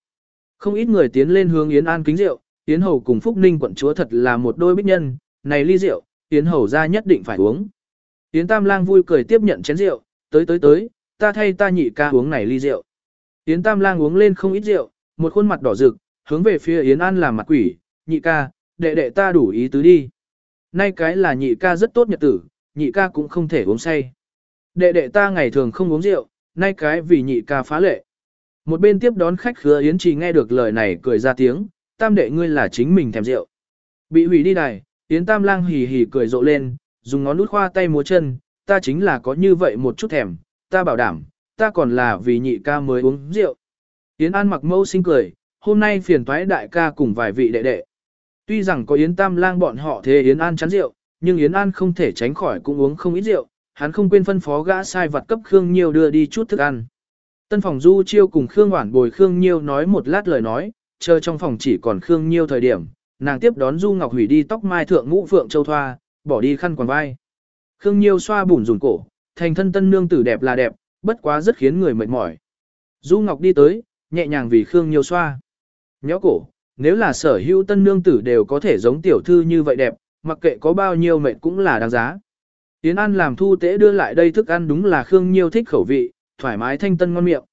Không ít người tiến lên hướng Yến An kính rượu, Yến Hầu cùng Phúc Ninh quận chúa thật là một đôi bích nhân, này ly rượu, Yến Hầu ra nhất định phải uống. Yến Tam Lang vui cười tiếp nhận chén rượu, tới tới tới, ta thay ta nhị ca uống này ly rượu. Yến Tam Lang uống lên không ít rượu, một khuôn mặt đỏ rực, hướng về phía Yến An làm mặt quỷ, nhị ca, đệ đệ ta đủ ý tứ đi. Nay cái là nhị ca rất tốt nhật tử, nhị ca cũng không thể uống say. Đệ đệ ta ngày thường không uống rượu, nay cái vì nhị ca phá lệ. Một bên tiếp đón khách khứa Yến trì nghe được lời này cười ra tiếng, tam đệ ngươi là chính mình thèm rượu. Bị hủy đi đài, Yến Tam Lang hì hì cười rộ lên, dùng ngón nút khoa tay múa chân, ta chính là có như vậy một chút thèm, ta bảo đảm, ta còn là vì nhị ca mới uống rượu. Yến An mặc mâu sinh cười, hôm nay phiền toái đại ca cùng vài vị đệ đệ. Tuy rằng có Yến Tam Lang bọn họ thế Yến An chán rượu, nhưng Yến An không thể tránh khỏi cũng uống không ít rượu, hắn không quên phân phó gã sai vật cấp Khương Nhiêu đưa đi chút thức ăn. Tân phòng Du Chiêu cùng Khương Hoản bồi Khương Nhiêu nói một lát lời nói, chờ trong phòng chỉ còn Khương Nhiêu thời điểm, nàng tiếp đón Du Ngọc hủy đi tóc mai thượng ngũ phượng châu thoa, bỏ đi khăn quàng vai. Khương Nhiêu xoa bùn dùng cổ, thành thân tân nương tử đẹp là đẹp, bất quá rất khiến người mệt mỏi. Du Ngọc đi tới, nhẹ nhàng vì Khương Nhiêu xoa. Nhéo cổ, nếu là sở hữu tân nương tử đều có thể giống tiểu thư như vậy đẹp, mặc kệ có bao nhiêu mệt cũng là đáng giá. Yến An làm thu tế đưa lại đây thức ăn đúng là Khương Nhiêu thích khẩu vị, thoải mái thanh tân ngon miệng.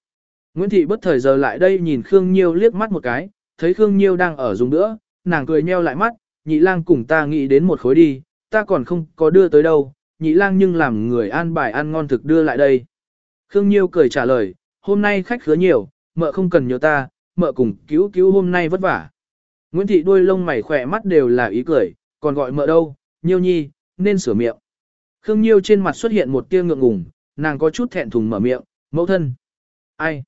Nguyễn Thị bất thời giờ lại đây nhìn Khương Nhiêu liếc mắt một cái, thấy Khương Nhiêu đang ở dùng nữa, nàng cười nheo lại mắt, nhị lang cùng ta nghĩ đến một khối đi, ta còn không có đưa tới đâu, nhị lang nhưng làm người an bài ăn ngon thực đưa lại đây. Khương Nhiêu cười trả lời, hôm nay khách khứa nhiều, mợ không cần nhớ ta, mợ cùng cứu cứu hôm nay vất vả. Nguyễn Thị đuôi lông mày khỏe mắt đều là ý cười, còn gọi mợ đâu, Nhiêu nhi, nên sửa miệng. Khương Nhiêu trên mặt xuất hiện một tia ngượng ngùng, nàng có chút thẹn thùng mở miệng, mẫu thân. Ai?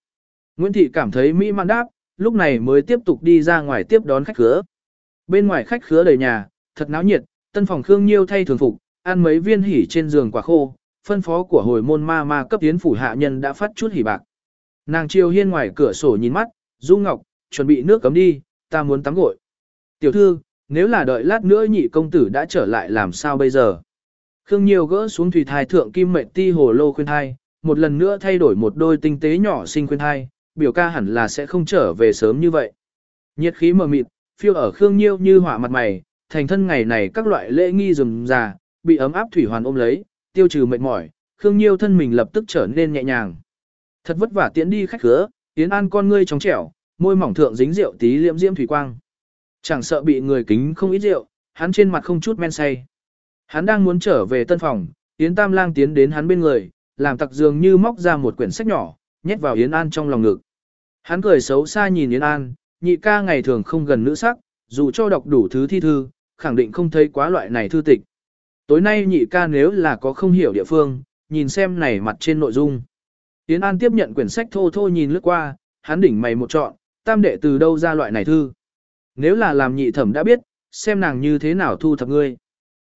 Nguyễn Thị cảm thấy mỹ mãn đáp, lúc này mới tiếp tục đi ra ngoài tiếp đón khách khứa. Bên ngoài khách khứa đầy nhà, thật náo nhiệt, tân phòng Khương Nhiêu thay thường phục, ăn mấy viên hỉ trên giường quả khô, phân phó của hồi môn ma ma cấp tiến phủ hạ nhân đã phát chút hỉ bạc. Nàng chiều hiên ngoài cửa sổ nhìn mắt, Du Ngọc, chuẩn bị nước cấm đi, ta muốn tắm gội. Tiểu thư, nếu là đợi lát nữa nhị công tử đã trở lại làm sao bây giờ? Khương Nhiêu gỡ xuống thủy thai thượng kim mệnh ti hồ lô khuyên thai, một lần nữa thay đổi một đôi tinh tế nhỏ xinh khuyên thai, biểu ca hẳn là sẽ không trở về sớm như vậy. Nhiệt khí mờ mịt, phiêu ở Khương Nhiêu như hỏa mặt mày, thành thân ngày này các loại lễ nghi rườm rà, bị ấm áp thủy hoàn ôm lấy, tiêu trừ mệt mỏi, Khương Nhiêu thân mình lập tức trở nên nhẹ nhàng. Thật vất vả tiễn đi khách khứa, Yến an con ngươi trong trẻo, môi mỏng thượng dính rượu tí liễm diễm thủy quang. Chẳng sợ bị người kính không ít rượu, hắn trên mặt không chút men say. Hắn đang muốn trở về tân phòng, Yến Tam Lang tiến đến hắn bên người, làm tặc dường như móc ra một quyển sách nhỏ, nhét vào Yến An trong lòng ngực. Hắn cười xấu xa nhìn Yến An, nhị ca ngày thường không gần nữ sắc, dù cho đọc đủ thứ thi thư, khẳng định không thấy quá loại này thư tịch. Tối nay nhị ca nếu là có không hiểu địa phương, nhìn xem này mặt trên nội dung. Yến An tiếp nhận quyển sách thô thô nhìn lướt qua, hắn đỉnh mày một trọn, tam đệ từ đâu ra loại này thư. Nếu là làm nhị thẩm đã biết, xem nàng như thế nào thu thập ngươi.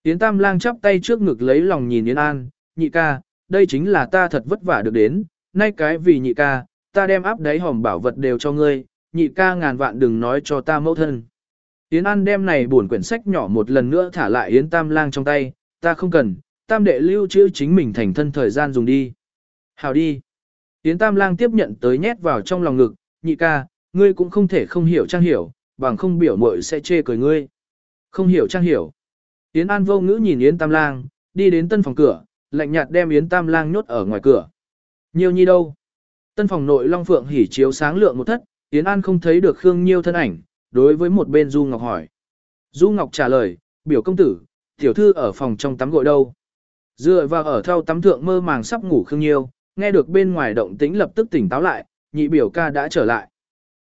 Yến Tam Lang chắp tay trước ngực lấy lòng nhìn Yến An, nhị ca, đây chính là ta thật vất vả được đến, nay cái vì nhị ca, ta đem áp đáy hòm bảo vật đều cho ngươi, nhị ca ngàn vạn đừng nói cho ta mẫu thân. Yến An đem này buồn quyển sách nhỏ một lần nữa thả lại Yến Tam Lang trong tay, ta không cần, tam đệ lưu trữ chính mình thành thân thời gian dùng đi. Hào đi. Yến Tam Lang tiếp nhận tới nhét vào trong lòng ngực, nhị ca, ngươi cũng không thể không hiểu trang hiểu, bằng không biểu muội sẽ chê cười ngươi. Không hiểu trang hiểu. Yến An vô ngữ nhìn Yến Tam Lang, đi đến tân phòng cửa, lạnh nhạt đem Yến Tam Lang nhốt ở ngoài cửa. Nhiều nhi đâu? Tân phòng nội Long Phượng hỉ chiếu sáng lượng một thất, Yến An không thấy được Khương Nhiêu thân ảnh, đối với một bên Du Ngọc hỏi. Du Ngọc trả lời, biểu công tử, tiểu thư ở phòng trong tắm gội đâu? Dựa vào ở thau tắm thượng mơ màng sắp ngủ Khương Nhiêu, nghe được bên ngoài động tĩnh lập tức tỉnh táo lại, nhị biểu ca đã trở lại.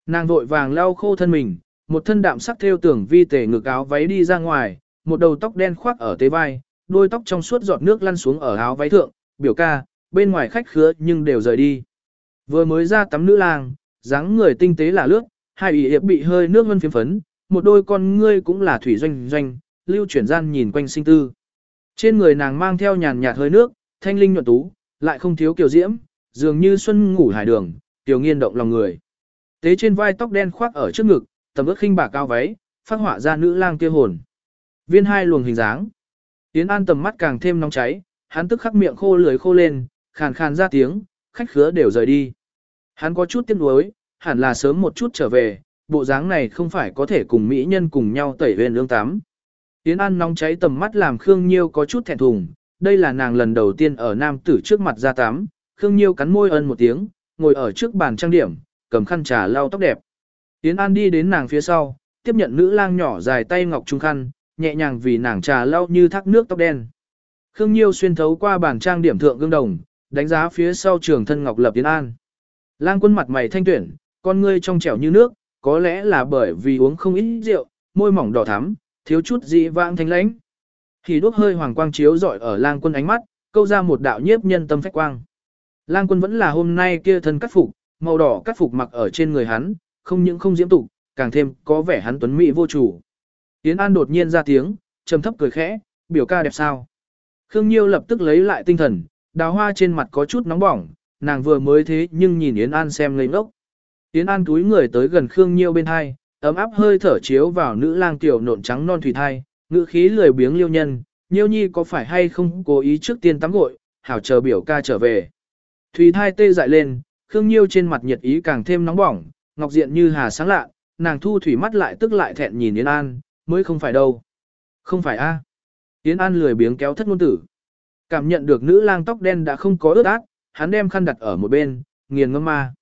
Nàng vội vàng lau khô thân mình, một thân đạm sắc theo tưởng vi tề ngực áo váy đi ra ngoài, một đầu tóc đen khoác ở tế vai, đôi tóc trong suốt giọt nước lăn xuống ở áo váy thượng, biểu ca, bên ngoài khách khứa nhưng đều rời đi. Vừa mới ra tắm nữ lang, dáng người tinh tế là lướt, hai ủy hiệp bị hơi nước vân phiếm phấn, một đôi con ngươi cũng là thủy doanh doanh, lưu chuyển gian nhìn quanh sinh tư. Trên người nàng mang theo nhàn nhạt hơi nước, thanh linh nhuận tú, lại không thiếu kiều diễm, dường như xuân ngủ hải đường, tiểu nghiên động lòng người. Tế trên vai tóc đen khoác ở trước ngực, tầm ướt khinh bà cao váy, phát họa ra nữ lang kia hồn. Viên hai luồng hình dáng. Tiến An tầm mắt càng thêm nóng cháy, hắn tức khắc miệng khô lưỡi khô lên, khàn khàn ra tiếng, khách khứa đều rời đi. Hắn có chút tiếc nuối, hẳn là sớm một chút trở về, bộ dáng này không phải có thể cùng mỹ nhân cùng nhau tẩy huyền lương tắm. Tiến An nóng cháy tầm mắt làm Khương Nhiêu có chút thẹn thùng, đây là nàng lần đầu tiên ở nam tử trước mặt ra tắm, Khương Nhiêu cắn môi ân một tiếng, ngồi ở trước bàn trang điểm, cầm khăn trà lau tóc đẹp. Tiến An đi đến nàng phía sau, tiếp nhận nữ lang nhỏ dài tay ngọc trung khăn, nhẹ nhàng vì nàng trà lau như thác nước tóc đen. Khương Nhiêu xuyên thấu qua bàn trang điểm thượng gương đồng, đánh giá phía sau trường thân ngọc lập Tiến An. Lang quân mặt mày thanh tuyển, con ngươi trong trẻo như nước, có lẽ là bởi vì uống không ít rượu, môi mỏng đỏ thắm, thiếu chút dị vãng thanh lãnh. Thì đuốc hơi hoàng quang chiếu rọi ở lang quân ánh mắt, câu ra một đạo nhiếp nhân tâm phách quang. Lang quân vẫn là hôm nay kia thân cắt phục, màu đỏ cắt phục mặc ở trên người hắn, không những không diễm tục, càng thêm có vẻ hắn tuấn mỹ vô chủ. Yến An đột nhiên ra tiếng, trầm thấp cười khẽ, biểu ca đẹp sao. Khương Nhiêu lập tức lấy lại tinh thần, đào hoa trên mặt có chút nóng bỏng, nàng vừa mới thế nhưng nhìn Yến An xem ngây ngốc. Yến An túi người tới gần Khương Nhiêu bên hai, ấm áp hơi thở chiếu vào nữ lang tiểu nộn trắng non thủy thai, ngữ khí lười biếng liêu nhân, Nhiêu nhi có phải hay không cố ý trước tiên tắm gội, hảo chờ biểu ca trở về. Thủy thai tê dại lên, Khương Nhiêu trên mặt nhiệt ý càng thêm nóng bỏng, ngọc diện như hà sáng lạ, nàng thu thủy mắt lại tức lại thẹn nhìn Yến An, mới không phải đâu. Không phải a. Yến An lười biếng kéo thất ngôn tử. Cảm nhận được nữ lang tóc đen đã không có ướt át, hắn đem khăn đặt ở một bên, nghiền ngâm ma.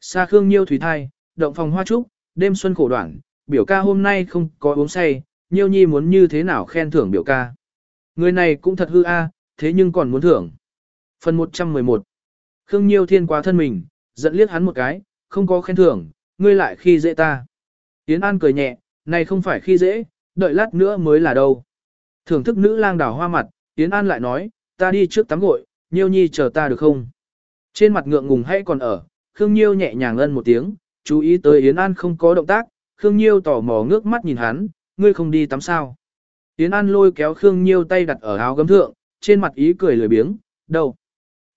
Sa Khương Nhiêu thủy thai, động phòng hoa trúc, đêm xuân khổ đoạn, biểu ca hôm nay không có uống say, Nhiêu Nhi muốn như thế nào khen thưởng biểu ca. Người này cũng thật hư a, thế nhưng còn muốn thưởng. Phần 111 Khương Nhiêu thiên quá thân mình, giận liếc hắn một cái, không có khen thưởng, ngươi lại khi dễ ta. Yến An cười nhẹ, này không phải khi dễ, đợi lát nữa mới là đâu. Thưởng thức nữ lang đảo hoa mặt, Yến An lại nói, ta đi trước tắm gội, Nhiêu Nhi chờ ta được không? Trên mặt ngượng ngùng hay còn ở, Khương Nhiêu nhẹ nhàng ân một tiếng, chú ý tới Yến An không có động tác, Khương Nhiêu tò mò ngước mắt nhìn hắn, ngươi không đi tắm sao? Yến An lôi kéo Khương Nhiêu tay đặt ở áo gấm thượng, trên mặt ý cười lười biếng, đâu?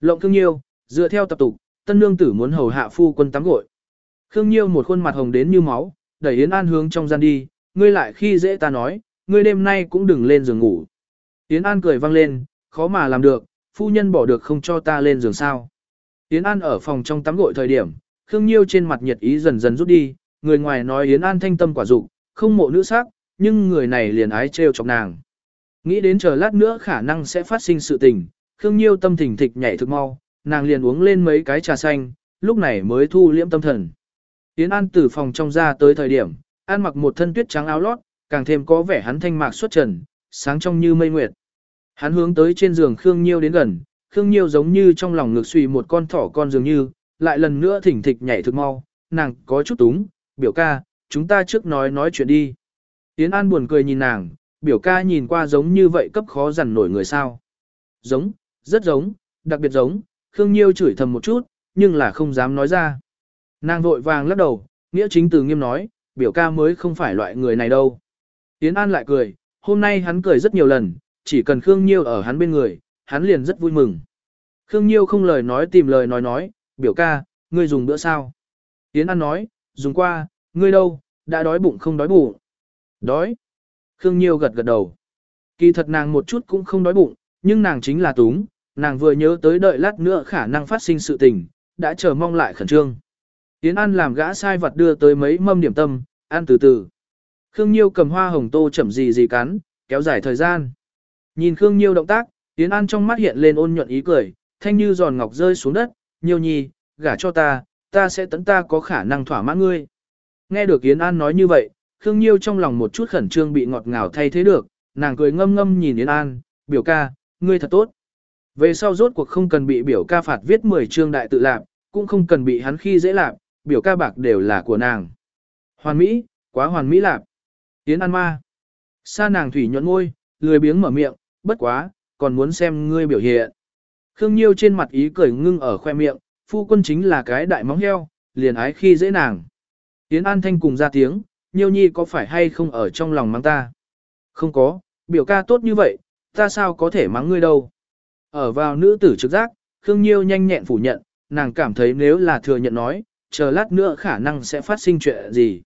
Lộng Khương Nhiêu, dựa theo tập tục, tân nương tử muốn hầu hạ phu quân tắm gội. Khương Nhiêu một khuôn mặt hồng đến như máu, đẩy Yến An hướng trong gian đi, ngươi lại khi dễ ta nói, ngươi đêm nay cũng đừng lên giường ngủ. Yến An cười vang lên, khó mà làm được, phu nhân bỏ được không cho ta lên giường sao. Yến An ở phòng trong tắm gội thời điểm, Khương Nhiêu trên mặt nhiệt ý dần dần rút đi, người ngoài nói Yến An thanh tâm quả dục, không mộ nữ sắc, nhưng người này liền ái trêu chọc nàng. Nghĩ đến chờ lát nữa khả năng sẽ phát sinh sự tình, Khương Nhiêu tâm thỉnh thịch nhảy thực mau, nàng liền uống lên mấy cái trà xanh, lúc này mới thu liễm tâm thần. Yến An từ phòng trong ra tới thời điểm, An mặc một thân tuyết trắng áo lót, càng thêm có vẻ hắn thanh mạc xuất trần, sáng trong như mây nguyệt. Hắn hướng tới trên giường Khương Nhiêu đến gần, Khương Nhiêu giống như trong lòng ngực suy một con thỏ con dường như, lại lần nữa thỉnh thịch nhảy thực mau, nàng có chút túng, biểu ca, chúng ta trước nói nói chuyện đi. Yến An buồn cười nhìn nàng, biểu ca nhìn qua giống như vậy cấp khó dằn nổi người sao. Giống, rất giống, đặc biệt giống, Khương Nhiêu chửi thầm một chút, nhưng là không dám nói ra. Nàng vội vàng lắc đầu, nghĩa chính từ nghiêm nói, biểu ca mới không phải loại người này đâu. Yến An lại cười, hôm nay hắn cười rất nhiều lần, chỉ cần Khương Nhiêu ở hắn bên người, hắn liền rất vui mừng. Khương Nhiêu không lời nói tìm lời nói nói, biểu ca, ngươi dùng bữa sao? Yến An nói, dùng qua, ngươi đâu, đã đói bụng không đói bụng. Đói. Khương Nhiêu gật gật đầu. Kỳ thật nàng một chút cũng không đói bụng, nhưng nàng chính là túng, nàng vừa nhớ tới đợi lát nữa khả năng phát sinh sự tình, đã chờ mong lại khẩn trương. Yến An làm gã sai vật đưa tới mấy mâm điểm tâm, ăn từ từ. Khương Nhiêu cầm hoa hồng tô chậm gì gì cắn, kéo dài thời gian. Nhìn Khương Nhiêu động tác, Yến An trong mắt hiện lên ôn nhuận ý cười, thanh như giòn ngọc rơi xuống đất, Nhiêu nhi, gả cho ta, ta sẽ tấn ta có khả năng thỏa mãn ngươi. Nghe được Yến An nói như vậy, Khương Nhiêu trong lòng một chút khẩn trương bị ngọt ngào thay thế được, nàng cười ngâm ngâm nhìn Yến An, biểu ca, ngươi thật tốt. Về sau rốt cuộc không cần bị biểu ca phạt viết 10 chương đại tự lạc, cũng không cần bị hắn khi dễ lạc, biểu ca bạc đều là của nàng. Hoàn Mỹ, quá hoàn Mỹ lạc. Yến An ma. Sa nàng thủy nhuận ngôi, lười biếng mở miệng, bất quá, còn muốn xem ngươi biểu hiện. Khương Nhiêu trên mặt ý cười ngưng ở khoe miệng, phu quân chính là cái đại móng heo, liền ái khi dễ nàng. Yến An Thanh cùng ra tiếng, Nhiêu Nhi có phải hay không ở trong lòng mắng ta? Không có, biểu ca tốt như vậy, ta sao có thể mắng ngươi đâu? Ở vào nữ tử trực giác, Khương Nhiêu nhanh nhẹn phủ nhận, nàng cảm thấy nếu là thừa nhận nói, chờ lát nữa khả năng sẽ phát sinh chuyện gì.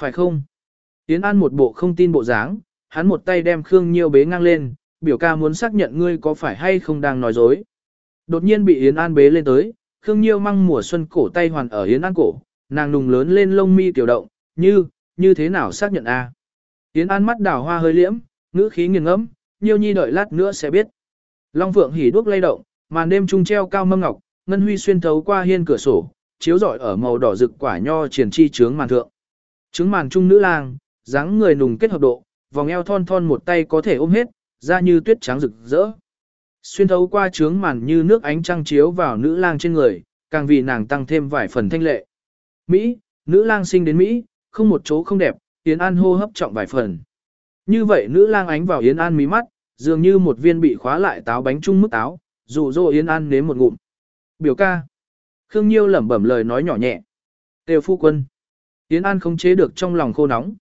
Phải không? Yến An một bộ không tin bộ dáng, hắn một tay đem Khương Nhiêu bế ngang lên, biểu ca muốn xác nhận ngươi có phải hay không đang nói dối. Đột nhiên bị Yến An bế lên tới, Khương Nhiêu mang mùa xuân cổ tay hoàn ở Yến An cổ, nàng nùng lớn lên lông mi tiểu động, như, như thế nào xác nhận a? Yến An mắt đảo hoa hơi liễm, ngữ khí nghiền ngẫm, Nhiêu Nhi đợi lát nữa sẽ biết. Long Phượng hỉ đuốc lay động, màn đêm trung treo cao mâm ngọc, ngân huy xuyên thấu qua hiên cửa sổ, chiếu rọi ở màu đỏ rực quả nho triển chi trướng màn thượng. Trướng màn trung nữ lang, dáng người nùng kết hợp độ, vòng eo thon thon một tay có thể ôm hết, da như tuyết trắng rực rỡ. Xuyên thấu qua trướng màn như nước ánh trăng chiếu vào nữ lang trên người, càng vì nàng tăng thêm vài phần thanh lệ. Mỹ, nữ lang sinh đến Mỹ, không một chỗ không đẹp, Yến An hô hấp trọng vài phần. Như vậy nữ lang ánh vào Yến An mí mắt, dường như một viên bị khóa lại táo bánh trung mức táo, dụ dỗ Yến An nếm một ngụm. Biểu ca. Khương Nhiêu lẩm bẩm lời nói nhỏ nhẹ. Tiêu phu quân. Yến An không chế được trong lòng khô nóng.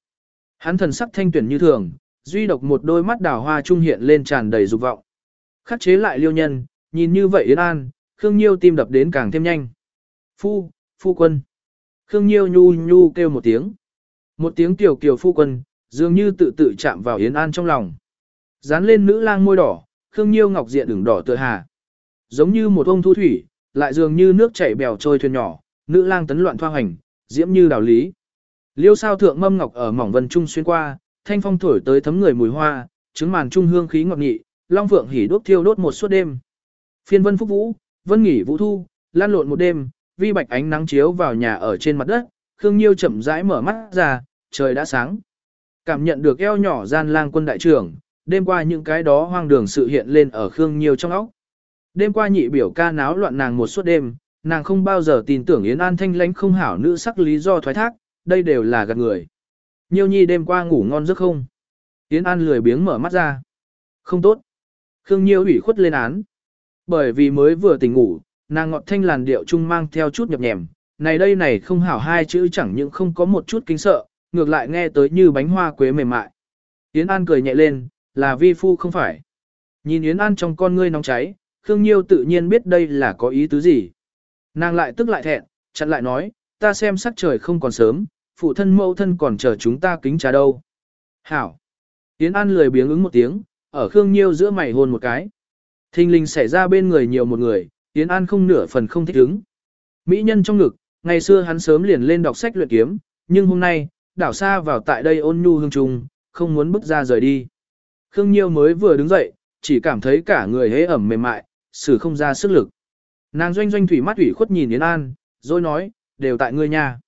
Hắn thần sắc thanh tuyển như thường, duy độc một đôi mắt đào hoa trung hiện lên tràn đầy dục vọng. Khắc chế lại liêu nhân, nhìn như vậy Yến An, Khương Nhiêu tim đập đến càng thêm nhanh. Phu, phu quân. Khương Nhiêu nhu nhu kêu một tiếng. Một tiếng tiểu kiều phu quân, dường như tự tự chạm vào Yến An trong lòng. Dán lên nữ lang môi đỏ, Khương Nhiêu ngọc diện đường đỏ tựa hà. Giống như một ông thu thủy, lại dường như nước chảy bèo trôi thuyền nhỏ, nữ lang tấn loạn thoa hành, diễm như đào lý. Liêu sao thượng mâm ngọc ở mỏng vân trung xuyên qua, thanh phong thổi tới thấm người mùi hoa, trứng màn trung hương khí ngọt nghị, long phượng hỉ đốt thiêu đốt một suốt đêm. Phiên vân phúc vũ, vân nghỉ vũ thu, lan lộn một đêm, vi bạch ánh nắng chiếu vào nhà ở trên mặt đất, Khương Nhiêu chậm rãi mở mắt ra, trời đã sáng. Cảm nhận được eo nhỏ gian lang quân đại trưởng, đêm qua những cái đó hoang đường sự hiện lên ở Khương Nhiêu trong óc. Đêm qua nhị biểu ca náo loạn nàng một suốt đêm, nàng không bao giờ tin tưởng Yến An thanh lãnh không hảo nữ sắc lý do thoái thác, đây đều là gạt người. Nhiêu nhi đêm qua ngủ ngon giấc không? Yến An lười biếng mở mắt ra. Không tốt. Khương Nhiêu ủy khuất lên án. Bởi vì mới vừa tỉnh ngủ, nàng ngọt thanh làn điệu trung mang theo chút nhập nhèm. Này đây này không hảo hai chữ chẳng những không có một chút kinh sợ, ngược lại nghe tới như bánh hoa quế mềm mại. Yến An cười nhẹ lên, là vi phu không phải. Nhìn Yến An trong con ngươi nóng cháy, Khương Nhiêu tự nhiên biết đây là có ý tứ gì. Nàng lại tức lại thẹn, chặn lại nói, ta xem sắc trời không còn sớm, phụ thân mẫu thân còn chờ chúng ta kính trà đâu. Hảo. Yến An lười biếng ứng một tiếng, ở Khương Nhiêu giữa mày hôn một cái. Thình linh xảy ra bên người nhiều một người, Yến An không nửa phần không thích ứng. Mỹ nhân trong ngực, ngày xưa hắn sớm liền lên đọc sách luyện kiếm, nhưng hôm nay, đảo xa vào tại đây ôn nhu hương trùng, không muốn bước ra rời đi. Khương Nhiêu mới vừa đứng dậy, chỉ cảm thấy cả người hế ẩm mềm mại, xử không ra sức lực. Nàng doanh doanh thủy mắt ủy khuất nhìn Yến An, rồi nói, đều tại ngươi nhà.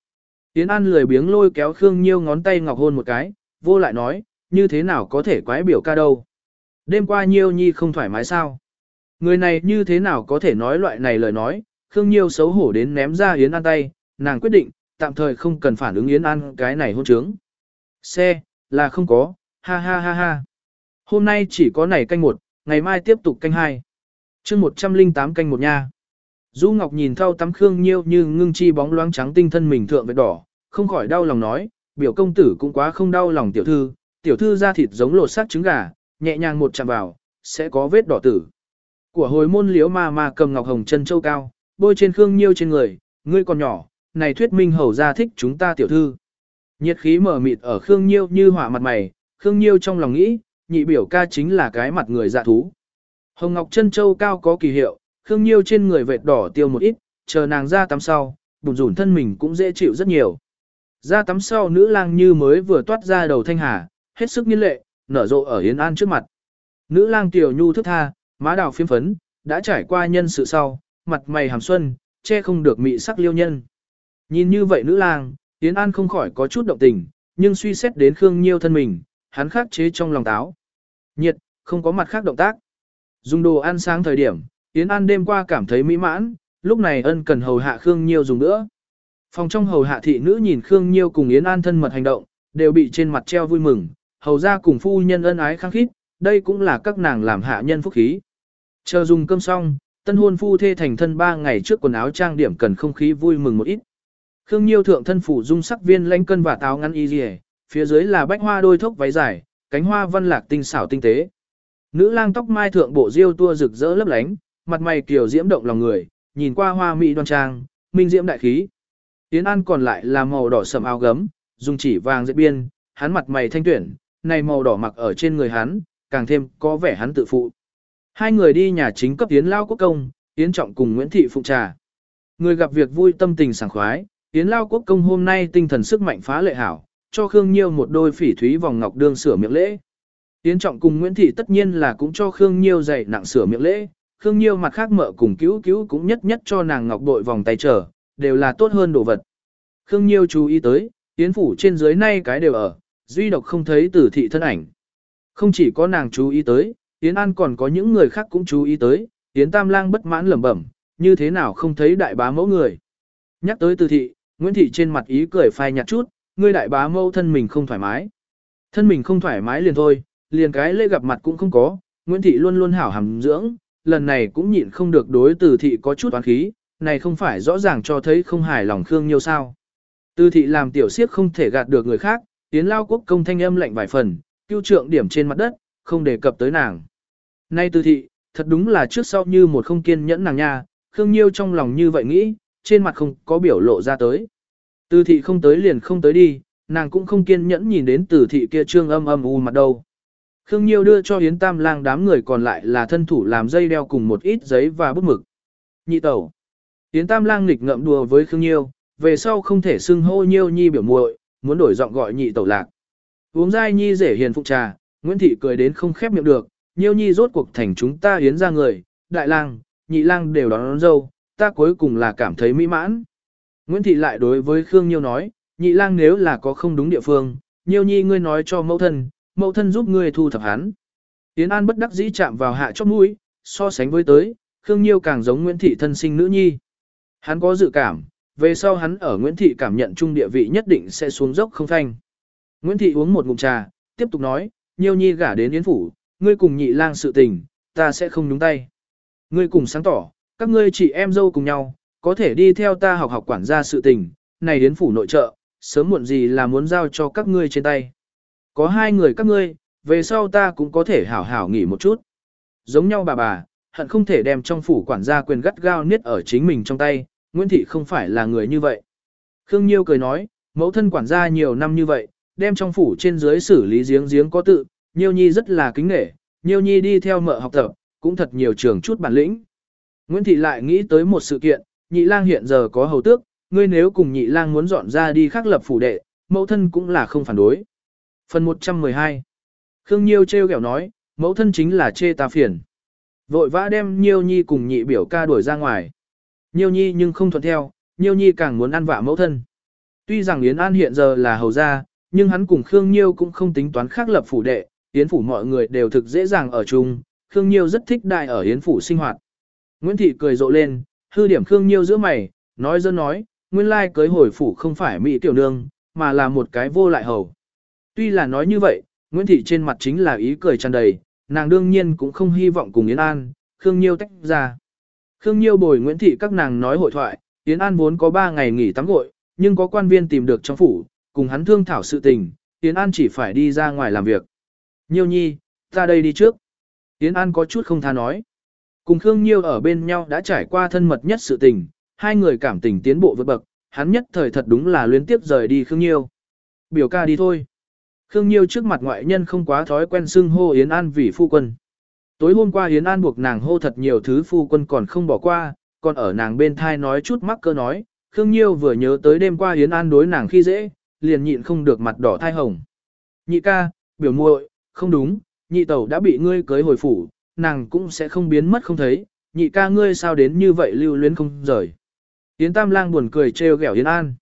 Yến An lười biếng lôi kéo Khương Nhiêu ngón tay ngọc hôn một cái, vô lại nói, như thế nào có thể quái biểu ca đâu. Đêm qua Nhiêu Nhi không thoải mái sao? Người này như thế nào có thể nói loại này lời nói, Khương Nhiêu xấu hổ đến ném ra Yến An tay, nàng quyết định, tạm thời không cần phản ứng Yến An cái này hôn trướng. Xe, là không có, ha ha ha ha. Hôm nay chỉ có này canh một, ngày mai tiếp tục canh hai. chương 108 canh một nha. Du Ngọc nhìn thao tắm Khương Nhiêu như ngưng chi bóng loáng trắng tinh thân mình thượng vết đỏ, không khỏi đau lòng nói, biểu công tử cũng quá không đau lòng tiểu thư, tiểu thư da thịt giống lột xác trứng gà, nhẹ nhàng một chạm vào, sẽ có vết đỏ tử. Của hồi môn liễu ma ma cầm ngọc hồng chân châu cao, bôi trên Khương Nhiêu trên người, ngươi còn nhỏ, này thuyết minh hầu ra thích chúng ta tiểu thư. Nhiệt khí mở mịt ở Khương Nhiêu như hỏa mặt mày, Khương Nhiêu trong lòng nghĩ, nhị biểu ca chính là cái mặt người dạ thú. Hồng Ngọc chân châu cao có kỳ hiệu, Khương Nhiêu trên người vệt đỏ tiêu một ít, chờ nàng ra tắm sau, bùn rủn thân mình cũng dễ chịu rất nhiều. Ra tắm sau nữ lang như mới vừa toát ra đầu thanh hà, hết sức nghiên lệ, nở rộ ở Yến An trước mặt. Nữ lang tiểu nhu thức tha, má đào phiếm phấn, đã trải qua nhân sự sau, mặt mày hàm xuân, che không được mị sắc liêu nhân. Nhìn như vậy nữ lang, Yến An không khỏi có chút động tình, nhưng suy xét đến Khương Nhiêu thân mình, hắn khắc chế trong lòng táo. Nhiệt, không có mặt khác động tác. Dùng đồ ăn sáng thời điểm, Yến An đêm qua cảm thấy mỹ mãn, lúc này ân cần hầu hạ Khương Nhiêu dùng nữa. Phòng trong hầu hạ thị nữ nhìn Khương Nhiêu cùng Yến An thân mật hành động, đều bị trên mặt treo vui mừng, hầu ra cùng phu nhân ân ái khăng khít, đây cũng là các nàng làm hạ nhân phúc khí. Chờ dùng cơm xong, tân hôn phu thê thành thân ba ngày trước quần áo trang điểm cần không khí vui mừng một ít. Khương Nhiêu thượng thân phủ dung sắc viên lãnh cân và táo ngắn y rìa, phía dưới là bách hoa đôi thốc váy dài, cánh hoa văn lạc tinh xảo tinh tế. Nữ lang tóc mai thượng bộ diêu tua rực rỡ lấp lánh, mặt mày kiều diễm động lòng người, nhìn qua hoa mỹ đoan trang, minh diễm đại khí. Tiến An còn lại là màu đỏ sầm áo gấm, dùng chỉ vàng dệt biên, hắn mặt mày thanh tuyển, này màu đỏ mặc ở trên người hắn, càng thêm có vẻ hắn tự phụ. Hai người đi nhà chính cấp Tiến Lao Quốc Công, Tiến Trọng cùng Nguyễn Thị Phụng Trà. Người gặp việc vui tâm tình sảng khoái, Tiến Lao Quốc Công hôm nay tinh thần sức mạnh phá lệ hảo, cho Khương Nhiêu một đôi phỉ thúy vòng ngọc đương sửa miệng lễ. Tiến Trọng cùng Nguyễn Thị tất nhiên là cũng cho Khương Nhiêu dạy nặng sửa miệng lễ, Khương Nhiêu mặt khác mợ cùng cứu cứu cũng nhất nhất cho nàng ngọc bội vòng tay trở, đều là tốt hơn đồ vật. Khương Nhiêu chú ý tới, Yến phủ trên dưới nay cái đều ở, duy độc không thấy tử thị thân ảnh. Không chỉ có nàng chú ý tới, Yến An còn có những người khác cũng chú ý tới, Yến Tam Lang bất mãn lẩm bẩm, như thế nào không thấy đại bá mẫu người. Nhắc tới Từ thị, Nguyễn Thị trên mặt ý cười phai nhạt chút, ngươi đại bá mẫu thân mình không thoải mái. Thân mình không thoải mái liền thôi, liền cái lễ gặp mặt cũng không có, Nguyễn Thị luôn luôn hảo hàm dưỡng, lần này cũng nhịn không được đối Từ thị có chút oán khí, này không phải rõ ràng cho thấy không hài lòng Khương Nhiêu sao. Từ thị làm tiểu siếp không thể gạt được người khác, tiến lao quốc công thanh âm lạnh vài phần, tiêu trượng điểm trên mặt đất, không đề cập tới nàng. Nay từ thị, thật đúng là trước sau như một không kiên nhẫn nàng nha, Khương Nhiêu trong lòng như vậy nghĩ, trên mặt không có biểu lộ ra tới. Từ thị không tới liền không tới đi, nàng cũng không kiên nhẫn nhìn đến từ thị kia trương âm âm u mặt đâu. Khương Nhiêu đưa cho Yến Tam Lang đám người còn lại là thân thủ làm dây đeo cùng một ít giấy và bút mực. Nhị tẩu. Yến Tam Lang nghịch ngậm đùa với Khương Nhiêu, về sau không thể xưng hô Nhiêu Nhi biểu muội, muốn đổi giọng gọi nhị tẩu lạc. Uống dai Nhi rể hiền phụ trà, Nguyễn Thị cười đến không khép miệng được, Nhiêu Nhi rốt cuộc thành chúng ta Yến ra người, đại lang, nhị lang đều đón, đón dâu, ta cuối cùng là cảm thấy mỹ mãn. Nguyễn Thị lại đối với Khương Nhiêu nói, nhị lang nếu là có không đúng địa phương, Nhiêu Nhi ngươi nói cho mẫu thân, mẫu thân giúp ngươi thu thập hắn. Yến An bất đắc dĩ chạm vào hạ chót mũi, so sánh với tới, Khương Nhiêu càng giống Nguyễn Thị thân sinh nữ nhi. Hắn có dự cảm, về sau hắn ở Nguyễn Thị cảm nhận chung địa vị nhất định sẽ xuống dốc không thanh. Nguyễn Thị uống một ngụm trà, tiếp tục nói, Nhiêu Nhi gả đến Yến Phủ, ngươi cùng nhị lang sự tình, ta sẽ không nhúng tay. Ngươi cùng sáng tỏ, các ngươi chị em dâu cùng nhau, có thể đi theo ta học học quản gia sự tình, này đến Phủ nội trợ, sớm muộn gì là muốn giao cho các ngươi trên tay. Có hai người các ngươi, về sau ta cũng có thể hảo hảo nghỉ một chút. Giống nhau bà bà, hận không thể đem trong phủ quản gia quyền gắt gao niết ở chính mình trong tay, Nguyễn Thị không phải là người như vậy. Khương Nhiêu cười nói, mẫu thân quản gia nhiều năm như vậy, đem trong phủ trên dưới xử lý giếng giếng có tự, Nhiêu Nhi rất là kính nghệ, Nhiêu Nhi đi theo mợ học tập, cũng thật nhiều trường chút bản lĩnh. Nguyễn Thị lại nghĩ tới một sự kiện, nhị lang hiện giờ có hầu tước, ngươi nếu cùng nhị lang muốn dọn ra đi khắc lập phủ đệ, mẫu thân cũng là không phản đối. Phần 112 Khương Nhiêu treo kẹo nói, mẫu thân chính là chê ta phiền. Vội vã đem Nhiêu Nhi cùng nhị biểu ca đuổi ra ngoài. Nhiêu Nhi nhưng không thuận theo, Nhiêu Nhi càng muốn ăn vạ mẫu thân. Tuy rằng Yến An hiện giờ là hầu gia, nhưng hắn cùng Khương Nhiêu cũng không tính toán khác lập phủ đệ, Yến phủ mọi người đều thực dễ dàng ở chung, Khương Nhiêu rất thích đại ở Yến phủ sinh hoạt. Nguyễn Thị cười rộ lên, hư điểm Khương Nhiêu giữa mày, nói dân nói, nguyên lai cưới hồi phủ không phải Mỹ tiểu nương, mà là một cái vô lại hầu. Tuy là nói như vậy, Nguyễn Thị trên mặt chính là ý cười tràn đầy, nàng đương nhiên cũng không hy vọng cùng Yến An, Khương Nhiêu tách ra. Khương Nhiêu bồi Nguyễn Thị các nàng nói hội thoại, Yến An vốn có 3 ngày nghỉ tắm gội, nhưng có quan viên tìm được trong phủ, cùng hắn thương thảo sự tình, Yến An chỉ phải đi ra ngoài làm việc. Nhiêu nhi, ta đây đi trước. Yến An có chút không tha nói. Cùng Khương Nhiêu ở bên nhau đã trải qua thân mật nhất sự tình, hai người cảm tình tiến bộ vượt bậc, hắn nhất thời thật đúng là luyến tiếp rời đi Khương Nhiêu. Biểu ca đi thôi. Khương Nhiêu trước mặt ngoại nhân không quá thói quen xưng hô Yến An vì phu quân. Tối hôm qua Yến An buộc nàng hô thật nhiều thứ phu quân còn không bỏ qua, còn ở nàng bên thai nói chút mắc cơ nói, Khương Nhiêu vừa nhớ tới đêm qua Yến An đối nàng khi dễ, liền nhịn không được mặt đỏ thai hồng. Nhị ca, biểu muội, không đúng, nhị tẩu đã bị ngươi cưới hồi phủ, nàng cũng sẽ không biến mất không thấy, nhị ca ngươi sao đến như vậy lưu luyến không rời. Yến Tam Lang buồn cười trêu ghẹo Yến An.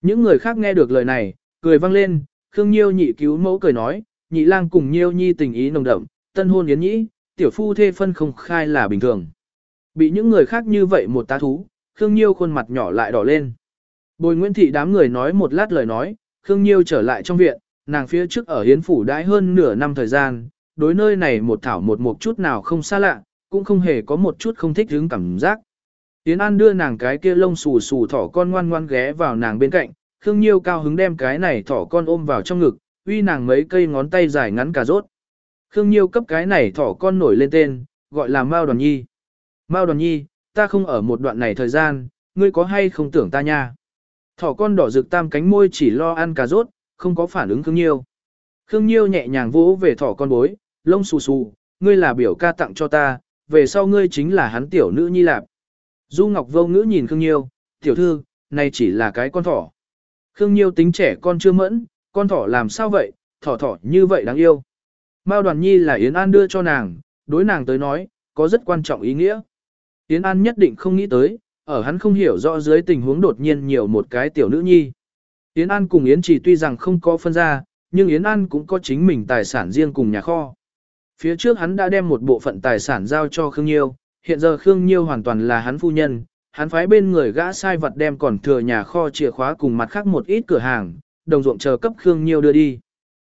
Những người khác nghe được lời này, cười vang lên, Khương Nhiêu nhị cứu mẫu cười nói, nhị lang cùng Nhiêu nhi tình ý nồng đậm, tân hôn yến nhĩ, tiểu phu thê phân không khai là bình thường. Bị những người khác như vậy một tá thú, Khương Nhiêu khuôn mặt nhỏ lại đỏ lên. Bồi Nguyễn Thị đám người nói một lát lời nói, Khương Nhiêu trở lại trong viện, nàng phía trước ở hiến phủ đãi hơn nửa năm thời gian, đối nơi này một thảo một một chút nào không xa lạ, cũng không hề có một chút không thích hứng cảm giác. Yến An đưa nàng cái kia lông xù xù thỏ con ngoan ngoan ghé vào nàng bên cạnh, Khương Nhiêu cao hứng đem cái này thỏ con ôm vào trong ngực, uy nàng mấy cây ngón tay dài ngắn cả rốt. Khương Nhiêu cấp cái này thỏ con nổi lên tên, gọi là Mao Đoàn Nhi. Mao Đoàn Nhi, ta không ở một đoạn này thời gian, ngươi có hay không tưởng ta nha. Thỏ con đỏ rực tam cánh môi chỉ lo ăn cà rốt, không có phản ứng Khương Nhiêu. Khương Nhiêu nhẹ nhàng vỗ về thỏ con bối, lông xù xù, ngươi là biểu ca tặng cho ta, về sau ngươi chính là hắn tiểu nữ nhi lạp. Du Ngọc vô ngữ nhìn Khương Nhiêu, tiểu thư, này chỉ là cái con thỏ. Khương Nhiêu tính trẻ con chưa mẫn, con thỏ làm sao vậy, thỏ thỏ như vậy đáng yêu. Mao Đoàn Nhi là Yến An đưa cho nàng, đối nàng tới nói, có rất quan trọng ý nghĩa. Yến An nhất định không nghĩ tới, ở hắn không hiểu rõ dưới tình huống đột nhiên nhiều một cái tiểu nữ nhi. Yến An cùng Yến Chỉ tuy rằng không có phân ra, nhưng Yến An cũng có chính mình tài sản riêng cùng nhà kho. Phía trước hắn đã đem một bộ phận tài sản giao cho Khương Nhiêu, hiện giờ Khương Nhiêu hoàn toàn là hắn phu nhân, hắn phái bên người gã sai vật đem còn thừa nhà kho chìa khóa cùng mặt khác một ít cửa hàng, đồng ruộng chờ cấp Khương Nhiêu đưa đi.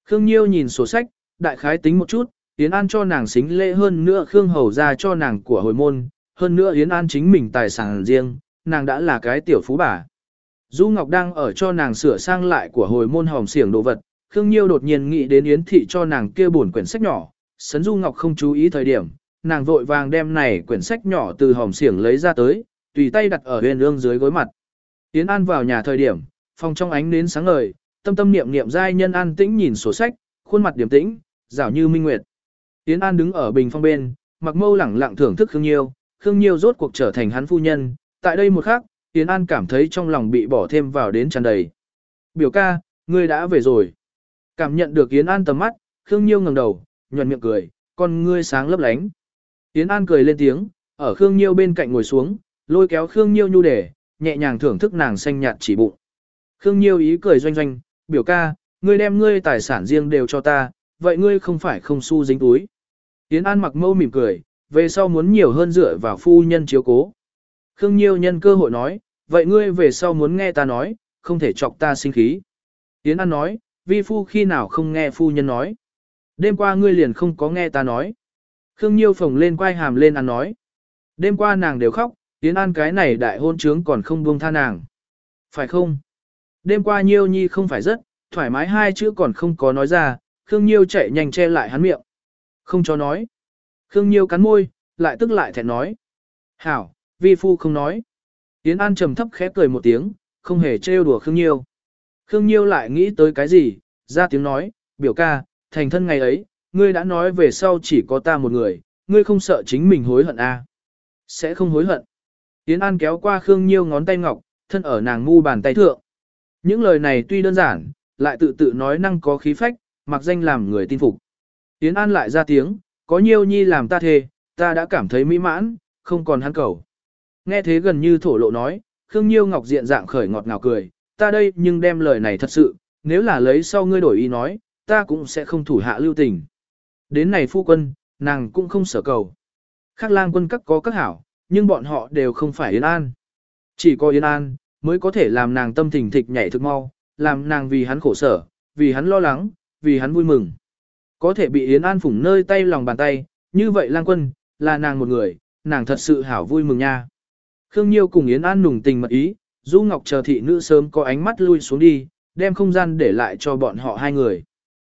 Khương Nhiêu nhìn sổ sách, đại khái tính một chút, Yến An cho nàng xính lễ hơn nữa Khương Hầu ra cho nàng của hồi môn, hơn nữa Yến An chính mình tài sản riêng, nàng đã là cái tiểu phú bà. Du Ngọc đang ở cho nàng sửa sang lại của hồi môn hòm xiển đồ vật, Khương Nhiêu đột nhiên nghĩ đến Yến Thị cho nàng kia buồn quyển sách nhỏ, sấn Du Ngọc không chú ý thời điểm, nàng vội vàng đem này quyển sách nhỏ từ hòm xiển lấy ra tới, tùy tay đặt ở huyền ương dưới gối mặt. Yến An vào nhà thời điểm, phòng trong ánh nến sáng ngời, tâm tâm niệm niệm giai nhân an tĩnh nhìn sổ sách, khuôn mặt điềm tĩnh, rảo như minh nguyệt. Yến An đứng ở bình phong bên, mặc mâu lẳng lặng thưởng thức Khương Nhiêu, Khương Nhiêu rốt cuộc trở thành hắn phu nhân, tại đây một khắc, Yến An cảm thấy trong lòng bị bỏ thêm vào đến tràn đầy. Biểu ca, ngươi đã về rồi. Cảm nhận được Yến An tầm mắt, Khương Nhiêu ngẩng đầu, nhuận miệng cười, con ngươi sáng lấp lánh. Yến An cười lên tiếng, ở Khương Nhiêu bên cạnh ngồi xuống, lôi kéo Khương Nhiêu nhu để, nhẹ nhàng thưởng thức nàng xanh nhạt chỉ bụng. Khương Nhiêu ý cười doanh doanh, biểu ca, ngươi đem ngươi tài sản riêng đều cho ta, vậy ngươi không phải không xu dính túi. Yến An mặc mâu mỉm cười, về sau muốn nhiều hơn dựa vào phu nhân chiếu cố. Khương Nhiêu nhân cơ hội nói, vậy ngươi về sau muốn nghe ta nói, không thể chọc ta sinh khí. Yến An nói, vi phu khi nào không nghe phu nhân nói. Đêm qua ngươi liền không có nghe ta nói. Khương Nhiêu phồng lên quay hàm lên ăn nói. Đêm qua nàng đều khóc, Yến An cái này đại hôn trướng còn không buông tha nàng. Phải không? Đêm qua Nhiêu Nhi không phải rất, thoải mái hai chữ còn không có nói ra, Khương Nhiêu chạy nhanh che lại hắn miệng. Không cho nói. Khương Nhiêu cắn môi, lại tức lại thẹn nói. Hảo, vi phu không nói. Yến An trầm thấp khẽ cười một tiếng, không hề trêu đùa Khương Nhiêu. Khương Nhiêu lại nghĩ tới cái gì, ra tiếng nói, biểu ca, thành thân ngày ấy, ngươi đã nói về sau chỉ có ta một người, ngươi không sợ chính mình hối hận à? Sẽ không hối hận. Yến An kéo qua Khương Nhiêu ngón tay ngọc, thân ở nàng ngu bàn tay thượng. Những lời này tuy đơn giản, lại tự tự nói năng có khí phách, mặc danh làm người tin phục. Yến An lại ra tiếng, có Nhiêu nhi làm ta thề, ta đã cảm thấy mỹ mãn, không còn hắn cầu. Nghe thế gần như thổ lộ nói, Khương Nhiêu Ngọc diện dạng khởi ngọt ngào cười, ta đây nhưng đem lời này thật sự, nếu là lấy sau ngươi đổi ý nói, ta cũng sẽ không thủ hạ lưu tình. Đến này phu quân, nàng cũng không sở cầu. Khác lang quân các có các hảo, nhưng bọn họ đều không phải Yến An. Chỉ có Yến An, mới có thể làm nàng tâm thình thịch nhảy thực mau, làm nàng vì hắn khổ sở, vì hắn lo lắng, vì hắn vui mừng. Có thể bị Yến An phủng nơi tay lòng bàn tay, như vậy lang quân, là nàng một người, nàng thật sự hảo vui mừng nha. Khương Nhiêu cùng Yến An nùng tình mật ý, Du Ngọc chờ thị nữ sớm có ánh mắt lui xuống đi, đem không gian để lại cho bọn họ hai người.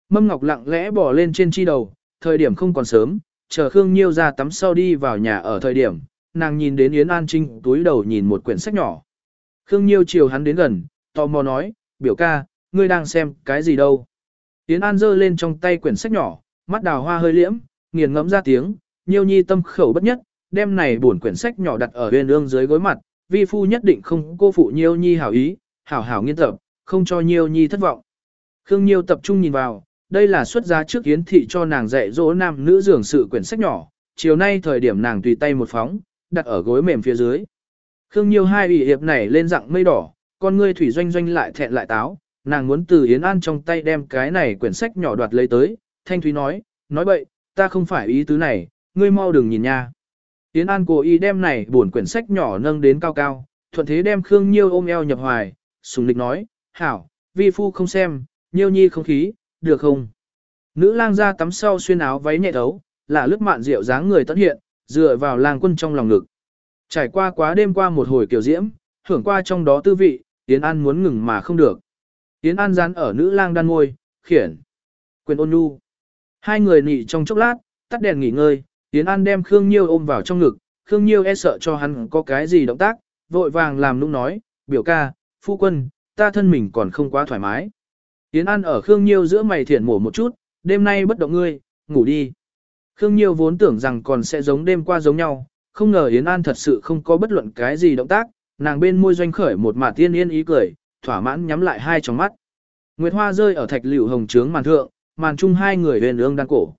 Mâm Ngọc lặng lẽ bỏ lên trên chi đầu, thời điểm không còn sớm, chờ Khương Nhiêu ra tắm sau đi vào nhà ở thời điểm, nàng nhìn đến Yến An Trinh túi đầu nhìn một quyển sách nhỏ. Khương Nhiêu chiều hắn đến gần, tò mò nói, biểu ca, ngươi đang xem cái gì đâu. Yến An giơ lên trong tay quyển sách nhỏ, mắt đào hoa hơi liễm, nghiền ngẫm ra tiếng, Nhiêu nhi tâm khẩu bất nhất, đem này buồn quyển sách nhỏ đặt ở huyền ương dưới gối mặt, vi phu nhất định không cô phụ Nhiêu nhi hảo ý, hảo hảo nghiên tập, không cho Nhiêu nhi thất vọng. Khương Nhiêu tập trung nhìn vào, đây là xuất giá trước yến thị cho nàng dạy dỗ nam nữ dường sự quyển sách nhỏ, chiều nay thời điểm nàng tùy tay một phóng, đặt ở gối mềm phía dưới. Khương Nhiêu hai ủy hiệp này lên dạng mây đỏ, con ngươi thủy doanh doanh lại thẹn lại táo, nàng muốn từ Yến An trong tay đem cái này quyển sách nhỏ đoạt lấy tới, Thanh Thúy nói, nói bậy, ta không phải ý tứ này, ngươi mau đừng nhìn nha. Yến An cố ý đem này buồn quyển sách nhỏ nâng đến cao cao, thuận thế đem Khương Nhiêu ôm eo nhập hoài, sùng lịch nói, hảo, vi phu không xem, Nhiêu nhi không khí, được không? Nữ lang ra tắm sau xuyên áo váy nhẹ thấu, là lướt mạn rượu dáng người tất hiện, dựa vào lang quân trong lòng ngực. Trải qua quá đêm qua một hồi kiểu diễm, hưởng qua trong đó tư vị, Yến An muốn ngừng mà không được. Yến An dán ở nữ lang đan môi, khiển. Quyền ôn nhu. Hai người nị trong chốc lát, tắt đèn nghỉ ngơi, Yến An đem Khương Nhiêu ôm vào trong ngực, Khương Nhiêu e sợ cho hắn có cái gì động tác, vội vàng làm nũng nói, biểu ca, phu quân, ta thân mình còn không quá thoải mái. Yến An ở Khương Nhiêu giữa mày thiện mổ một chút, đêm nay bất động ngươi, ngủ đi. Khương Nhiêu vốn tưởng rằng còn sẽ giống đêm qua giống nhau, không ngờ Yến An thật sự không có bất luận cái gì động tác, nàng bên môi doanh khởi một mả tiên yên ý cười, thỏa mãn nhắm lại hai tròng mắt. Nguyệt hoa rơi ở thạch liễu hồng trướng màn thượng, màn chung hai người huyền ương đang cổ.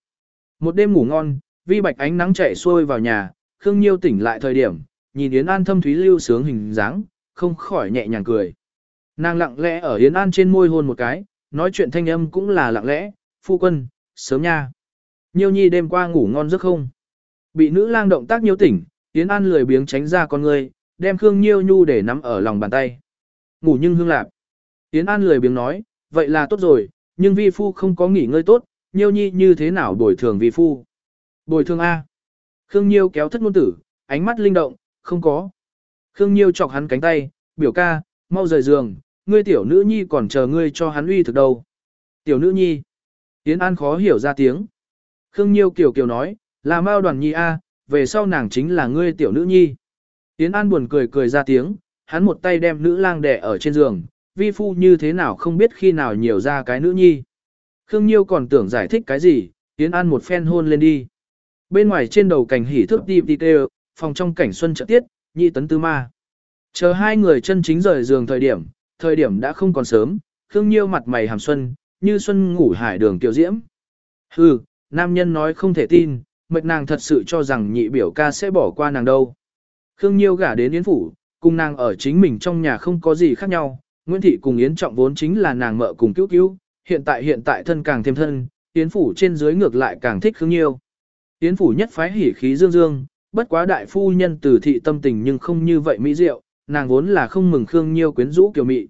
Một đêm ngủ ngon, vi bạch ánh nắng chạy xuôi vào nhà, Khương Nhiêu tỉnh lại thời điểm, nhìn Yến An thâm thúy lưu sướng hình dáng, không khỏi nhẹ nhàng cười. Nàng lặng lẽ ở Yến An trên môi hôn một cái, nói chuyện thanh âm cũng là lặng lẽ, phu quân, sớm nha. Nhiêu nhi đêm qua ngủ ngon giấc không? Bị nữ lang động tác nhiêu tỉnh, Yến An lười biếng tránh ra con người, đem Khương Nhiêu Nhu để nắm ở lòng bàn tay. Ngủ nhưng hương lạp. Yến An lười biếng nói, vậy là tốt rồi, nhưng vi phu không có nghỉ ngơi tốt, Nhiêu nhi như thế nào bồi thường vi phu? Bồi thường A. Khương Nhiêu kéo thất ngôn tử, ánh mắt linh động, không có. Khương Nhiêu chọc hắn cánh tay, biểu ca, mau rời giường, ngươi tiểu nữ nhi còn chờ ngươi cho hắn uy thực đâu. Tiểu nữ nhi. Yến An khó hiểu ra tiếng. Khương Nhiêu kiều kiều nói, là mau đoàn nhi A, về sau nàng chính là ngươi tiểu nữ nhi. Yến An buồn cười cười ra tiếng, hắn một tay đem nữ lang đẻ ở trên giường, vi phu như thế nào không biết khi nào nhiều ra cái nữ nhi. Khương Nhiêu còn tưởng giải thích cái gì, Yến An một phen hôn lên đi. Bên ngoài trên đầu cảnh hỉ thước đi đi kêu, phòng trong cảnh xuân trợ tiết, nhị tấn tư ma. Chờ hai người chân chính rời giường thời điểm, thời điểm đã không còn sớm, Khương Nhiêu mặt mày hàm xuân, như xuân ngủ hải đường tiểu diễm. Hừ, nam nhân nói không thể tin, mệt nàng thật sự cho rằng nhị biểu ca sẽ bỏ qua nàng đâu. Khương Nhiêu gả đến Yến Phủ, cùng nàng ở chính mình trong nhà không có gì khác nhau, Nguyễn Thị cùng Yến Trọng vốn chính là nàng mợ cùng cứu cứu, hiện tại hiện tại thân càng thêm thân, Yến Phủ trên dưới ngược lại càng thích Khương Nhiêu. Yến Phủ nhất phái hỉ khí dương dương, bất quá đại phu nhân từ thị tâm tình nhưng không như vậy mỹ diệu, nàng vốn là không mừng Khương Nhiêu quyến rũ kiều mị.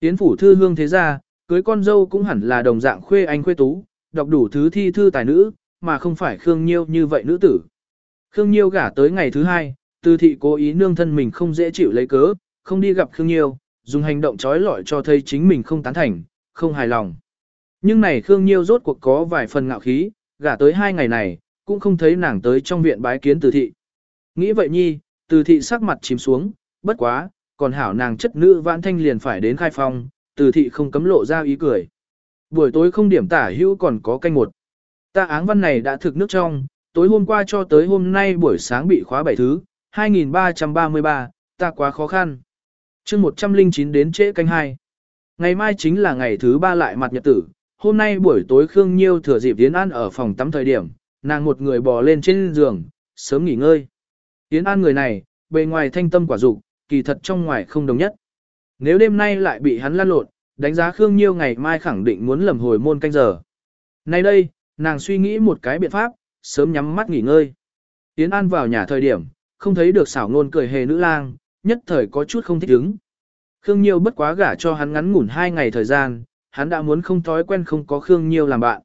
Yến Phủ thư hương thế ra, cưới con dâu cũng hẳn là đồng dạng khuê anh khuê tú, đọc đủ thứ thi thư tài nữ, mà không phải Khương Nhiêu như vậy nữ tử. Khương Nhiêu gả tới ngày thứ hai, từ thị cố ý nương thân mình không dễ chịu lấy cớ, không đi gặp Khương Nhiêu, dùng hành động trói lọi cho thấy chính mình không tán thành, không hài lòng. Nhưng này Khương Nhiêu rốt cuộc có vài phần ngạo khí, gả tới hai ngày này, cũng không thấy nàng tới trong viện bái kiến từ thị. Nghĩ vậy nhi, từ thị sắc mặt chìm xuống, bất quá, còn hảo nàng chất nữ vãn thanh liền phải đến khai phong, từ thị không cấm lộ ra ý cười. Buổi tối không điểm tả hữu còn có canh một. Ta áng văn này đã thực nước trong, tối hôm qua cho tới hôm nay buổi sáng bị khóa bảy thứ, 2333, ta quá khó khăn. chương 109 đến trễ canh 2. Ngày mai chính là ngày thứ ba lại mặt nhật tử, hôm nay buổi tối Khương Nhiêu thừa dịp Yến An ở phòng tắm thời điểm, nàng một người bò lên trên giường, sớm nghỉ ngơi. Yến An người này, bề ngoài thanh tâm quả dục, kỳ thật trong ngoài không đồng nhất. Nếu đêm nay lại bị hắn lăn lộn, đánh giá Khương Nhiêu ngày mai khẳng định muốn lầm hồi môn canh giờ. Nay đây, nàng suy nghĩ một cái biện pháp, sớm nhắm mắt nghỉ ngơi. Yến An vào nhà thời điểm, không thấy được xảo ngôn cười hề nữ lang, nhất thời có chút không thích ứng. Khương Nhiêu bất quá gả cho hắn ngắn ngủn hai ngày thời gian, hắn đã muốn không thói quen không có Khương Nhiêu làm bạn.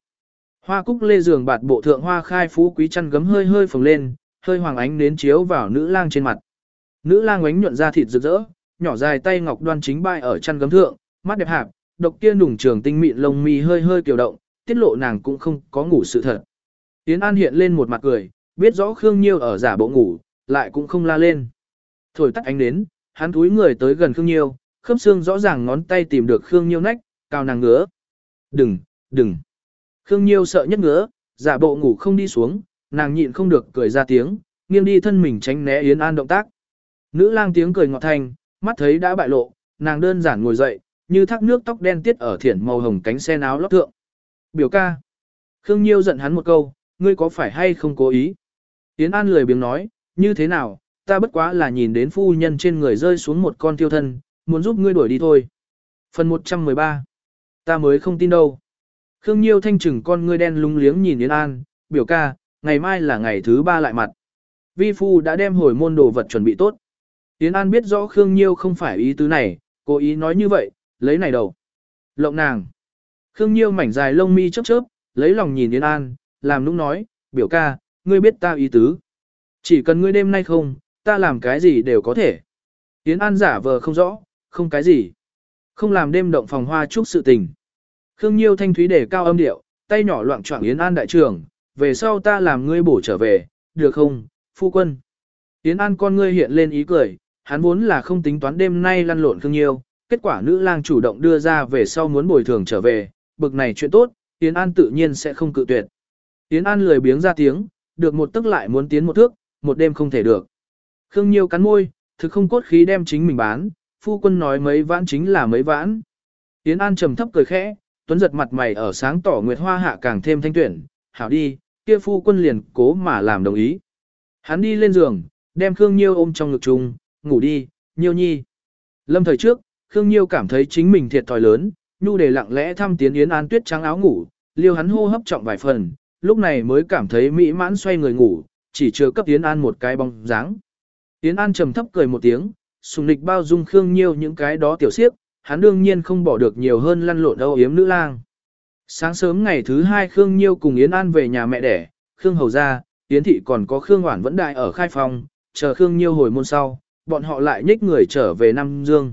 Hoa cúc lê giường bạt bộ thượng hoa khai phú quý chăn gấm hơi hơi phồng lên, hơi hoàng ánh đến chiếu vào nữ lang trên mặt. Nữ lang ánh nhuận ra thịt rực rỡ, nhỏ dài tay ngọc đoan chính bay ở chăn gấm thượng, mắt đẹp hạp, độc kia nùng trường tinh mịn lông mi hơi hơi kiều động, tiết lộ nàng cũng không có ngủ sự thật. Tiến An hiện lên một mặt cười, biết rõ Khương Nhiêu ở giả bộ ngủ, lại cũng không la lên. Thổi tắt ánh đến, hắn túi người tới gần Khương Nhiêu, khớp xương rõ ràng ngón tay tìm được Khương Nhiêu nách, cao nàng ngứa. Đừng, đừng. Khương Nhiêu sợ nhất ngứa, giả bộ ngủ không đi xuống, nàng nhịn không được cười ra tiếng, nghiêng đi thân mình tránh né Yến An động tác. Nữ lang tiếng cười ngọt thanh, mắt thấy đã bại lộ, nàng đơn giản ngồi dậy, như thác nước tóc đen tiết ở thiển màu hồng cánh sen áo lót thượng. Biểu ca. Khương Nhiêu giận hắn một câu, ngươi có phải hay không cố ý? Yến An lười biếng nói, như thế nào, ta bất quá là nhìn đến phu nhân trên người rơi xuống một con tiêu thân, muốn giúp ngươi đuổi đi thôi. Phần 113 Ta mới không tin đâu. Khương Nhiêu thanh trừng con ngươi đen lúng liếng nhìn Yến An, biểu ca, ngày mai là ngày thứ ba lại mặt. Vi phu đã đem hồi môn đồ vật chuẩn bị tốt. Yến An biết rõ Khương Nhiêu không phải ý tứ này, cố ý nói như vậy, lấy này đầu. Lộng nàng. Khương Nhiêu mảnh dài lông mi chớp chớp, lấy lòng nhìn Yến An, làm nũng nói, biểu ca, ngươi biết ta ý tứ. Chỉ cần ngươi đêm nay không, ta làm cái gì đều có thể. Yến An giả vờ không rõ, không cái gì. Không làm đêm động phòng hoa chúc sự tình. Khương Nhiêu thanh thúy để cao âm điệu, tay nhỏ loạn choạng Yến An đại trưởng, về sau ta làm ngươi bổ trở về, được không, phu quân. Yến An con ngươi hiện lên ý cười, hắn vốn là không tính toán đêm nay lăn lộn Khương Nhiêu, kết quả nữ lang chủ động đưa ra về sau muốn bồi thường trở về, bực này chuyện tốt, Yến An tự nhiên sẽ không cự tuyệt. Yến An lười biếng ra tiếng, được một tức lại muốn tiến một thước, một đêm không thể được. Khương Nhiêu cắn môi, thực không cốt khí đem chính mình bán, phu quân nói mấy vãn chính là mấy vãn. Yến An trầm thấp cười khẽ, tuấn giật mặt mày ở sáng tỏ nguyệt hoa hạ càng thêm thanh tuyển, hảo đi, kia phu quân liền cố mà làm đồng ý. Hắn đi lên giường, đem Khương Nhiêu ôm trong ngực chung, ngủ đi, Nhiêu nhi. Lâm thời trước, Khương Nhiêu cảm thấy chính mình thiệt thòi lớn, nhu để lặng lẽ thăm tiến Yến An tuyết trắng áo ngủ, liêu hắn hô hấp trọng vài phần, lúc này mới cảm thấy mỹ mãn xoay người ngủ, chỉ chưa cấp Yến An một cái bóng dáng. Yến An trầm thấp cười một tiếng, sùng lịch bao dung Khương Nhiêu những cái đó tiểu siếp, hắn đương nhiên không bỏ được nhiều hơn lăn lộn âu yếm nữ lang. Sáng sớm ngày thứ hai Khương Nhiêu cùng Yến An về nhà mẹ đẻ, Khương Hầu ra, Yến Thị còn có Khương Hoản vẫn đại ở khai phòng, chờ Khương Nhiêu hồi môn sau, bọn họ lại nhích người trở về Nam Dương.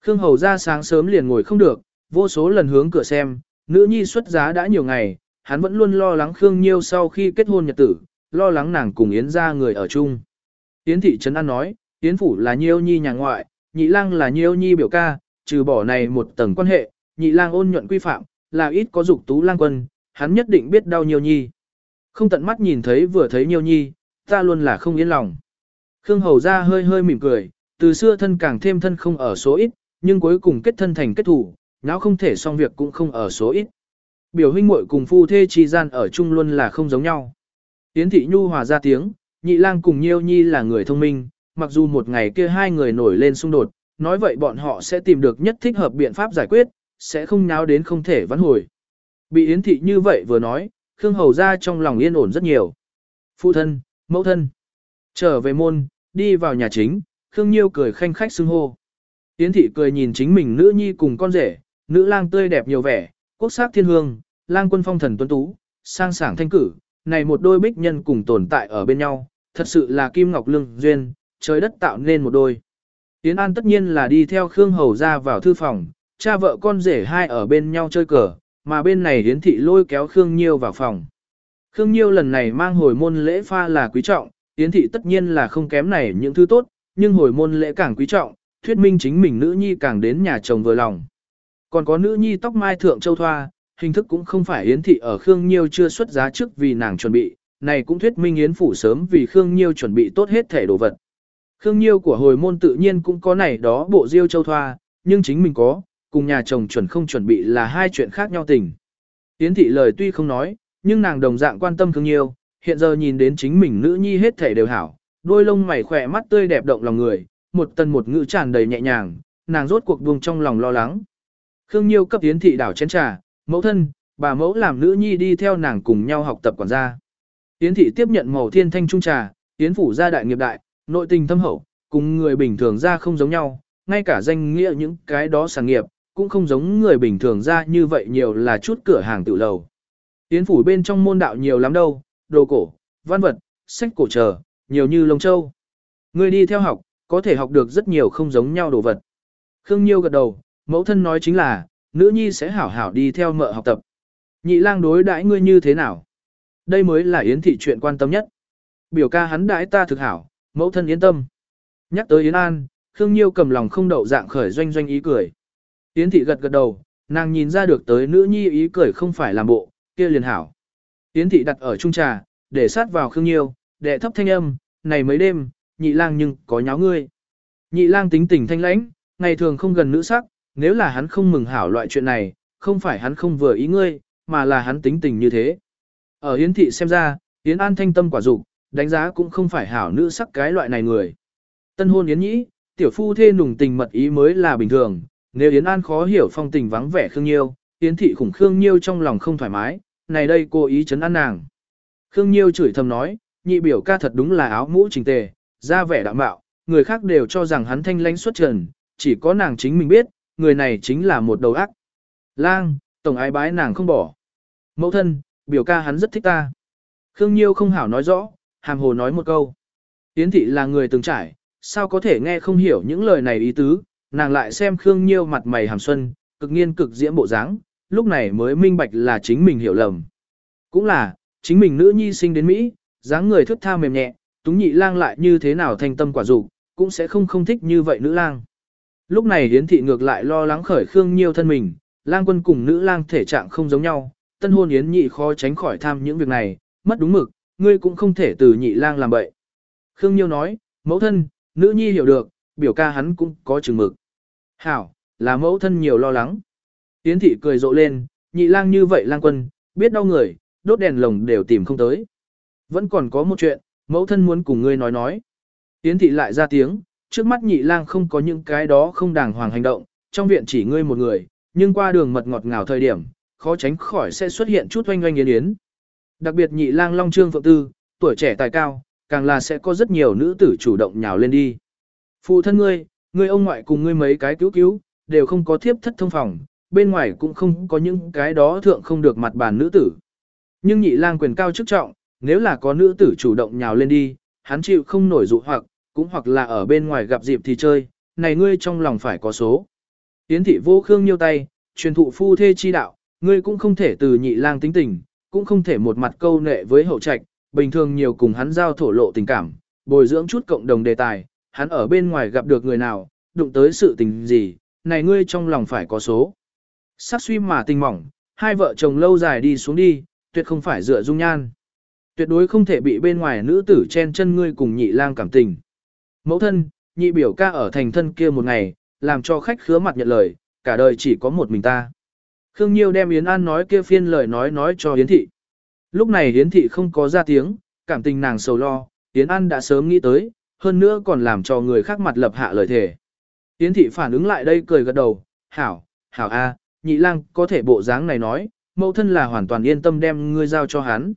Khương Hầu ra sáng sớm liền ngồi không được, vô số lần hướng cửa xem, nữ nhi xuất giá đã nhiều ngày, hắn vẫn luôn lo lắng Khương Nhiêu sau khi kết hôn nhật tử, lo lắng nàng cùng Yến ra người ở chung. Yến Thị Trấn An nói, Yến Phủ là Nhiêu Nhi nhà ngoại, Nhị Lang là Nhiêu Nhi biểu ca, trừ bỏ này một tầng quan hệ, Nhị Lang ôn nhuận quy phạm, là ít có dục tú lang quân, hắn nhất định biết đau nhiều Nhi. Không tận mắt nhìn thấy vừa thấy nhiều Nhi, ta luôn là không yên lòng. Khương Hầu ra hơi hơi mỉm cười, từ xưa thân càng thêm thân không ở số ít, nhưng cuối cùng kết thân thành kết thủ, nháo không thể xong việc cũng không ở số ít. Biểu huynh muội cùng phu thê chi gian ở chung luôn là không giống nhau. Tiến thị nhu hòa ra tiếng, nhị lang cùng nhiêu nhi là người thông minh, mặc dù một ngày kia hai người nổi lên xung đột, nói vậy bọn họ sẽ tìm được nhất thích hợp biện pháp giải quyết, sẽ không nháo đến không thể vãn hồi. Bị Yến thị như vậy vừa nói, Khương Hầu ra trong lòng yên ổn rất nhiều. Phụ thân, mẫu thân, trở về môn, đi vào nhà chính, Khương Nhiêu cười khanh khách xưng hô. Yến thị cười nhìn chính mình nữ nhi cùng con rể, nữ lang tươi đẹp nhiều vẻ, quốc sắc thiên hương, lang quân phong thần tuấn tú, sang sảng thanh cử, này một đôi bích nhân cùng tồn tại ở bên nhau, thật sự là kim ngọc lương duyên, trời đất tạo nên một đôi. Yến An tất nhiên là đi theo Khương Hầu ra vào thư phòng, cha vợ con rể hai ở bên nhau chơi cờ, mà bên này Yến Thị lôi kéo Khương Nhiêu vào phòng. Khương Nhiêu lần này mang hồi môn lễ pha là quý trọng, Yến Thị tất nhiên là không kém này những thứ tốt, nhưng hồi môn lễ càng quý trọng, thuyết minh chính mình nữ nhi càng đến nhà chồng vừa lòng. Còn có nữ nhi tóc mai thượng châu thoa, hình thức cũng không phải Yến thị ở Khương Nhiêu chưa xuất giá trước vì nàng chuẩn bị, này cũng thuyết minh Yến phủ sớm vì Khương Nhiêu chuẩn bị tốt hết thể đồ vật. Khương Nhiêu của hồi môn tự nhiên cũng có này đó bộ diêu châu thoa, nhưng chính mình có, cùng nhà chồng chuẩn không chuẩn bị là hai chuyện khác nhau tình. Yến thị lời tuy không nói, nhưng nàng đồng dạng quan tâm Khương Nhiêu, hiện giờ nhìn đến chính mình nữ nhi hết thể đều hảo, đôi lông mày khỏe mắt tươi đẹp động lòng người, một tần một ngữ tràn đầy nhẹ nhàng, nàng rốt cuộc buông trong lòng lo lắng. Khương Nhiêu cấp Yến thị đảo chén trà, mẫu thân, bà mẫu làm nữ nhi đi theo nàng cùng nhau học tập quản gia. Yến thị tiếp nhận màu thiên thanh trung trà, Yến phủ gia đại nghiệp đại, nội tình thâm hậu, cùng người bình thường ra không giống nhau, ngay cả danh nghĩa những cái đó sản nghiệp, cũng không giống người bình thường ra như vậy nhiều là chút cửa hàng tự lầu. Yến phủ bên trong môn đạo nhiều lắm đâu, đồ cổ, văn vật, sách cổ chờ, nhiều như lông châu. Người đi theo học, có thể học được rất nhiều không giống nhau đồ vật. Khương Nhiêu gật đầu, mẫu thân nói chính là, nữ nhi sẽ hảo hảo đi theo mợ học tập. Nhị lang đối đãi ngươi như thế nào? Đây mới là Yến thị chuyện quan tâm nhất. Biểu ca hắn đãi ta thực hảo, mẫu thân yên tâm. Nhắc tới Yến An, Khương Nhiêu cầm lòng không đậu dạng khởi doanh doanh ý cười. Yến thị gật gật đầu, nàng nhìn ra được tới nữ nhi ý cười không phải làm bộ, kia liền hảo. Yến thị đặt ở trung trà, để sát vào Khương Nhiêu, đệ thấp thanh âm, này mấy đêm, nhị lang nhưng có nháo ngươi. Nhị lang tính tình thanh lãnh, ngày thường không gần nữ sắc, nếu là hắn không mừng hảo loại chuyện này, không phải hắn không vừa ý ngươi, mà là hắn tính tình như thế. Ở Yến thị xem ra, Yến An thanh tâm quả dục, đánh giá cũng không phải hảo nữ sắc cái loại này người. Tân hôn Yến Nhĩ, tiểu phu thê nùng tình mật ý mới là bình thường, nếu Yến An khó hiểu phong tình vắng vẻ Khương Nhiêu, Yến thị khủng Khương Nhiêu trong lòng không thoải mái, này đây cô ý chấn an nàng. Khương Nhiêu chửi thầm nói, nhị biểu ca thật đúng là áo mũ trình tề, da vẻ đạm bạo, người khác đều cho rằng hắn thanh lãnh xuất trần, chỉ có nàng chính mình biết, người này chính là một đầu ác. Lang, tổng ái bái nàng không bỏ. Mẫu thân, biểu ca hắn rất thích ta. Khương Nhiêu không hảo nói rõ, hàm hồ nói một câu. Yến thị là người từng trải, sao có thể nghe không hiểu những lời này ý tứ, nàng lại xem Khương Nhiêu mặt mày hàm xuân, cực nghiên cực diễm bộ dáng, lúc này mới minh bạch là chính mình hiểu lầm. Cũng là, chính mình nữ nhi sinh đến Mỹ, dáng người thướt tha mềm nhẹ, túng nhị lang lại như thế nào thành tâm quả dục cũng sẽ không không thích như vậy nữ lang. Lúc này Yến thị ngược lại lo lắng khởi Khương Nhiêu thân mình, lang quân cùng nữ lang thể trạng không giống nhau, tân hôn Yến nhị khó tránh khỏi tham những việc này, mất đúng mực, ngươi cũng không thể từ nhị lang làm bậy. Khương Nhiêu nói, mẫu thân, nữ nhi hiểu được, biểu ca hắn cũng có chừng mực. Hảo, là mẫu thân nhiều lo lắng. Tiến thị cười rộ lên, nhị lang như vậy lang quân, biết đau người, đốt đèn lồng đều tìm không tới. Vẫn còn có một chuyện, mẫu thân muốn cùng ngươi nói nói. Tiến thị lại ra tiếng, trước mắt nhị lang không có những cái đó không đàng hoàng hành động, trong viện chỉ ngươi một người, nhưng qua đường mật ngọt ngào thời điểm, khó tránh khỏi sẽ xuất hiện chút oanh oanh yến yến. Đặc biệt nhị lang long trương phượng tư, tuổi trẻ tài cao, càng là sẽ có rất nhiều nữ tử chủ động nhào lên đi. Phụ thân ngươi, ngươi ông ngoại cùng ngươi mấy cái cứu cứu, đều không có thiếp thất thông phòng, bên ngoài cũng không có những cái đó thượng không được mặt bàn nữ tử. Nhưng nhị lang quyền cao chức trọng, nếu là có nữ tử chủ động nhào lên đi, hắn chịu không nổi dụ hoặc, cũng hoặc là ở bên ngoài gặp dịp thì chơi, này ngươi trong lòng phải có số. Yến thị vô khương nhiêu tay, truyền thụ phu thê chi đạo, ngươi cũng không thể từ nhị lang tính tình, cũng không thể một mặt câu nệ với hậu trạch, bình thường nhiều cùng hắn giao thổ lộ tình cảm, bồi dưỡng chút cộng đồng đề tài, hắn ở bên ngoài gặp được người nào, đụng tới sự tình gì, này ngươi trong lòng phải có số. Sắc suy mà tình mỏng, hai vợ chồng lâu dài đi xuống đi, tuyệt không phải dựa dung nhan. Tuyệt đối không thể bị bên ngoài nữ tử chen chân ngươi cùng nhị lang cảm tình. Mẫu thân, nhị biểu ca ở thành thân kia một ngày, làm cho khách khứa mặt nhận lời, cả đời chỉ có một mình ta. Khương Nhiêu đem Yến An nói kia phiên lời nói nói cho Yến Thị. Lúc này Yến Thị không có ra tiếng, cảm tình nàng sầu lo, Yến An đã sớm nghĩ tới, hơn nữa còn làm cho người khác mặt lập hạ lời thề. Yến Thị phản ứng lại đây cười gật đầu, hảo, hảo a, nhị lang có thể bộ dáng này nói, mẫu thân là hoàn toàn yên tâm đem ngươi giao cho hắn.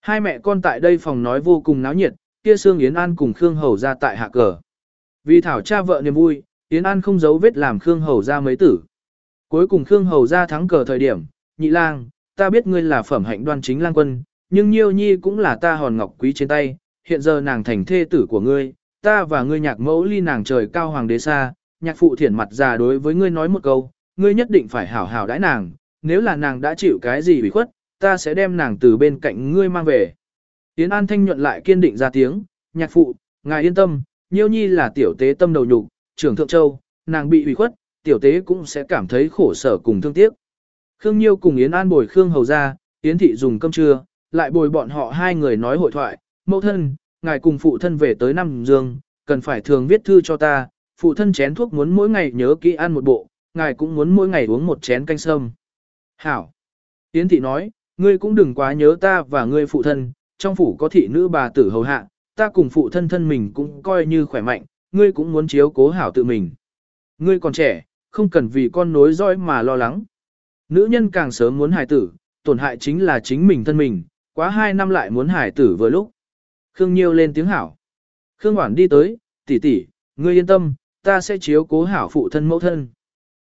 Hai mẹ con tại đây phòng nói vô cùng náo nhiệt, kia Sương Yến An cùng Khương Hầu ra tại hạ cờ. Vì thảo cha vợ niềm vui, Yến An không giấu vết làm Khương Hầu ra mấy tử. Cuối cùng Khương Hầu ra thắng cờ thời điểm, nhị lang, ta biết ngươi là phẩm hạnh đoan chính lang quân, nhưng nhiêu nhi cũng là ta hòn ngọc quý trên tay, hiện giờ nàng thành thê tử của ngươi, ta và ngươi nhạc mẫu ly nàng trời cao hoàng đế xa, nhạc phụ thiển mặt già đối với ngươi nói một câu, ngươi nhất định phải hảo hảo đãi nàng, nếu là nàng đã chịu cái gì bị khuất, ta sẽ đem nàng từ bên cạnh ngươi mang về. Tiến An Thanh nhuận lại kiên định ra tiếng, nhạc phụ, ngài yên tâm, Nhiêu Nhi là tiểu tế tâm đầu nhục, trưởng thượng châu, nàng bị ủy khuất, tiểu tế cũng sẽ cảm thấy khổ sở cùng thương tiếc. Khương Nhiêu cùng Yến An bồi Khương Hầu ra, Yến Thị dùng cơm trưa, lại bồi bọn họ hai người nói hội thoại, mẫu thân, ngài cùng phụ thân về tới Nam Dương, cần phải thường viết thư cho ta, phụ thân chén thuốc muốn mỗi ngày nhớ kỹ ăn một bộ, ngài cũng muốn mỗi ngày uống một chén canh sâm. Hảo! Yến Thị nói, ngươi cũng đừng quá nhớ ta và ngươi phụ thân, trong phủ có thị nữ bà tử hầu hạ, ta cùng phụ thân thân mình cũng coi như khỏe mạnh, ngươi cũng muốn chiếu cố hảo tự mình. Ngươi còn trẻ, không cần vì con nối dõi mà lo lắng. Nữ nhân càng sớm muốn hài tử, tổn hại chính là chính mình thân mình, quá hai năm lại muốn hài tử vừa lúc. Khương Nhiêu lên tiếng hảo. Khương Hoản đi tới, tỷ tỷ, ngươi yên tâm, ta sẽ chiếu cố hảo phụ thân mẫu thân.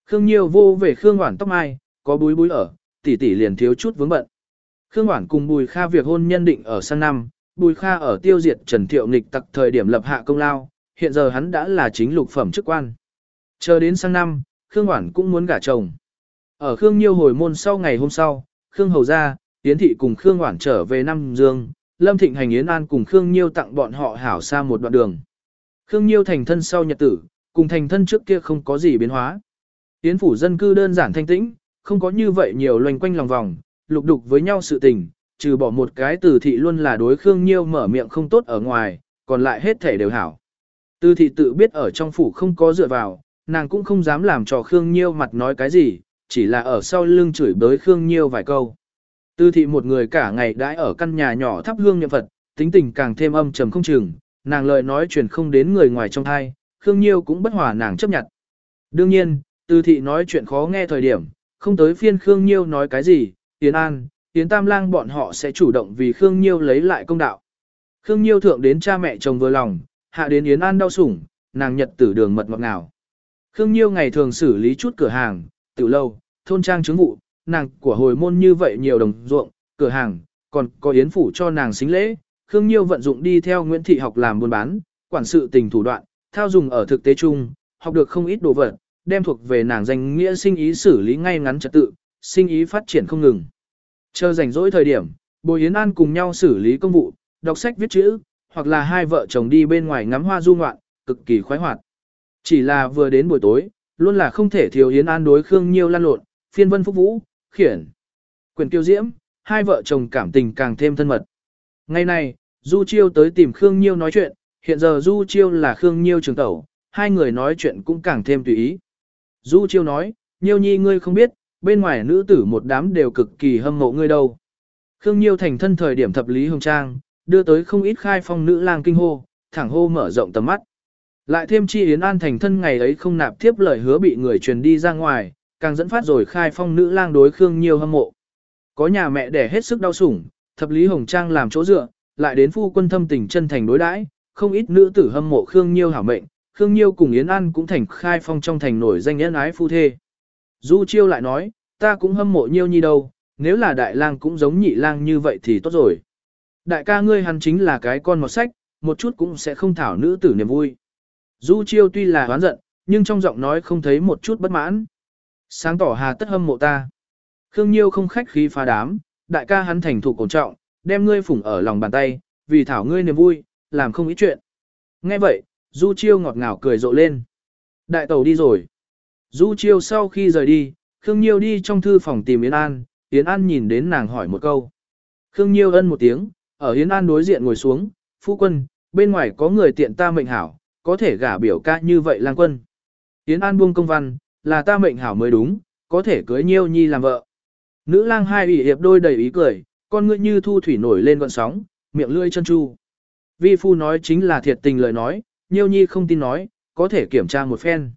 Khương Nhiêu vô về Khương Hoản tóc mai, có búi búi ở, tỷ tỷ liền thiếu chút vướng bận. Khương Hoản cùng Bùi Kha việc hôn nhân định ở sang năm, Bùi Kha ở tiêu diệt Trần Thiệu Nịch tặc thời điểm lập hạ công lao, hiện giờ hắn đã là chính lục phẩm chức quan. Chờ đến sang năm, Khương Hoản cũng muốn gả chồng. Ở Khương Nhiêu hồi môn sau ngày hôm sau, Khương Hầu ra, Yến Thị cùng Khương Hoản trở về Nam Dương, Lâm Thịnh Hành Yến An cùng Khương Nhiêu tặng bọn họ hảo xa một đoạn đường. Khương Nhiêu thành thân sau nhật tử, cùng thành thân trước kia không có gì biến hóa. Yến phủ dân cư đơn giản thanh tĩnh, không có như vậy nhiều loanh quanh lòng vòng, lục đục với nhau sự tình, trừ bỏ một cái từ thị luôn là đối Khương Nhiêu mở miệng không tốt ở ngoài, còn lại hết thể đều hảo. Từ thị tự biết ở trong phủ không có dựa vào, nàng cũng không dám làm cho Khương Nhiêu mặt nói cái gì, chỉ là ở sau lưng chửi bới Khương Nhiêu vài câu. Tư thị một người cả ngày đãi ở căn nhà nhỏ thắp hương niệm Phật, tính tình càng thêm âm trầm không chừng, nàng lời nói truyền không đến người ngoài trong thai, Khương Nhiêu cũng bất hòa nàng chấp nhận. Đương nhiên, Tư thị nói chuyện khó nghe thời điểm, không tới phiên Khương Nhiêu nói cái gì, Tiến An, Tiến Tam Lang bọn họ sẽ chủ động vì Khương Nhiêu lấy lại công đạo. Khương Nhiêu thượng đến cha mẹ chồng vừa lòng, hạ đến Yến An đau sủng, nàng nhật tử đường mật ngọt ngào. Khương Nhiêu ngày thường xử lý chút cửa hàng, tiểu lâu, thôn trang chứng vụ, nàng của hồi môn như vậy nhiều đồng ruộng, cửa hàng, còn có yến phủ cho nàng xính lễ. Khương Nhiêu vận dụng đi theo Nguyễn Thị học làm buôn bán, quản sự tình thủ đoạn, thao dùng ở thực tế chung, học được không ít đồ vật, đem thuộc về nàng danh nghĩa sinh ý xử lý ngay ngắn trật tự, sinh ý phát triển không ngừng. Chờ rảnh rỗi thời điểm, Bồi Yến An cùng nhau xử lý công vụ, đọc sách viết chữ, hoặc là hai vợ chồng đi bên ngoài ngắm hoa du ngoạn, cực kỳ khoái hoạt. Chỉ là vừa đến buổi tối, luôn là không thể thiếu Yến An đối Khương Nhiêu lan lộn, phiên vân phúc vũ, khiển. Quyền kiêu diễm, hai vợ chồng cảm tình càng thêm thân mật. Ngày này, Du Chiêu tới tìm Khương Nhiêu nói chuyện, hiện giờ Du Chiêu là Khương Nhiêu trường tẩu, hai người nói chuyện cũng càng thêm tùy ý. Du Chiêu nói, Nhiêu nhi ngươi không biết, bên ngoài nữ tử một đám đều cực kỳ hâm mộ ngươi đâu. Khương Nhiêu thành thân thời điểm thập lý hồng trang, đưa tới không ít khai phong nữ lang kinh hô, thẳng hô mở rộng tầm mắt. Lại thêm chi Yến An thành thân ngày ấy không nạp tiếp lời hứa bị người truyền đi ra ngoài, càng dẫn phát rồi khai phong nữ lang đối Khương Nhiêu hâm mộ. Có nhà mẹ đẻ hết sức đau sủng, thập lý hồng trang làm chỗ dựa, lại đến phu quân thâm tình chân thành đối đãi, không ít nữ tử hâm mộ Khương Nhiêu hảo mệnh, Khương Nhiêu cùng Yến An cũng thành khai phong trong thành nổi danh nhân ái phu thê. Du Chiêu lại nói, ta cũng hâm mộ Nhiêu Nhi đâu, nếu là đại lang cũng giống nhị lang như vậy thì tốt rồi. Đại ca ngươi hắn chính là cái con một sách, một chút cũng sẽ không thảo nữ tử niềm vui. Du Chiêu tuy là hoán giận, nhưng trong giọng nói không thấy một chút bất mãn. Sáng tỏ hà tất hâm mộ ta. Khương Nhiêu không khách khí phá đám, đại ca hắn thành thủ cổ trọng, đem ngươi phủng ở lòng bàn tay, vì thảo ngươi niềm vui, làm không ít chuyện. Nghe vậy, Du Chiêu ngọt ngào cười rộ lên. Đại tàu đi rồi. Du Chiêu sau khi rời đi, Khương Nhiêu đi trong thư phòng tìm Yến An, Yến An nhìn đến nàng hỏi một câu. Khương Nhiêu ân một tiếng, ở Yến An đối diện ngồi xuống, phu quân, bên ngoài có người tiện ta mệnh hảo, có thể gả biểu ca như vậy lang quân. Yến An buông công văn, là ta mệnh hảo mới đúng, có thể cưới nhiêu nhi làm vợ. Nữ lang hai ủy hiệp đôi đầy ý cười, con ngươi như thu thủy nổi lên gọn sóng, miệng lưỡi chân chu. Vi phu nói chính là thiệt tình lời nói, nhiêu nhi không tin nói, có thể kiểm tra một phen.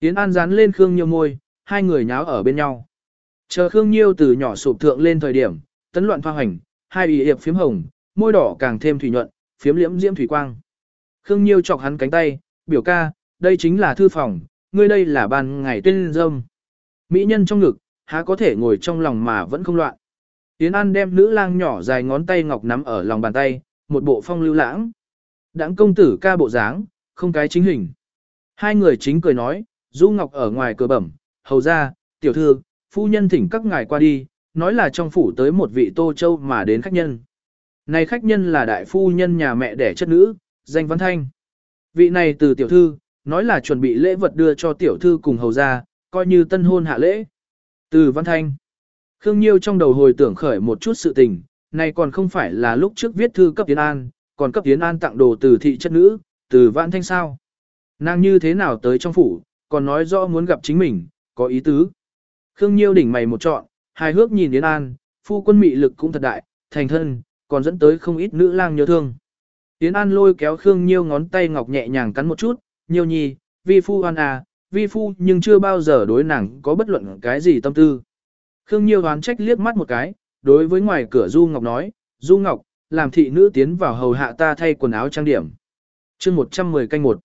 Yến An dán lên Khương Nhiêu môi, hai người nháo ở bên nhau. Chờ Khương Nhiêu từ nhỏ sụp thượng lên thời điểm, tấn loạn pha hành, hai ủy hiệp phiếm hồng, môi đỏ càng thêm thủy nhuận, phiếm liễm diễm thủy quang. Khương Nhiêu chọc hắn cánh tay, biểu ca, đây chính là thư phòng, ngươi đây là ban ngày tuyên dâm. Mỹ nhân trong ngực, há có thể ngồi trong lòng mà vẫn không loạn. Yến An đem nữ lang nhỏ dài ngón tay ngọc nắm ở lòng bàn tay, một bộ phong lưu lãng. Đãng công tử ca bộ dáng, không cái chính hình. Hai người chính cười nói, Du Ngọc ở ngoài cửa bẩm, hầu ra, tiểu thư, phu nhân thỉnh các ngài qua đi, nói là trong phủ tới một vị Tô Châu mà đến khách nhân. Này khách nhân là đại phu nhân nhà mẹ đẻ chất nữ, danh Văn Thanh. Vị này từ tiểu thư, nói là chuẩn bị lễ vật đưa cho tiểu thư cùng hầu ra, coi như tân hôn hạ lễ. Từ Văn Thanh. Khương Nhiêu trong đầu hồi tưởng khởi một chút sự tình, này còn không phải là lúc trước viết thư cấp Tiến An, còn cấp Tiến An tặng đồ từ thị chất nữ, từ Văn Thanh sao. Nàng như thế nào tới trong phủ, còn nói rõ muốn gặp chính mình, có ý tứ. Khương Nhiêu đỉnh mày một trọn, hài hước nhìn Yến An, phu quân mị lực cũng thật đại, thành thân, còn dẫn tới không ít nữ lang nhớ thương. Yến An lôi kéo Khương Nhiêu ngón tay ngọc nhẹ nhàng cắn một chút, Nhiêu nhi, vi phu an à, vi phu nhưng chưa bao giờ đối nàng có bất luận cái gì tâm tư. Khương Nhiêu đoán trách liếc mắt một cái, đối với ngoài cửa Du Ngọc nói, Du Ngọc, làm thị nữ tiến vào hầu hạ ta thay quần áo trang điểm. chương 110 canh một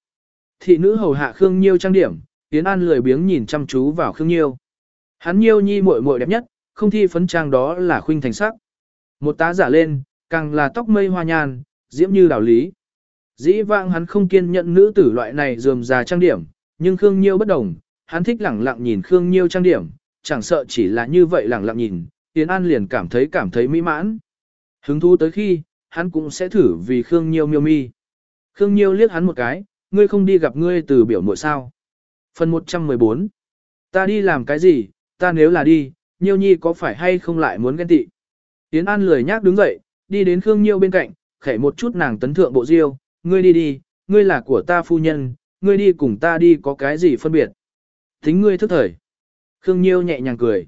Thị nữ hầu hạ Khương Nhiêu trang điểm, Yến An lười biếng nhìn chăm chú vào Khương Nhiêu. Hắn Nhiêu nhi muội muội đẹp nhất, không thi phấn trang đó là khuynh thành sắc. Một tá giả lên, càng là tóc mây hoa nhàn, diễm như đạo lý. Dĩ vãng hắn không kiên nhận nữ tử loại này dườm già trang điểm, nhưng Khương Nhiêu bất đồng, hắn thích lẳng lặng nhìn Khương Nhiêu trang điểm, chẳng sợ chỉ là như vậy lẳng lặng nhìn, Yến An liền cảm thấy cảm thấy mỹ mãn. Hứng thú tới khi, hắn cũng sẽ thử vì Khương Nhiêu miêu mi. Khương Nhiêu liếc hắn một cái, ngươi không đi gặp ngươi từ biểu muội sao. Phần 114 Ta đi làm cái gì, ta nếu là đi, Nhiêu Nhi có phải hay không lại muốn ghen tị. Yến An lười nhác đứng dậy, đi đến Khương Nhiêu bên cạnh, khẽ một chút nàng tấn thượng bộ diêu, ngươi đi đi, ngươi là của ta phu nhân, ngươi đi cùng ta đi có cái gì phân biệt. Tính ngươi thức thời. Khương Nhiêu nhẹ nhàng cười.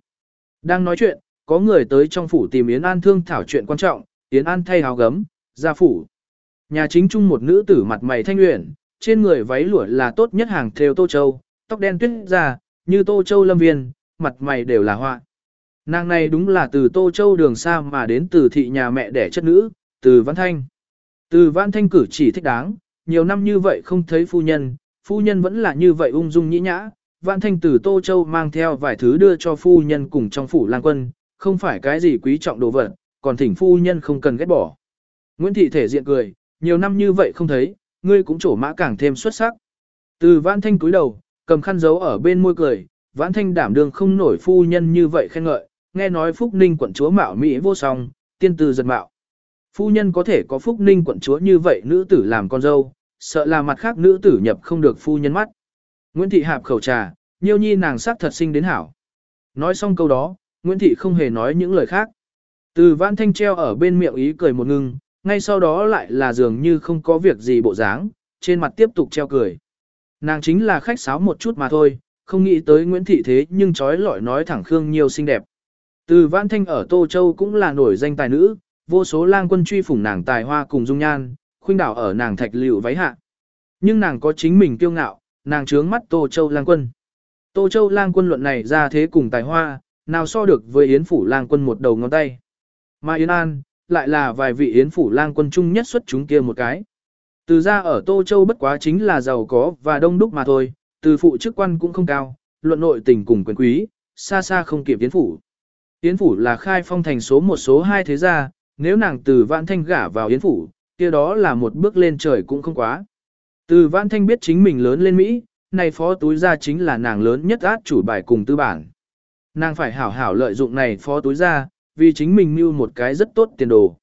Đang nói chuyện, có người tới trong phủ tìm Yến An thương thảo chuyện quan trọng, Yến An thay áo gấm, ra phủ. Nhà chính chung một nữ tử mặt mày thanh luyện, trên người váy lụa là tốt nhất hàng theo tô châu, tóc đen tuyết ra, như tô châu lâm viên, mặt mày đều là hoa. Nàng này đúng là từ tô châu đường xa mà đến từ thị nhà mẹ đẻ chất nữ, từ Văn Thanh. Từ Văn Thanh cử chỉ thích đáng, nhiều năm như vậy không thấy phu nhân, phu nhân vẫn là như vậy ung dung nhĩ nhã. Văn Thanh từ Tô Châu mang theo vài thứ đưa cho phu nhân cùng trong phủ lang quân, không phải cái gì quý trọng đồ vật, còn thỉnh phu nhân không cần ghét bỏ. Nguyễn Thị thể diện cười, nhiều năm như vậy không thấy, ngươi cũng trổ mã càng thêm xuất sắc. Từ Văn Thanh cúi đầu, cầm khăn giấu ở bên môi cười, Vãn Thanh đảm đương không nổi phu nhân như vậy khen ngợi, nghe nói Phúc Ninh quận chúa mạo mỹ vô song, tiên từ giật mạo. Phu nhân có thể có Phúc Ninh quận chúa như vậy nữ tử làm con dâu, sợ là mặt khác nữ tử nhập không được phu nhân mắt. Nguyễn Thị hạp khẩu trà, nhiêu nhi nàng sắc thật sinh đến hảo. Nói xong câu đó, Nguyễn Thị không hề nói những lời khác. Từ Vãn Thanh treo ở bên miệng ý cười một ngưng, ngay sau đó lại là dường như không có việc gì bộ dáng, trên mặt tiếp tục treo cười. Nàng chính là khách sáo một chút mà thôi, không nghĩ tới Nguyễn Thị thế nhưng trói lọi nói thẳng Khương nhiều xinh đẹp. Từ Vãn Thanh ở Tô Châu cũng là nổi danh tài nữ, vô số lang quân truy phủng nàng tài hoa cùng dung nhan, khuynh đảo ở nàng thạch liệu váy hạ. Nhưng nàng có chính mình kiêu ngạo, nàng trướng mắt Tô Châu lang quân. Tô Châu lang quân luận này ra thế cùng tài hoa, nào so được với Yến Phủ lang quân một đầu ngón tay. Mà Yến An, lại là vài vị Yến Phủ lang quân chung nhất xuất chúng kia một cái. Từ ra ở Tô Châu bất quá chính là giàu có và đông đúc mà thôi, từ phụ chức quan cũng không cao, luận nội tình cùng quyền quý, xa xa không kịp Yến Phủ. Yến Phủ là khai phong thành số một số hai thế gia, nếu nàng từ vãn thanh gả vào Yến Phủ, kia đó là một bước lên trời cũng không quá. Từ vãn thanh biết chính mình lớn lên Mỹ, này phó túi ra chính là nàng lớn nhất át chủ bài cùng tư bản. Nàng phải hảo hảo lợi dụng này phó túi ra, vì chính mình mưu một cái rất tốt tiền đồ.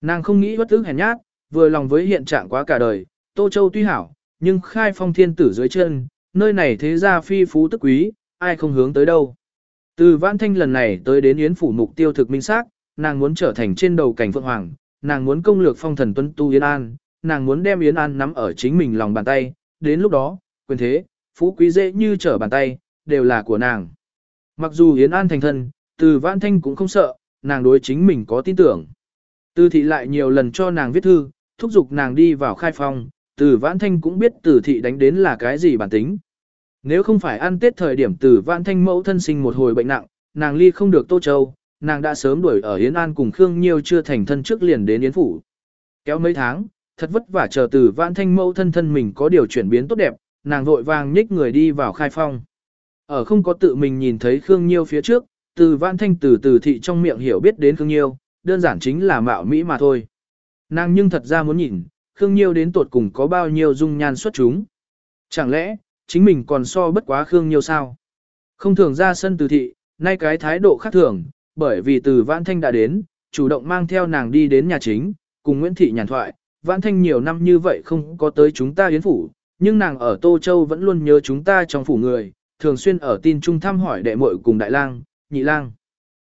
Nàng không nghĩ bất ức hèn nhát, vừa lòng với hiện trạng quá cả đời, Tô Châu tuy hảo, nhưng khai phong thiên tử dưới chân, nơi này thế gia phi phú tức quý, ai không hướng tới đâu. Từ Vãn Thanh lần này tới đến Yến phủ mục tiêu thực minh xác, nàng muốn trở thành trên đầu cảnh phượng hoàng, nàng muốn công lược phong thần tuân tu Yến An, nàng muốn đem Yến An nắm ở chính mình lòng bàn tay, đến lúc đó, quyền thế, phú quý dễ như trở bàn tay, đều là của nàng. Mặc dù Yến An thành thân, từ Vãn Thanh cũng không sợ, nàng đối chính mình có tin tưởng. Từ thị lại nhiều lần cho nàng viết thư, thúc giục nàng đi vào khai phong, từ Vãn Thanh cũng biết từ thị đánh đến là cái gì bản tính. Nếu không phải ăn tết thời điểm từ Vãn Thanh mẫu thân sinh một hồi bệnh nặng, nàng ly không được Tô Châu, nàng đã sớm đuổi ở Yến An cùng Khương Nhiêu chưa thành thân trước liền đến Yến Phủ. Kéo mấy tháng, thật vất vả chờ từ Vãn Thanh mẫu thân thân mình có điều chuyển biến tốt đẹp, nàng vội vàng nhích người đi vào khai phong. Ở không có tự mình nhìn thấy Khương Nhiêu phía trước, từ Vãn Thanh từ từ thị trong miệng hiểu biết đến Khương Nhiêu, đơn giản chính là mạo Mỹ mà thôi. Nàng nhưng thật ra muốn nhìn, Khương Nhiêu đến tột cùng có bao nhiêu dung nhan xuất chúng. Chẳng lẽ, chính mình còn so bất quá Khương Nhiêu sao? Không thường ra sân từ thị, nay cái thái độ khác thường, bởi vì từ Vãn Thanh đã đến, chủ động mang theo nàng đi đến nhà chính, cùng Nguyễn Thị nhàn thoại, Vãn Thanh nhiều năm như vậy không có tới chúng ta yến phủ, nhưng nàng ở Tô Châu vẫn luôn nhớ chúng ta trong phủ người, thường xuyên ở tin trung thăm hỏi đệ muội cùng đại lang, nhị lang.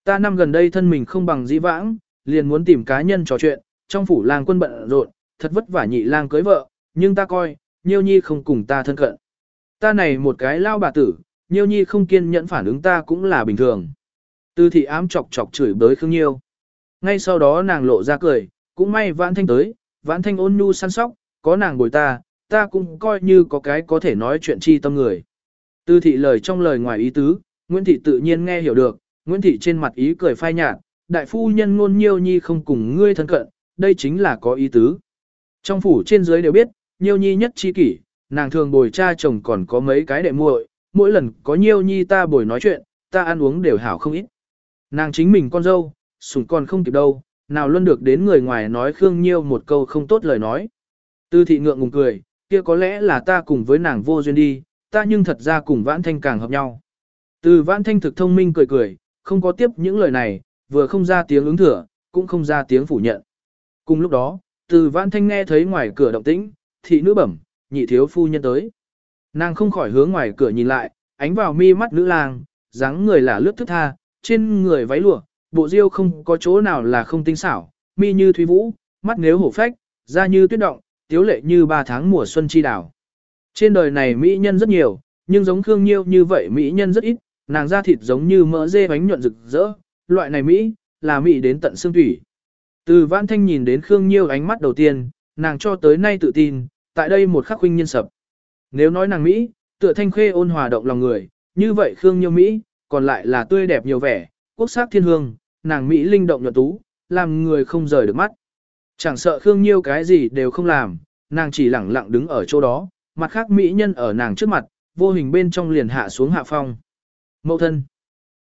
Ta năm gần đây thân mình không bằng dĩ vãng, liền muốn tìm cá nhân trò chuyện, trong phủ lang quân bận rộn, thật vất vả nhị lang cưới vợ, nhưng ta coi, Nhiêu Nhi không cùng ta thân cận. Ta này một cái lao bà tử, Nhiêu Nhi không kiên nhẫn phản ứng ta cũng là bình thường. Tư thị ám chọc chọc chửi bới Khương Nhiêu. Ngay sau đó nàng lộ ra cười, cũng may vãn thanh tới, vãn thanh ôn nhu săn sóc, có nàng bồi ta, ta cũng coi như có cái có thể nói chuyện chi tâm người. Tư thị lời trong lời ngoài ý tứ, Nguyễn Thị tự nhiên nghe hiểu được, Nguyễn Thị trên mặt ý cười phai nhạt, đại phu nhân ngôn nhiêu nhi không cùng ngươi thân cận, đây chính là có ý tứ. Trong phủ trên dưới đều biết, nhiêu nhi nhất chi kỷ, nàng thường bồi cha chồng còn có mấy cái đệ muội, mỗi lần có nhiêu nhi ta bồi nói chuyện, ta ăn uống đều hảo không ít. Nàng chính mình con dâu, sủng còn không kịp đâu, nào luôn được đến người ngoài nói Khương Nhiêu một câu không tốt lời nói. Tư thị ngượng ngùng cười, kia có lẽ là ta cùng với nàng vô duyên đi, ta nhưng thật ra cùng vãn thanh càng hợp nhau. Từ vãn thanh thực thông minh cười cười, không có tiếp những lời này, vừa không ra tiếng ứng thừa, cũng không ra tiếng phủ nhận. Cùng lúc đó, từ vãn thanh nghe thấy ngoài cửa động tĩnh, thị nữ bẩm, nhị thiếu phu nhân tới. Nàng không khỏi hướng ngoài cửa nhìn lại, ánh vào mi mắt nữ lang, dáng người là lướt thức tha, trên người váy lụa, bộ diêu không có chỗ nào là không tinh xảo, mi như thúy vũ, mắt nếu hổ phách, da như tuyết động, tiếu lệ như ba tháng mùa xuân chi đảo. Trên đời này mỹ nhân rất nhiều, nhưng giống Khương Nhiêu như vậy mỹ nhân rất ít, nàng da thịt giống như mỡ dê bánh nhuận rực rỡ, loại này mỹ, là mỹ đến tận xương thủy. Từ Vãn Thanh nhìn đến Khương Nhiêu ánh mắt đầu tiên, nàng cho tới nay tự tin, tại đây một khắc huynh nhân sập. Nếu nói nàng mỹ, tựa thanh khê ôn hòa động lòng người, như vậy Khương Nhiêu mỹ, còn lại là tươi đẹp nhiều vẻ, quốc sắc thiên hương, nàng mỹ linh động nhuận tú, làm người không rời được mắt. Chẳng sợ Khương Nhiêu cái gì đều không làm, nàng chỉ lẳng lặng đứng ở chỗ đó, mặt khác mỹ nhân ở nàng trước mặt, vô hình bên trong liền hạ xuống hạ phong. Mậu thân.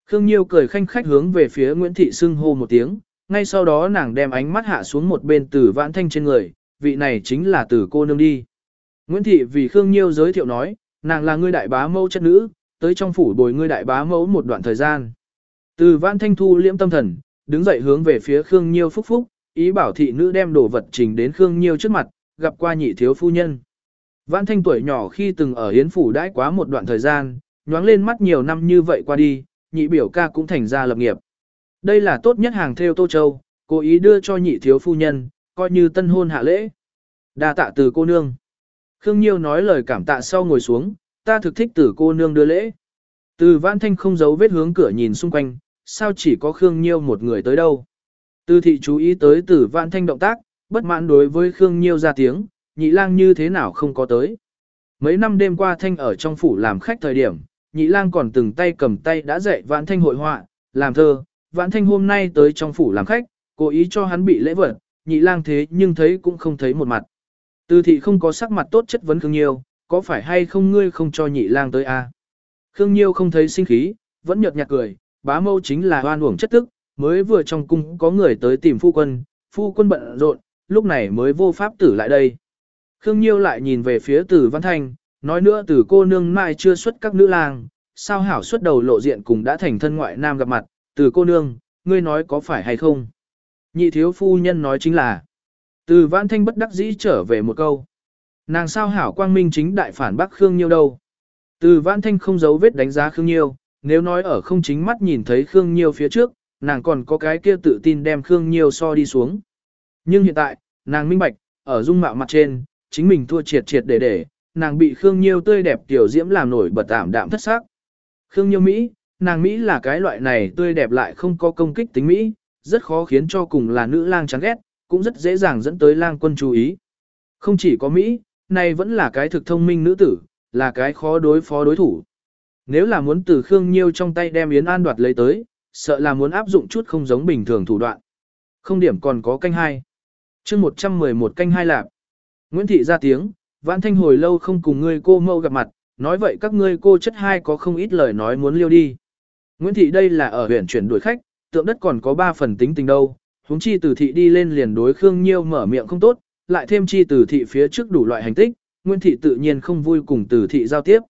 Khương Nhiêu cười khanh khách hướng về phía Nguyễn Thị Sưng hô một tiếng, ngay sau đó nàng đem ánh mắt hạ xuống một bên từ vãn thanh trên người, vị này chính là từ cô nương đi. Nguyễn Thị vì Khương Nhiêu giới thiệu nói, nàng là ngươi đại bá mẫu chất nữ, tới trong phủ bồi ngươi đại bá mẫu một đoạn thời gian. Từ vãn thanh thu liễm tâm thần, đứng dậy hướng về phía Khương Nhiêu phúc phúc, ý bảo thị nữ đem đồ vật trình đến Khương Nhiêu trước mặt, gặp qua nhị thiếu phu nhân. Vãn thanh tuổi nhỏ khi từng ở hiến phủ đãi quá một đoạn thời gian, nhoáng lên mắt nhiều năm như vậy qua đi, nhị biểu ca cũng thành ra lập nghiệp. Đây là tốt nhất hàng theo Tô Châu, cố ý đưa cho nhị thiếu phu nhân, coi như tân hôn hạ lễ. đa tạ từ cô nương. Khương Nhiêu nói lời cảm tạ sau ngồi xuống, ta thực thích tử cô nương đưa lễ. Từ Vãn Thanh không giấu vết hướng cửa nhìn xung quanh, sao chỉ có Khương Nhiêu một người tới đâu. Từ thị chú ý tới từ Vãn Thanh động tác, bất mãn đối với Khương Nhiêu ra tiếng, nhị lang như thế nào không có tới. Mấy năm đêm qua Thanh ở trong phủ làm khách thời điểm, nhị lang còn từng tay cầm tay đã dạy Vãn Thanh hội họa, làm thơ, Vãn Thanh hôm nay tới trong phủ làm khách, cố ý cho hắn bị lễ vật, nhị lang thế nhưng thấy cũng không thấy một mặt. Từ thị không có sắc mặt tốt chất vấn Khương Nhiêu, có phải hay không ngươi không cho nhị lang tới a? À? Khương Nhiêu không thấy sinh khí, vẫn nhợt nhạt cười, bá mâu chính là hoan uổng chất tức, mới vừa trong cung có người tới tìm phu quân, phu quân bận rộn, lúc này mới vô pháp tử lại đây. Khương Nhiêu lại nhìn về phía Tử Văn Thanh, nói nữa từ cô nương mai chưa xuất các nữ lang, sao hảo xuất đầu lộ diện cùng đã thành thân ngoại nam gặp mặt, từ cô nương, ngươi nói có phải hay không? Nhị thiếu phu nhân nói chính là, từ Văn Thanh bất đắc dĩ trở về một câu. Nàng sao hảo quang minh chính đại phản bác Khương Nhiêu đâu? Từ Văn Thanh không giấu vết đánh giá Khương Nhiêu, nếu nói ở không chính mắt nhìn thấy Khương Nhiêu phía trước, nàng còn có cái kia tự tin đem Khương Nhiêu so đi xuống. Nhưng hiện tại, nàng minh bạch, ở dung mạo mặt trên, chính mình thua triệt triệt để để, nàng bị Khương Nhiêu tươi đẹp tiểu diễm làm nổi bật tạm đạm thất sắc. Khương Nhiêu Mỹ, nàng Mỹ là cái loại này tươi đẹp lại không có công kích tính Mỹ, rất khó khiến cho cùng là nữ lang chán ghét, cũng rất dễ dàng dẫn tới lang quân chú ý. Không chỉ có Mỹ, này vẫn là cái thực thông minh nữ tử, là cái khó đối phó đối thủ. Nếu là muốn từ Khương Nhiêu trong tay đem Yến An đoạt lấy tới, sợ là muốn áp dụng chút không giống bình thường thủ đoạn. Không điểm còn có canh hai. chương 111 canh hai lạp. Nguyễn Thị ra tiếng, Vãn Thanh hồi lâu không cùng ngươi cô mâu gặp mặt, nói vậy các ngươi cô chất hai có không ít lời nói muốn liêu đi. Nguyễn Thị đây là ở huyện chuyển đuổi khách, tượng đất còn có ba phần tính tình đâu, huống chi từ thị đi lên liền đối Khương Nhiêu mở miệng không tốt, lại thêm chi từ thị phía trước đủ loại hành tích, Nguyễn Thị tự nhiên không vui cùng từ thị giao tiếp.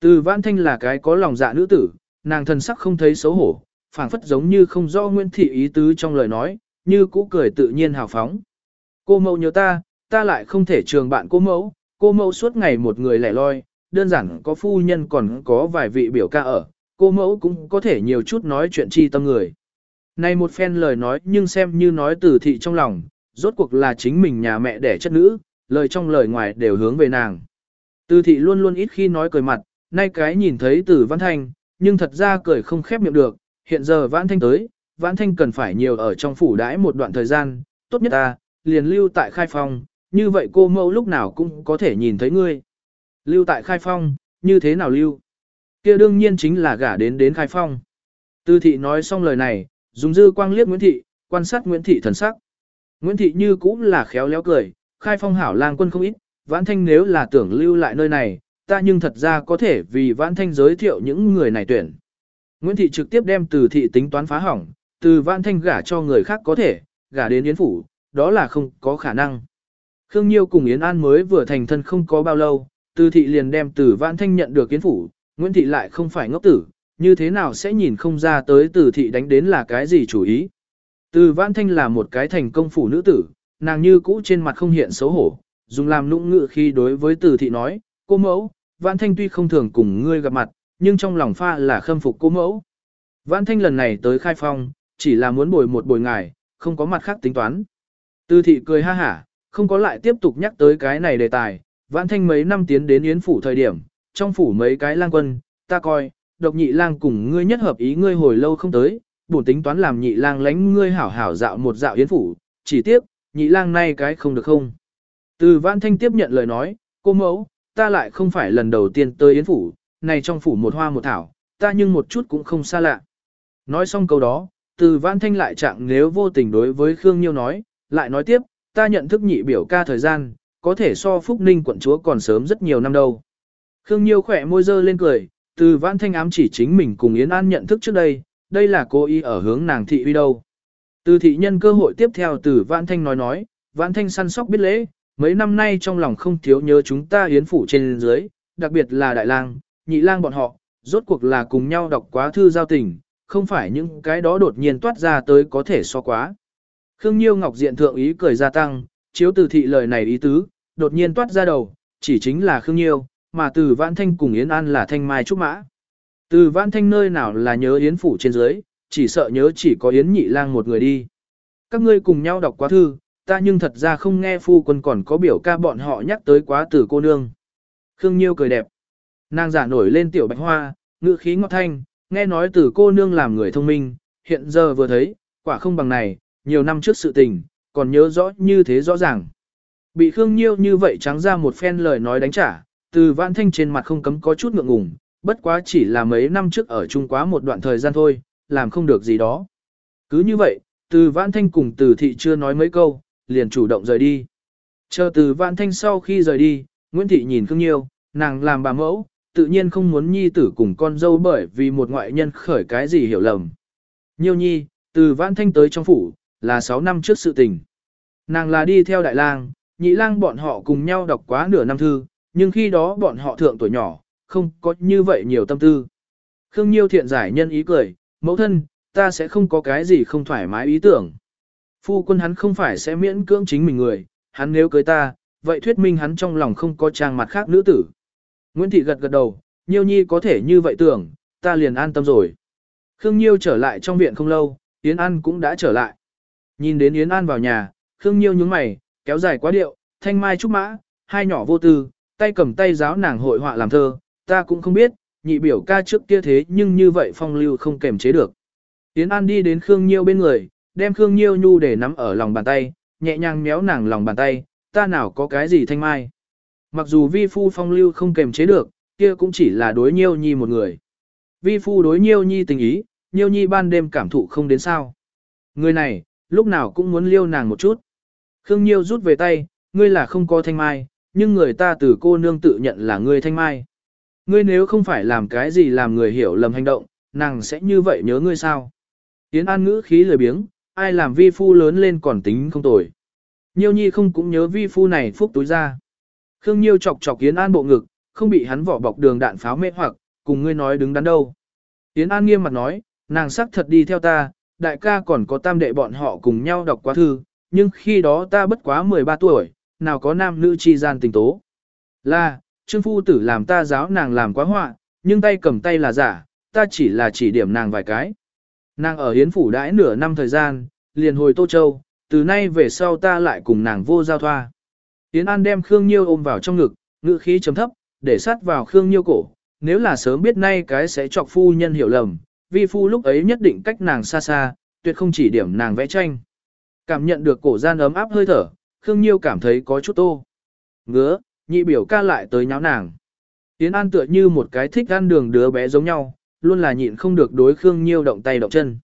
Từ Vãn Thanh là cái có lòng dạ nữ tử, nàng thần sắc không thấy xấu hổ, phảng phất giống như không rõ Nguyễn Thị ý tứ trong lời nói, như cũ cười tự nhiên hào phóng. Cô mẫu nhớ ta, ta lại không thể trường bạn cô mẫu, cô mẫu suốt ngày một người lẻ loi, đơn giản có phu nhân còn có vài vị biểu ca ở, cô mẫu cũng có thể nhiều chút nói chuyện chi tâm người. Này một phen lời nói nhưng xem như nói từ thị trong lòng, rốt cuộc là chính mình nhà mẹ đẻ chất nữ, lời trong lời ngoài đều hướng về nàng. Từ thị luôn luôn ít khi nói cười mặt, nay cái nhìn thấy từ văn thanh, nhưng thật ra cười không khép miệng được, hiện giờ vãn thanh tới, vãn thanh cần phải nhiều ở trong phủ đãi một đoạn thời gian, tốt nhất ta, liền lưu tại khai phong, như vậy cô mẫu lúc nào cũng có thể nhìn thấy ngươi. Lưu tại khai phong, như thế nào lưu? kia đương nhiên chính là gả đến đến khai phong. Tư thị nói xong lời này, dùng dư quang liếc Nguyễn Thị, quan sát Nguyễn Thị thần sắc. Nguyễn Thị như cũng là khéo léo cười, khai phong hảo lang quân không ít, vãn thanh nếu là tưởng lưu lại nơi này, ta nhưng thật ra có thể vì vãn thanh giới thiệu những người này tuyển. Nguyễn Thị trực tiếp đem từ thị tính toán phá hỏng, từ vãn thanh gả cho người khác có thể, gả đến Yến Phủ, đó là không có khả năng. Khương Nhiêu cùng Yến An mới vừa thành thân không có bao lâu, từ thị liền đem từ vãn thanh nhận được Yến Phủ, Nguyễn Thị lại không phải ngốc tử, như thế nào sẽ nhìn không ra tới từ thị đánh đến là cái gì chủ ý. Từ vãn thanh là một cái thành công phủ nữ tử, nàng như cũ trên mặt không hiện xấu hổ, dùng làm nũng ngự khi đối với từ thị nói, cô mẫu, vãn thanh tuy không thường cùng ngươi gặp mặt, nhưng trong lòng pha là khâm phục cô mẫu. Vãn thanh lần này tới khai phong, chỉ là muốn bồi một bồi ngài, không có mặt khác tính toán. Từ thị cười ha hả, không có lại tiếp tục nhắc tới cái này đề tài, vãn thanh mấy năm tiến đến yến phủ thời điểm, trong phủ mấy cái lang quân, ta coi, độc nhị lang cùng ngươi nhất hợp ý ngươi hồi lâu không tới, bổn tính toán làm nhị lang lánh ngươi hảo hảo dạo một dạo yến phủ, chỉ tiếc, nhị lang nay cái không được không. Từ vãn thanh tiếp nhận lời nói, cô mẫu, ta lại không phải lần đầu tiên tới yến phủ, này trong phủ một hoa một thảo, ta nhưng một chút cũng không xa lạ. Nói xong câu đó, từ vãn thanh lại trạng nếu vô tình đối với Khương Nhiêu nói, lại nói tiếp, ta nhận thức nhị biểu ca thời gian, có thể so Phúc Ninh quận chúa còn sớm rất nhiều năm đâu. Khương Nhiêu khỏe môi dơ lên cười, từ vãn thanh ám chỉ chính mình cùng Yến An nhận thức trước đây, đây là cô ý ở hướng nàng thị uy đâu. Từ thị nhân cơ hội tiếp theo từ vãn thanh nói nói, vãn thanh săn sóc biết lễ, mấy năm nay trong lòng không thiếu nhớ chúng ta Yến phủ trên dưới, đặc biệt là đại lang, nhị lang bọn họ, rốt cuộc là cùng nhau đọc quá thư giao tình, không phải những cái đó đột nhiên toát ra tới có thể so quá. Khương Nhiêu Ngọc diện thượng ý cười gia tăng, chiếu từ thị lời này ý tứ, đột nhiên toát ra đầu, chỉ chính là Khương Nhiêu, mà từ Vãn Thanh cùng Yến An là Thanh Mai Trúc Mã. Từ Vãn Thanh nơi nào là nhớ Yến phủ trên dưới, chỉ sợ nhớ chỉ có Yến Nhị Lang một người đi. Các ngươi cùng nhau đọc quá thư, ta nhưng thật ra không nghe phu quân còn có biểu ca bọn họ nhắc tới quá từ cô nương. Khương Nhiêu cười đẹp. Nàng giả nổi lên tiểu bạch hoa, ngữ khí ngọt thanh, nghe nói từ cô nương làm người thông minh, hiện giờ vừa thấy, quả không bằng này, nhiều năm trước sự tình, còn nhớ rõ như thế rõ ràng. Bị Khương Nhiêu như vậy trắng ra một phen lời nói đánh trả, từ vãn thanh trên mặt không cấm có chút ngượng ngùng, bất quá chỉ là mấy năm trước ở chung quá một đoạn thời gian thôi, làm không được gì đó. Cứ như vậy, từ vãn thanh cùng từ thị chưa nói mấy câu, liền chủ động rời đi. Chờ từ vãn thanh sau khi rời đi, Nguyễn Thị nhìn Khương Nhiêu, nàng làm bà mẫu, tự nhiên không muốn nhi tử cùng con dâu bởi vì một ngoại nhân khởi cái gì hiểu lầm. Nhiêu nhi, từ vãn thanh tới trong phủ, là 6 năm trước sự tình. Nàng là đi theo đại lang, nhị lang bọn họ cùng nhau đọc quá nửa năm thư, nhưng khi đó bọn họ thượng tuổi nhỏ, không có như vậy nhiều tâm tư. Khương Nhiêu thiện giải nhân ý cười, mẫu thân, ta sẽ không có cái gì không thoải mái ý tưởng. Phu quân hắn không phải sẽ miễn cưỡng chính mình người, hắn nếu cưới ta, vậy thuyết minh hắn trong lòng không có trang mặt khác nữ tử. Nguyễn Thị gật gật đầu, Nhiêu Nhi có thể như vậy tưởng, ta liền an tâm rồi. Khương Nhiêu trở lại trong viện không lâu, Yến An cũng đã trở lại. Nhìn đến Yến An vào nhà, Khương Nhiêu nhướng mày, kéo dài quá điệu, thanh mai trúc mã, hai nhỏ vô tư, tay cầm tay giáo nàng hội họa làm thơ, ta cũng không biết, nhị biểu ca trước kia thế nhưng như vậy phong lưu không kềm chế được. Yến An đi đến Khương Nhiêu bên người, đem Khương Nhiêu nhu để nắm ở lòng bàn tay, nhẹ nhàng méo nàng lòng bàn tay, ta nào có cái gì thanh mai. Mặc dù vi phu phong lưu không kềm chế được, kia cũng chỉ là đối nhiêu nhi một người. Vi phu đối nhiêu nhi tình ý, nhiêu nhi ban đêm cảm thụ không đến sao. Người này, lúc nào cũng muốn liêu nàng một chút. Khương Nhiêu rút về tay, ngươi là không có thanh mai, nhưng người ta từ cô nương tự nhận là ngươi thanh mai. Ngươi nếu không phải làm cái gì làm người hiểu lầm hành động, nàng sẽ như vậy nhớ ngươi sao? Yến An ngữ khí lười biếng, ai làm vi phu lớn lên còn tính không tồi. Nhiêu nhi không cũng nhớ vi phu này phúc túi ra. Khương Nhiêu chọc chọc Yến An bộ ngực, không bị hắn vỏ bọc đường đạn pháo mê hoặc, cùng ngươi nói đứng đắn đâu. Yến An nghiêm mặt nói, nàng sắc thật đi theo ta, đại ca còn có tam đệ bọn họ cùng nhau đọc quá thư, nhưng khi đó ta bất quá 13 tuổi, nào có nam nữ chi gian tình tố. Là, Trương Phu Tử làm ta giáo nàng làm quá họa, nhưng tay cầm tay là giả, ta chỉ là chỉ điểm nàng vài cái. Nàng ở Hiến Phủ đãi nửa năm thời gian, liền hồi Tô Châu, từ nay về sau ta lại cùng nàng vô giao thoa. Yến An đem Khương Nhiêu ôm vào trong ngực, ngữ khí chấm thấp, để sát vào Khương Nhiêu cổ. Nếu là sớm biết nay cái sẽ chọc phu nhân hiểu lầm, vi phu lúc ấy nhất định cách nàng xa xa, tuyệt không chỉ điểm nàng vẽ tranh. Cảm nhận được cổ gian ấm áp hơi thở, Khương Nhiêu cảm thấy có chút tô. Ngứa, nhị biểu ca lại tới nháo nàng. Yến An tựa như một cái thích ăn đường đứa bé giống nhau, luôn là nhịn không được đối Khương Nhiêu động tay động chân.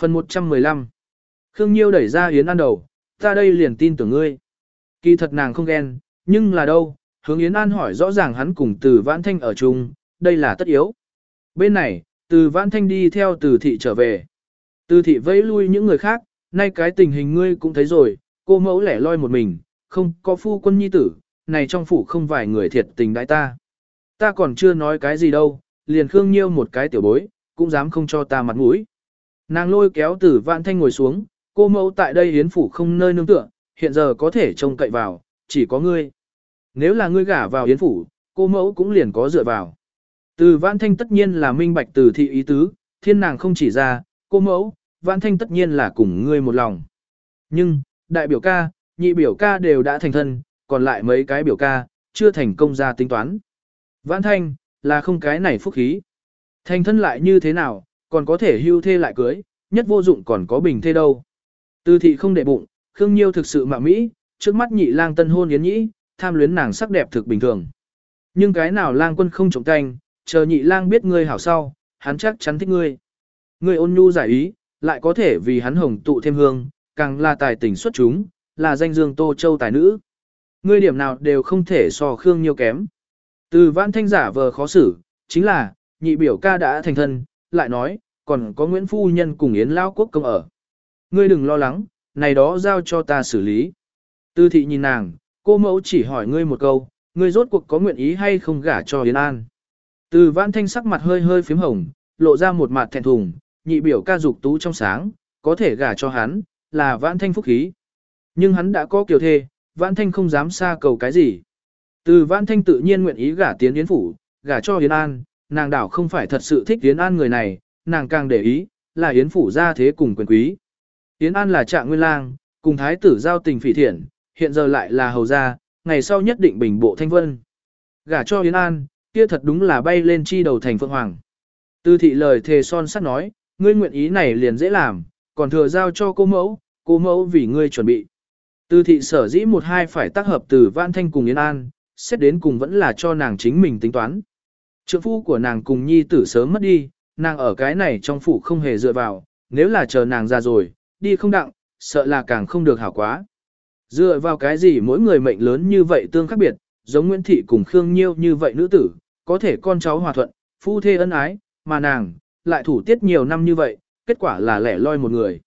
Phần 115 Khương Nhiêu đẩy ra Yến An đầu, ta đây liền tin tưởng ngươi. Kỳ thật nàng không ghen, nhưng là đâu, hướng Yến An hỏi rõ ràng hắn cùng từ Vãn Thanh ở chung, đây là tất yếu. Bên này, từ Vãn Thanh đi theo từ thị trở về. Từ thị vẫy lui những người khác, nay cái tình hình ngươi cũng thấy rồi, cô mẫu lẻ loi một mình, không có phu quân nhi tử, này trong phủ không vài người thiệt tình đại ta. Ta còn chưa nói cái gì đâu, liền Khương Nhiêu một cái tiểu bối, cũng dám không cho ta mặt mũi. Nàng lôi kéo tử vạn thanh ngồi xuống, cô mẫu tại đây hiến phủ không nơi nương tựa, hiện giờ có thể trông cậy vào, chỉ có ngươi. Nếu là ngươi gả vào hiến phủ, cô mẫu cũng liền có dựa vào. Từ vạn thanh tất nhiên là minh bạch từ thị ý tứ, thiên nàng không chỉ ra, cô mẫu, vạn thanh tất nhiên là cùng ngươi một lòng. Nhưng, đại biểu ca, nhị biểu ca đều đã thành thân, còn lại mấy cái biểu ca, chưa thành công ra tính toán. Vãn thanh, là không cái này phúc khí. Thành thân lại như thế nào, còn có thể hưu thê lại cưới, nhất vô dụng còn có bình thê đâu. Tư thị không để bụng, Khương Nhiêu thực sự mạ mỹ, trước mắt nhị lang tân hôn yến nhĩ, tham luyến nàng sắc đẹp thực bình thường. Nhưng cái nào lang quân không trọng canh, chờ nhị lang biết ngươi hảo sau, hắn chắc chắn thích ngươi. Ngươi ôn nhu giải ý, lại có thể vì hắn hồng tụ thêm hương, càng là tài tình xuất chúng, là danh dương Tô Châu tài nữ. Ngươi điểm nào đều không thể so Khương Nhiêu kém. Từ vãn thanh giả vờ khó xử, chính là, nhị biểu ca đã thành thân, lại nói, còn có Nguyễn Phu Nhân cùng Yến Lao Quốc công ở. Ngươi đừng lo lắng, này đó giao cho ta xử lý. Tư thị nhìn nàng, cô mẫu chỉ hỏi ngươi một câu, ngươi rốt cuộc có nguyện ý hay không gả cho Yến An. Từ vãn thanh sắc mặt hơi hơi phím hồng, lộ ra một mặt thẹn thùng, nhị biểu ca dục tú trong sáng, có thể gả cho hắn, là vãn thanh phúc khí. Nhưng hắn đã có kiều thê, vãn thanh không dám xa cầu cái gì. Từ vãn thanh tự nhiên nguyện ý gả tiến Yến Phủ, gả cho Yến An, nàng đảo không phải thật sự thích Yến An người này, nàng càng để ý, là Yến Phủ ra thế cùng quyền quý. Yến An là trạng nguyên lang, cùng thái tử giao tình phỉ thiện, hiện giờ lại là hầu gia, ngày sau nhất định bình bộ thanh vân. Gả cho Yến An, kia thật đúng là bay lên chi đầu thành phượng hoàng. Tư thị lời thề son sắt nói, ngươi nguyện ý này liền dễ làm, còn thừa giao cho cô mẫu, cô mẫu vì ngươi chuẩn bị. Từ thị sở dĩ một hai phải tác hợp từ Vãn Thanh cùng Yến An, xét đến cùng vẫn là cho nàng chính mình tính toán. Trượng phu của nàng cùng nhi tử sớm mất đi, nàng ở cái này trong phủ không hề dựa vào, nếu là chờ nàng ra rồi, đi không đặng, sợ là càng không được hảo quá. Dựa vào cái gì mỗi người mệnh lớn như vậy tương khác biệt, giống Nguyễn Thị cùng Khương Nhiêu như vậy nữ tử, có thể con cháu hòa thuận, phu thê ân ái, mà nàng, lại thủ tiết nhiều năm như vậy, kết quả là lẻ loi một người.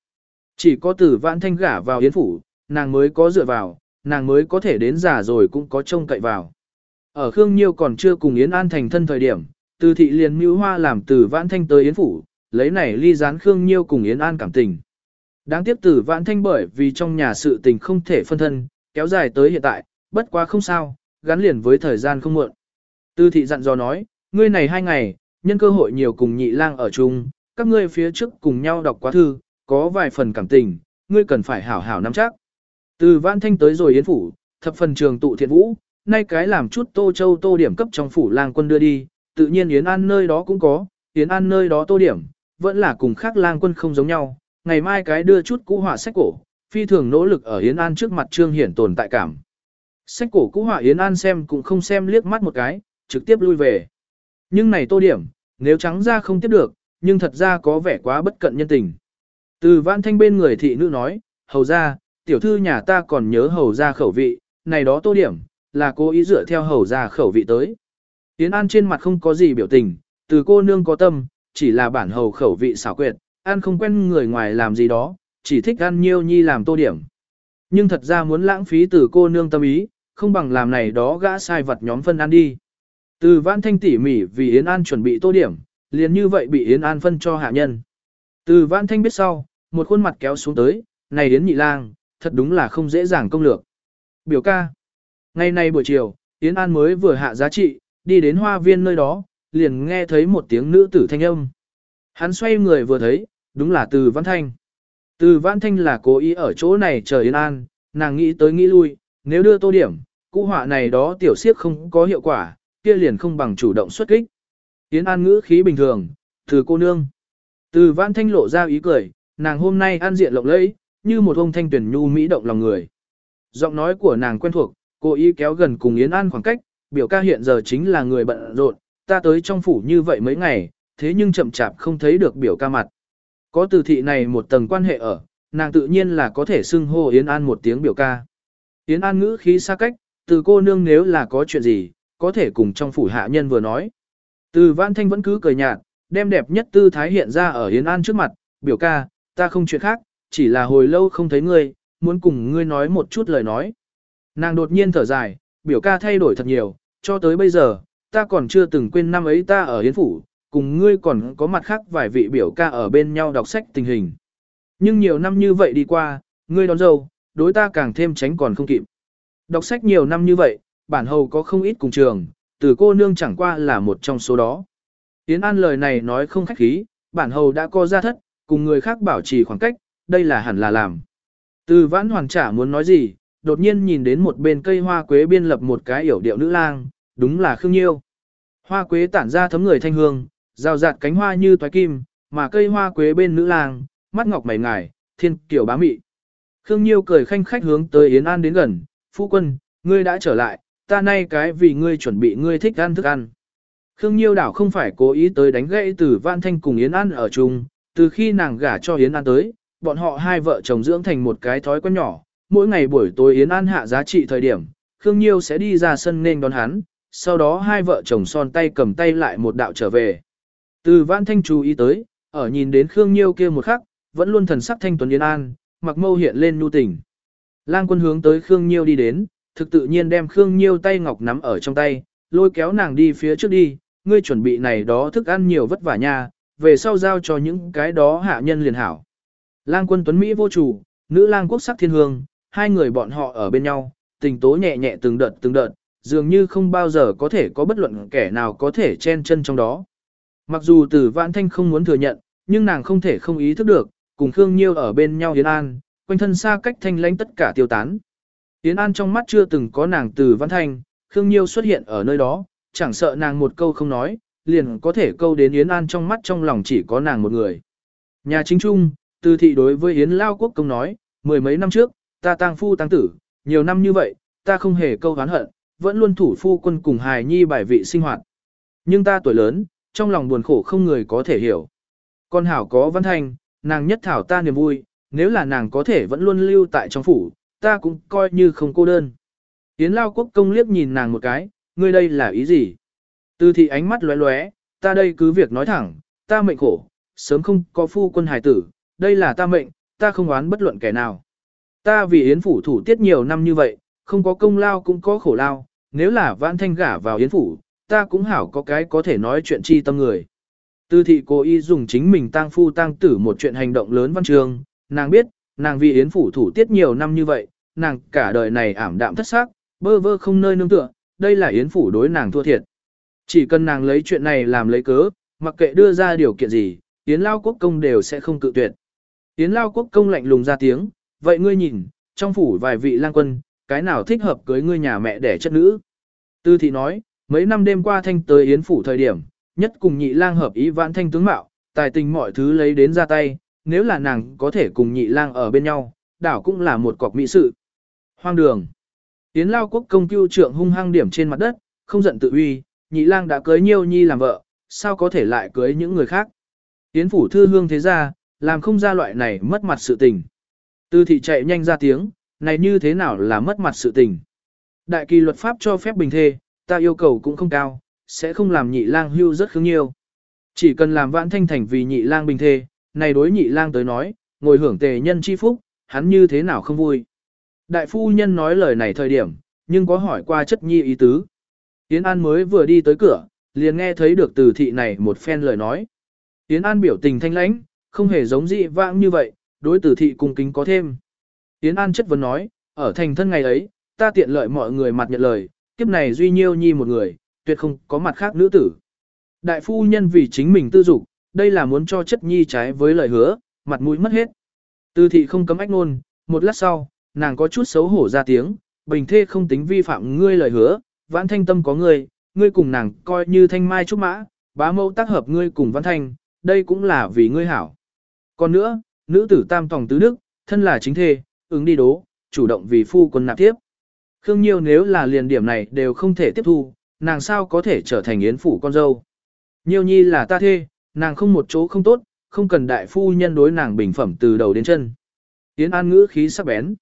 Chỉ có tử vãn thanh gả vào yến phủ, nàng mới có dựa vào, nàng mới có thể đến già rồi cũng có trông cậy vào. Ở Khương Nhiêu còn chưa cùng Yến An thành thân thời điểm, từ thị liền mưu hoa làm từ vãn thanh tới Yến Phủ, lấy này ly gián Khương Nhiêu cùng Yến An cảm tình. Đáng tiếc từ vãn thanh bởi vì trong nhà sự tình không thể phân thân, kéo dài tới hiện tại, bất quá không sao, gắn liền với thời gian không muộn. Từ thị dặn dò nói, ngươi này hai ngày, nhân cơ hội nhiều cùng nhị lang ở chung, các ngươi phía trước cùng nhau đọc quá thư, có vài phần cảm tình, ngươi cần phải hảo hảo nắm chắc. Từ Vãn Thanh tới rồi Yến phủ, thập phần trường tụ thiện vũ, nay cái làm chút Tô Châu Tô điểm cấp trong phủ lang quân đưa đi, tự nhiên Yến An nơi đó cũng có, Yến An nơi đó Tô điểm, vẫn là cùng khác lang quân không giống nhau, ngày mai cái đưa chút cũ họa sách cổ, phi thường nỗ lực ở Yến An trước mặt trương hiển tồn tại cảm. Sách cổ cũ họa Yến An xem cũng không xem liếc mắt một cái, trực tiếp lui về. Nhưng này Tô điểm, nếu trắng ra không tiếp được, nhưng thật ra có vẻ quá bất cận nhân tình. Từ Vãn Thanh bên người thị nữ nói, hầu ra, tiểu thư nhà ta còn nhớ hầu ra khẩu vị, này đó tô điểm, là cô ý dựa theo hầu ra khẩu vị tới. Yến An trên mặt không có gì biểu tình, từ cô nương có tâm, chỉ là bản hầu khẩu vị xảo quyệt, An không quen người ngoài làm gì đó, chỉ thích ăn nhiêu nhi làm tô điểm. Nhưng thật ra muốn lãng phí từ cô nương tâm ý, không bằng làm này đó gã sai vật nhóm phân ăn đi. Từ Vãn Thanh tỉ mỉ vì Yến An chuẩn bị tô điểm, liền như vậy bị Yến An phân cho hạ nhân. Từ Vãn Thanh biết sau, một khuôn mặt kéo xuống tới, này Yến Nhị Lang, thật đúng là không dễ dàng công lược. Biểu ca. Ngày nay buổi chiều, Yến An mới vừa hạ giá trị, đi đến hoa viên nơi đó, liền nghe thấy một tiếng nữ tử thanh âm. Hắn xoay người vừa thấy, đúng là từ Văn Thanh. Từ Văn Thanh là cố ý ở chỗ này chờ Yến An, nàng nghĩ tới nghĩ lui, nếu đưa tô điểm, cụ họa này đó tiểu siếp không có hiệu quả, kia liền không bằng chủ động xuất kích. Yến An ngữ khí bình thường, từ cô nương. Từ Văn Thanh lộ ra ý cười, nàng hôm nay ăn diện lộng lẫy, như một ông thanh tuyển nhu mỹ động lòng người. Giọng nói của nàng quen thuộc, cố ý kéo gần cùng Yến An khoảng cách, biểu ca hiện giờ chính là người bận rộn, ta tới trong phủ như vậy mấy ngày, thế nhưng chậm chạp không thấy được biểu ca mặt. Có từ thị này một tầng quan hệ ở, nàng tự nhiên là có thể xưng hô Yến An một tiếng biểu ca. Yến An ngữ khí xa cách, từ cô nương nếu là có chuyện gì, có thể cùng trong phủ hạ nhân vừa nói. Từ Văn Thanh vẫn cứ cười nhạt, đem đẹp nhất tư thái hiện ra ở Yến An trước mặt, biểu ca, ta không chuyện khác, chỉ là hồi lâu không thấy ngươi, muốn cùng ngươi nói một chút lời nói. Nàng đột nhiên thở dài, biểu ca thay đổi thật nhiều, cho tới bây giờ, ta còn chưa từng quên năm ấy ta ở Yến Phủ, cùng ngươi còn có mặt khác vài vị biểu ca ở bên nhau đọc sách tình hình. Nhưng nhiều năm như vậy đi qua, ngươi đón dâu, đối ta càng thêm tránh còn không kịp. Đọc sách nhiều năm như vậy, bản hầu có không ít cùng trường, từ cô nương chẳng qua là một trong số đó. Yến An lời này nói không khách khí, bản hầu đã có ra thất, cùng người khác bảo trì khoảng cách, đây là hẳn là làm. Từ vãn hoàng trả muốn nói gì, đột nhiên nhìn đến một bên cây hoa quế biên lập một cái yểu điệu nữ lang, đúng là Khương Nhiêu. Hoa quế tản ra thấm người thanh hương, rào rạt cánh hoa như toái kim, mà cây hoa quế bên nữ lang, mắt ngọc mày ngài, thiên kiểu bá mị. Khương Nhiêu cười khanh khách hướng tới Yến An đến gần, phu quân, ngươi đã trở lại, ta nay cái vì ngươi chuẩn bị ngươi thích ăn thức ăn. Khương Nhiêu đảo không phải cố ý tới đánh gãy từ Vãn Thanh cùng Yến An ở chung, từ khi nàng gả cho Yến An tới, bọn họ hai vợ chồng dưỡng thành một cái thói quen nhỏ, mỗi ngày buổi tối Yến An hạ giá trị thời điểm, Khương Nhiêu sẽ đi ra sân nên đón hắn, sau đó hai vợ chồng son tay cầm tay lại một đạo trở về. Từ Văn Thanh chú ý tới, ở nhìn đến Khương Nhiêu kia một khắc, vẫn luôn thần sắc thanh tuấn Yến An, mặc mâu hiện lên nhu tình. Lang quân hướng tới Khương Nhiêu đi đến, thực tự nhiên đem Khương Nhiêu tay ngọc nắm ở trong tay, lôi kéo nàng đi phía trước đi, ngươi chuẩn bị này đó thức ăn nhiều vất vả nha, về sau giao cho những cái đó hạ nhân liền hảo. Lang quân tuấn Mỹ vô chủ, nữ lang quốc sắc thiên hương, hai người bọn họ ở bên nhau, tình tố nhẹ nhẹ từng đợt từng đợt, dường như không bao giờ có thể có bất luận kẻ nào có thể chen chân trong đó. Mặc dù từ vãn thanh không muốn thừa nhận, nhưng nàng không thể không ý thức được, cùng Khương Nhiêu ở bên nhau Yến An, quanh thân xa cách thanh lãnh tất cả tiêu tán. Yến An trong mắt chưa từng có nàng từ vãn thanh, Khương Nhiêu xuất hiện ở nơi đó, chẳng sợ nàng một câu không nói, liền có thể câu đến Yến An trong mắt trong lòng chỉ có nàng một người. Nhà chính trung, từ thị đối với Yến Lao Quốc công nói, mười mấy năm trước, ta tang phu tang tử, nhiều năm như vậy, ta không hề câu hán hận, vẫn luôn thủ phu quân cùng hài nhi bài vị sinh hoạt. Nhưng ta tuổi lớn, trong lòng buồn khổ không người có thể hiểu. Con hảo có văn thanh, nàng nhất thảo ta niềm vui, nếu là nàng có thể vẫn luôn lưu tại trong phủ, ta cũng coi như không cô đơn. Yến Lao Quốc công liếc nhìn nàng một cái, ngươi đây là ý gì? Từ thị ánh mắt lóe lóe, ta đây cứ việc nói thẳng, ta mệnh khổ, sớm không có phu quân hài tử, đây là ta mệnh, ta không oán bất luận kẻ nào. Ta vì Yến Phủ thủ tiết nhiều năm như vậy, không có công lao cũng có khổ lao, nếu là vãn thanh gả vào Yến Phủ, ta cũng hảo có cái có thể nói chuyện chi tâm người. Tư thị cố ý dùng chính mình tang phu tang tử một chuyện hành động lớn văn trường, nàng biết, nàng vì Yến Phủ thủ tiết nhiều năm như vậy, nàng cả đời này ảm đạm thất xác, bơ vơ không nơi nương tựa, đây là Yến Phủ đối nàng thua thiệt. Chỉ cần nàng lấy chuyện này làm lấy cớ, mặc kệ đưa ra điều kiện gì, Yến Lao Quốc Công đều sẽ không cự tuyệt. Yến Lao Quốc Công lạnh lùng ra tiếng, vậy ngươi nhìn, trong phủ vài vị lang quân, cái nào thích hợp cưới ngươi nhà mẹ đẻ chất nữ. Tư thị nói, mấy năm đêm qua thanh tới Yến phủ thời điểm, nhất cùng nhị lang hợp ý vãn thanh tướng mạo, tài tình mọi thứ lấy đến ra tay, nếu là nàng có thể cùng nhị lang ở bên nhau, đảo cũng là một cọc mỹ sự. Hoang đường. Yến Lao Quốc Công cưu trượng hung hăng điểm trên mặt đất, không giận tự uy, nhị lang đã cưới nhiêu nhi làm vợ, sao có thể lại cưới những người khác. Yến phủ thư hương thế ra, làm không ra loại này mất mặt sự tình. Tư thị chạy nhanh ra tiếng, này như thế nào là mất mặt sự tình. Đại kỳ luật pháp cho phép bình thê, ta yêu cầu cũng không cao, sẽ không làm nhị lang hưu rất khứng nhiều. Chỉ cần làm vãn thanh thành vì nhị lang bình thê, này đối nhị lang tới nói, ngồi hưởng tề nhân chi phúc, hắn như thế nào không vui. Đại phu nhân nói lời này thời điểm, nhưng có hỏi qua chất nhi ý tứ. Yến An mới vừa đi tới cửa, liền nghe thấy được từ thị này một phen lời nói. Yến An biểu tình thanh lãnh, không hề giống dị vãng như vậy, đối tử thị cung kính có thêm. Yến An chất vấn nói, ở thành thân ngày ấy, ta tiện lợi mọi người mặt nhận lời, kiếp này duy nhiêu nhi một người, tuyệt không có mặt khác nữ tử. Đại phu nhân vì chính mình tư dục, đây là muốn cho chất nhi trái với lời hứa, mặt mũi mất hết. Tư thị không cấm ách ngôn, một lát sau, nàng có chút xấu hổ ra tiếng, bình thê không tính vi phạm ngươi lời hứa, vãn thanh tâm có ngươi, ngươi cùng nàng coi như thanh mai trúc mã, bá mẫu tác hợp ngươi cùng vãn thanh, đây cũng là vì ngươi hảo. Còn nữa, nữ tử tam tòng tứ đức, thân là chính thê, ứng đi đố, chủ động vì phu quân nạp tiếp. Khương Nhiêu nếu là liền điểm này đều không thể tiếp thu, nàng sao có thể trở thành yến phủ con dâu. Nhiêu nhi là ta thê, nàng không một chỗ không tốt, không cần đại phu nhân đối nàng bình phẩm từ đầu đến chân. Yến An ngữ khí sắc bén.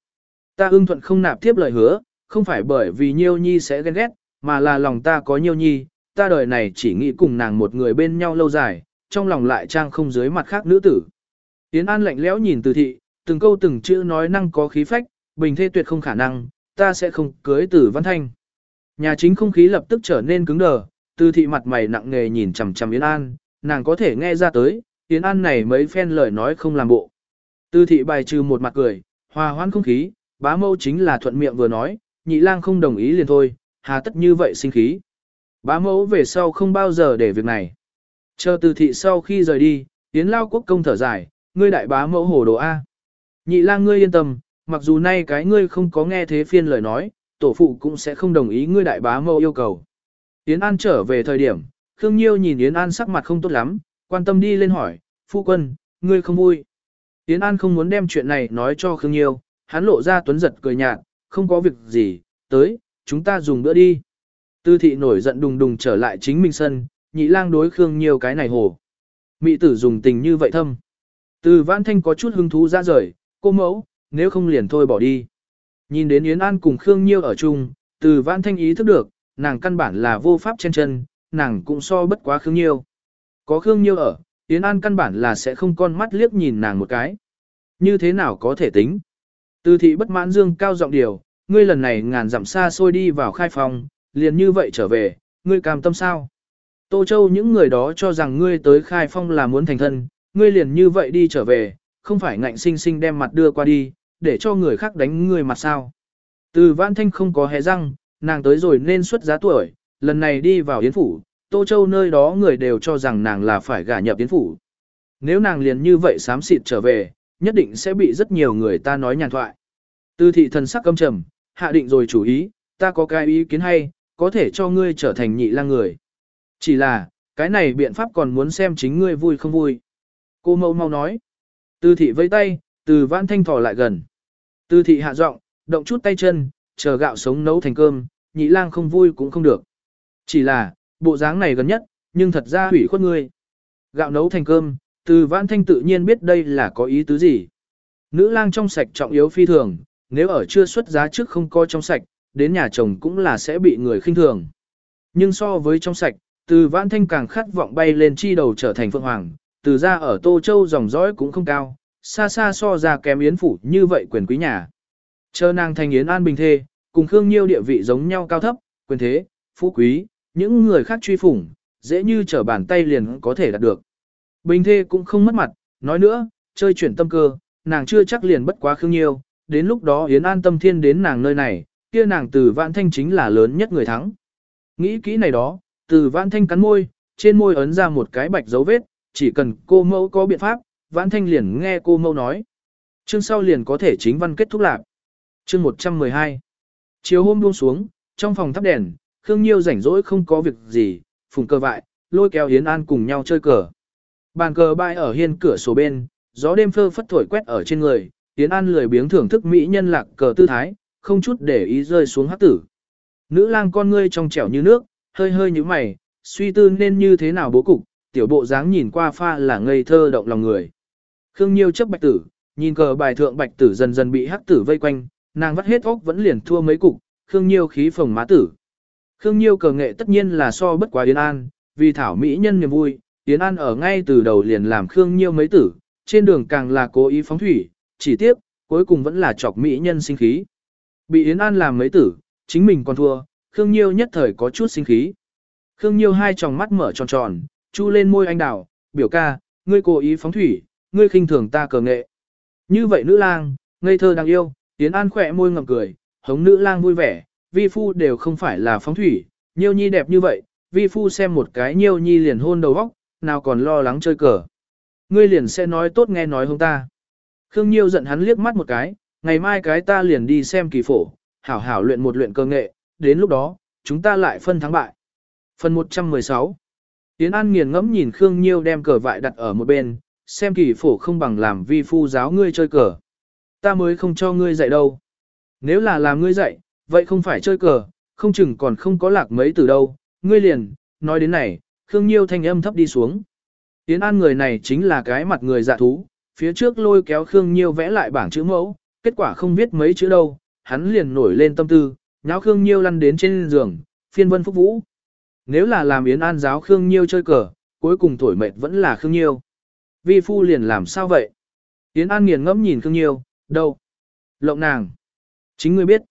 Ta ưng thuận không nạp tiếp lời hứa, không phải bởi vì Nhiêu nhi sẽ ghen ghét, mà là lòng ta có Nhiêu nhi, ta đời này chỉ nghĩ cùng nàng một người bên nhau lâu dài, trong lòng lại trang không dưới mặt khác nữ tử. Yến An lạnh lẽo nhìn từ thị, từng câu từng chữ nói năng có khí phách, bình thê tuyệt không khả năng, ta sẽ không cưới tử văn thanh. Nhà chính không khí lập tức trở nên cứng đờ, từ thị mặt mày nặng nề nhìn chằm chằm Yến An, nàng có thể nghe ra tới, Yến An này mấy phen lời nói không làm bộ. Từ thị bài trừ một mặt cười, hòa hoãn không khí, bá mâu chính là thuận miệng vừa nói, nhị lang không đồng ý liền thôi, hà tất như vậy sinh khí. Bá mẫu về sau không bao giờ để việc này. Chờ từ thị sau khi rời đi, Yến Lao Quốc công thở dài, ngươi đại bá mẫu hồ đồ A. Nhị lang ngươi yên tâm, mặc dù nay cái ngươi không có nghe thế phiên lời nói, tổ phụ cũng sẽ không đồng ý ngươi đại bá mẫu yêu cầu. Yến An trở về thời điểm, Khương Nhiêu nhìn Yến An sắc mặt không tốt lắm, quan tâm đi lên hỏi, phu quân, ngươi không vui. Yến An không muốn đem chuyện này nói cho Khương Nhiêu, hắn lộ ra tuấn giật cười nhạt, không có việc gì, tới, chúng ta dùng bữa đi. Tư thị nổi giận đùng đùng trở lại chính mình sân, nhị lang đối Khương Nhiêu cái này hồ. Mị tử dùng tình như vậy thâm. Từ Vãn Thanh có chút hứng thú ra rời, cô mẫu, nếu không liền thôi bỏ đi. Nhìn đến Yến An cùng Khương Nhiêu ở chung, từ Vãn Thanh ý thức được, nàng căn bản là vô pháp trên chân, nàng cũng so bất quá Khương Nhiêu. Có Khương Nhiêu ở, Yến An căn bản là sẽ không con mắt liếc nhìn nàng một cái. Như thế nào có thể tính? Từ thị bất mãn dương cao giọng điều, ngươi lần này ngàn dặm xa xôi đi vào khai phòng, liền như vậy trở về, ngươi cam tâm sao? Tô Châu những người đó cho rằng ngươi tới khai phong là muốn thành thân, ngươi liền như vậy đi trở về, không phải ngạnh sinh sinh đem mặt đưa qua đi, để cho người khác đánh ngươi mặt sao. Từ Vãn Thanh không có hé răng, nàng tới rồi nên xuất giá tuổi, lần này đi vào Yến Phủ, Tô Châu nơi đó người đều cho rằng nàng là phải gả nhập Yến Phủ. Nếu nàng liền như vậy sám xịt trở về, nhất định sẽ bị rất nhiều người ta nói nhàn thoại. Từ thị thần sắc căm trầm, hạ định rồi chủ ý, ta có cái ý kiến hay, có thể cho ngươi trở thành nhị lang người. Chỉ là, cái này biện pháp còn muốn xem chính ngươi vui không vui. Cô mâu mau nói. Từ thị vẫy tay, từ vãn thanh thỏ lại gần. Từ thị hạ giọng, động chút tay chân, chờ gạo sống nấu thành cơm, nhị lang không vui cũng không được. Chỉ là, bộ dáng này gần nhất, nhưng thật ra hủy khuất ngươi. Gạo nấu thành cơm, từ vãn thanh tự nhiên biết đây là có ý tứ gì. Nữ lang trong sạch trọng yếu phi thường, nếu ở chưa xuất giá trước không coi trong sạch, đến nhà chồng cũng là sẽ bị người khinh thường. Nhưng so với trong sạch, từ vãn thanh càng khát vọng bay lên chi đầu trở thành phượng hoàng, từ ra ở Tô Châu dòng dõi cũng không cao, xa xa so ra kém yến phủ như vậy quyền quý nhà. Chờ nàng thành yến an bình thê, cùng Khương Nhiêu địa vị giống nhau cao thấp, quyền thế, phú quý, những người khác truy phủng, dễ như trở bàn tay liền có thể đạt được. Bình thê cũng không mất mặt, nói nữa, chơi chuyển tâm cơ, nàng chưa chắc liền bất quá Khương Nhiêu, đến lúc đó Yến An tâm thiên đến nàng nơi này, kia nàng từ vạn thanh chính là lớn nhất người thắng. Nghĩ kỹ này đó, từ vạn thanh cắn môi, trên môi ấn ra một cái bạch dấu vết, chỉ cần cô mẫu có biện pháp, vãn thanh liền nghe cô mẫu nói. Chương sau liền có thể chính văn kết thúc lạc. Chương 112 Chiều hôm buông xuống, trong phòng thắp đèn, Khương Nhiêu rảnh rỗi không có việc gì, phùng cơ vại, lôi kéo Yến An cùng nhau chơi cờ. Bàn cờ bại ở hiên cửa sổ bên, gió đêm phơ phất thổi quét ở trên người, Yến An lười biếng thưởng thức mỹ nhân lạc cờ tư thái, không chút để ý rơi xuống hát tử. Nữ lang con ngươi trong trẻo như nước, hơi hơi như mày, suy tư nên như thế nào bố cục, tiểu bộ dáng nhìn qua pha là ngây thơ động lòng người. Khương Nhiêu chấp bạch tử, nhìn cờ bài thượng bạch tử dần dần bị hắc tử vây quanh, nàng vắt hết óc vẫn liền thua mấy cục, Khương Nhiêu khí phồng má tử. Khương Nhiêu cờ nghệ tất nhiên là so bất quá Yến An, vì thảo mỹ nhân niềm vui, Yến An ở ngay từ đầu liền làm Khương Nhiêu mấy tử, trên đường càng là cố ý phóng thủy, chỉ tiếc, cuối cùng vẫn là chọc mỹ nhân sinh khí. Bị Yến An làm mấy tử, chính mình còn thua, Khương Nhiêu nhất thời có chút sinh khí. Khương Nhiêu hai tròng mắt mở tròn tròn, chu lên môi anh đào, biểu ca, ngươi cố ý phóng thủy, ngươi khinh thường ta cờ nghệ. Như vậy nữ lang, ngây thơ đáng yêu, tiến An khỏe môi ngậm cười, hống nữ lang vui vẻ, vi phu đều không phải là phóng thủy, nhiêu nhi đẹp như vậy, vi phu xem một cái nhiêu nhi liền hôn đầu góc, nào còn lo lắng chơi cờ. Ngươi liền sẽ nói tốt nghe nói không ta. Khương Nhiêu giận hắn liếc mắt một cái, ngày mai cái ta liền đi xem kỳ phổ, hảo hảo luyện một luyện cơ nghệ, đến lúc đó, chúng ta lại phân thắng bại. Phần 116 Tiến An nghiền ngẫm nhìn Khương Nhiêu đem cờ vại đặt ở một bên, xem kỳ phổ không bằng làm vi phu giáo ngươi chơi cờ. Ta mới không cho ngươi dạy đâu. Nếu là làm ngươi dạy, vậy không phải chơi cờ, không chừng còn không có lạc mấy từ đâu. Ngươi liền, nói đến này, Khương Nhiêu thanh âm thấp đi xuống. Tiến An người này chính là cái mặt người dạ thú, phía trước lôi kéo Khương Nhiêu vẽ lại bảng chữ mẫu, kết quả không biết mấy chữ đâu, hắn liền nổi lên tâm tư, nháo Khương Nhiêu lăn đến trên giường, phiên vân phúc vũ. Nếu là làm Yến An giáo Khương Nhiêu chơi cờ, cuối cùng thổi mệt vẫn là Khương Nhiêu. Vi phu liền làm sao vậy? Yến An nghiền ngẫm nhìn Khương Nhiêu, đâu? Lộng nàng. Chính ngươi biết.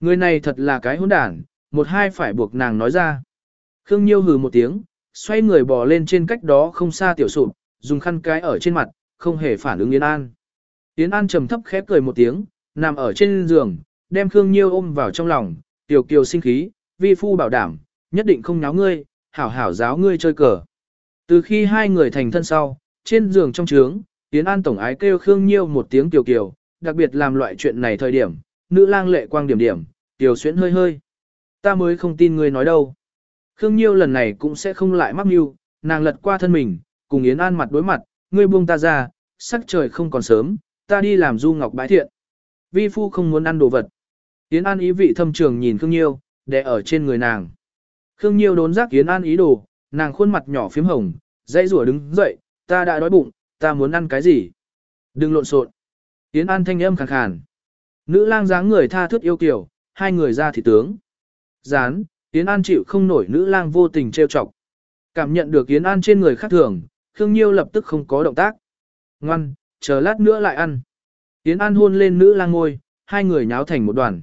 Người này thật là cái hỗn đản, một hai phải buộc nàng nói ra. Khương Nhiêu hừ một tiếng, xoay người bò lên trên cách đó không xa tiểu sụp, dùng khăn cái ở trên mặt, không hề phản ứng Yến An. Yến An trầm thấp khép cười một tiếng, nằm ở trên giường, đem Khương Nhiêu ôm vào trong lòng, tiểu kiều sinh khí, vi phu bảo đảm, nhất định không nháo ngươi, hảo hảo giáo ngươi chơi cờ. Từ khi hai người thành thân sau, trên giường trong trướng, Yến An tổng ái kêu Khương Nhiêu một tiếng kiều kiều, đặc biệt làm loại chuyện này thời điểm, nữ lang lệ quang điểm điểm, tiểu xuyễn hơi hơi. Ta mới không tin ngươi nói đâu. Khương Nhiêu lần này cũng sẽ không lại mắc mưu, nàng lật qua thân mình, cùng Yến An mặt đối mặt, ngươi buông ta ra, sắc trời không còn sớm, ta đi làm du ngọc bái thiện. Vi phu không muốn ăn đồ vật. Yến An ý vị thâm trường nhìn Khương Nhiêu, đè ở trên người nàng. Khương Nhiêu đốn giác kiến An ý đồ, nàng khuôn mặt nhỏ phím hồng, dãy rủa đứng dậy, ta đã đói bụng, ta muốn ăn cái gì? Đừng lộn xộn. Yến An thanh âm khàn khàn. Nữ lang dáng người tha thướt yêu kiều, hai người ra thị tướng. Dán, Yến An chịu không nổi nữ lang vô tình trêu chọc. Cảm nhận được Yến An trên người khác thường, Khương Nhiêu lập tức không có động tác. Ngoan, chờ lát nữa lại ăn. Yến An hôn lên nữ lang ngôi, hai người nháo thành một đoàn.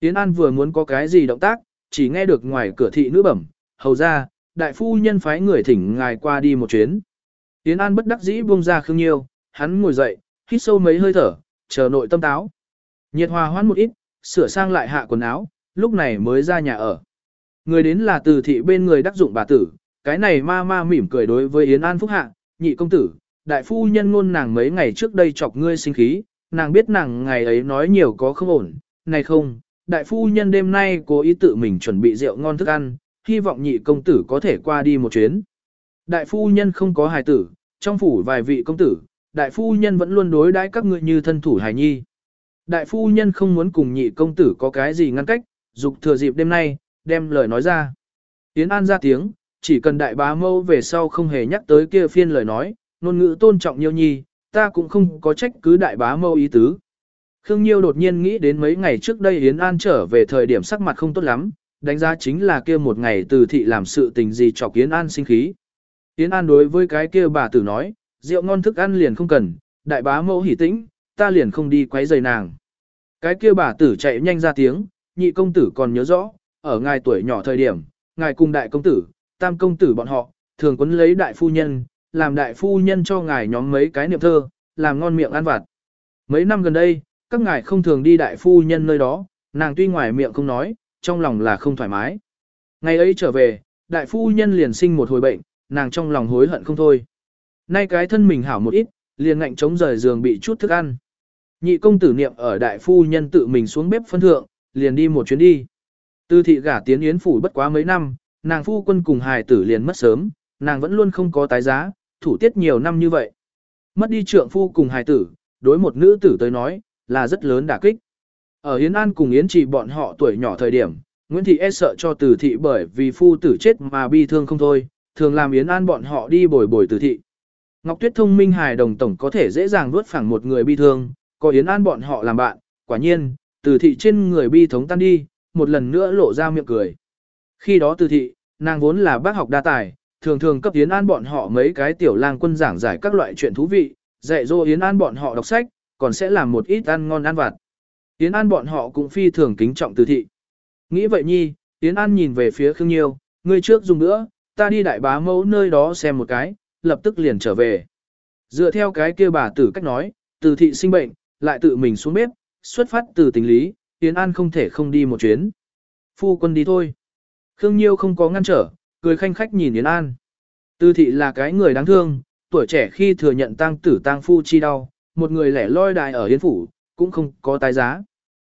Yến An vừa muốn có cái gì động tác, chỉ nghe được ngoài cửa thị nữ bẩm, hầu ra, đại phu nhân phái người thỉnh ngài qua đi một chuyến. Yến An bất đắc dĩ buông ra Khương Nhiêu, hắn ngồi dậy, hít sâu mấy hơi thở, chờ nội tâm táo. Nhiệt hòa hoãn một ít, sửa sang lại hạ quần áo, lúc này mới ra nhà ở. Người đến là từ thị bên người đắc dụng bà tử, cái này ma ma mỉm cười đối với Yến An phúc hạ, nhị công tử, đại phu nhân ngôn nàng mấy ngày trước đây chọc ngươi sinh khí, nàng biết nàng ngày ấy nói nhiều có không ổn, này không, đại phu nhân đêm nay cố ý tự mình chuẩn bị rượu ngon thức ăn, hy vọng nhị công tử có thể qua đi một chuyến. Đại phu nhân không có hài tử, trong phủ vài vị công tử, đại phu nhân vẫn luôn đối đãi các ngươi như thân thủ hài nhi. Đại phu nhân không muốn cùng nhị công tử có cái gì ngăn cách, dục thừa dịp đêm nay, đem lời nói ra. Tiến An ra tiếng, chỉ cần đại bá mâu về sau không hề nhắc tới kia phiên lời nói, ngôn ngữ tôn trọng nhiêu nhi, ta cũng không có trách cứ đại bá mâu ý tứ. Khương Nhiêu đột nhiên nghĩ đến mấy ngày trước đây Yến An trở về thời điểm sắc mặt không tốt lắm, đánh giá chính là kia một ngày từ thị làm sự tình gì chọc Yến An sinh khí. Yến An đối với cái kia bà tử nói, rượu ngon thức ăn liền không cần, đại bá mẫu hỉ tĩnh, ta liền không đi quấy rầy nàng. Cái kia bà tử chạy nhanh ra tiếng, nhị công tử còn nhớ rõ, ở ngài tuổi nhỏ thời điểm, ngài cùng đại công tử, tam công tử bọn họ, thường quấn lấy đại phu nhân, làm đại phu nhân cho ngài nhóm mấy cái niệm thơ, làm ngon miệng ăn vặt. Mấy năm gần đây, các ngài không thường đi đại phu nhân nơi đó, nàng tuy ngoài miệng không nói, trong lòng là không thoải mái. Ngày ấy trở về, đại phu nhân liền sinh một hồi bệnh, nàng trong lòng hối hận không thôi. Nay cái thân mình hảo một ít, liền ngạnh chống rời giường bị chút thức ăn. Nhị công tử niệm ở đại phu nhân tự mình xuống bếp phân thượng, liền đi một chuyến đi. Tư thị gả tiến yến phủ bất quá mấy năm, nàng phu quân cùng hài tử liền mất sớm, nàng vẫn luôn không có tái giá, thủ tiết nhiều năm như vậy. Mất đi trượng phu cùng hài tử, đối một nữ tử tới nói, là rất lớn đả kích. Ở Yến An cùng Yến Trì bọn họ tuổi nhỏ thời điểm, Nguyễn Thị e sợ cho tử thị bởi vì phu tử chết mà bi thương không thôi, thường làm Yến An bọn họ đi bồi bồi tử thị. Ngọc Tuyết thông minh hài đồng tổng có thể dễ dàng nuốt phẳng một người bi thương, có Yến An bọn họ làm bạn, quả nhiên, tử thị trên người bi thống tan đi, một lần nữa lộ ra miệng cười. Khi đó tử thị, nàng vốn là bác học đa tài, thường thường cấp Yến An bọn họ mấy cái tiểu lang quân giảng giải các loại chuyện thú vị, dạy dỗ Yến An bọn họ đọc sách, còn sẽ làm một ít ăn ngon ăn vặt. Yến An bọn họ cũng phi thường kính trọng từ thị. Nghĩ vậy nhi, Yến An nhìn về phía Khương Nhiêu, ngươi trước dùng nữa, ta đi đại bá mẫu nơi đó xem một cái, lập tức liền trở về. Dựa theo cái kia bà tử cách nói, từ thị sinh bệnh, lại tự mình xuống bếp, xuất phát từ tình lý, Yến An không thể không đi một chuyến. Phu quân đi thôi. Khương Nhiêu không có ngăn trở, cười khanh khách nhìn Yến An. Tư thị là cái người đáng thương, tuổi trẻ khi thừa nhận tang tử tang phu chi đau, một người lẻ loi đại ở Yến Phủ, cũng không có tái giá.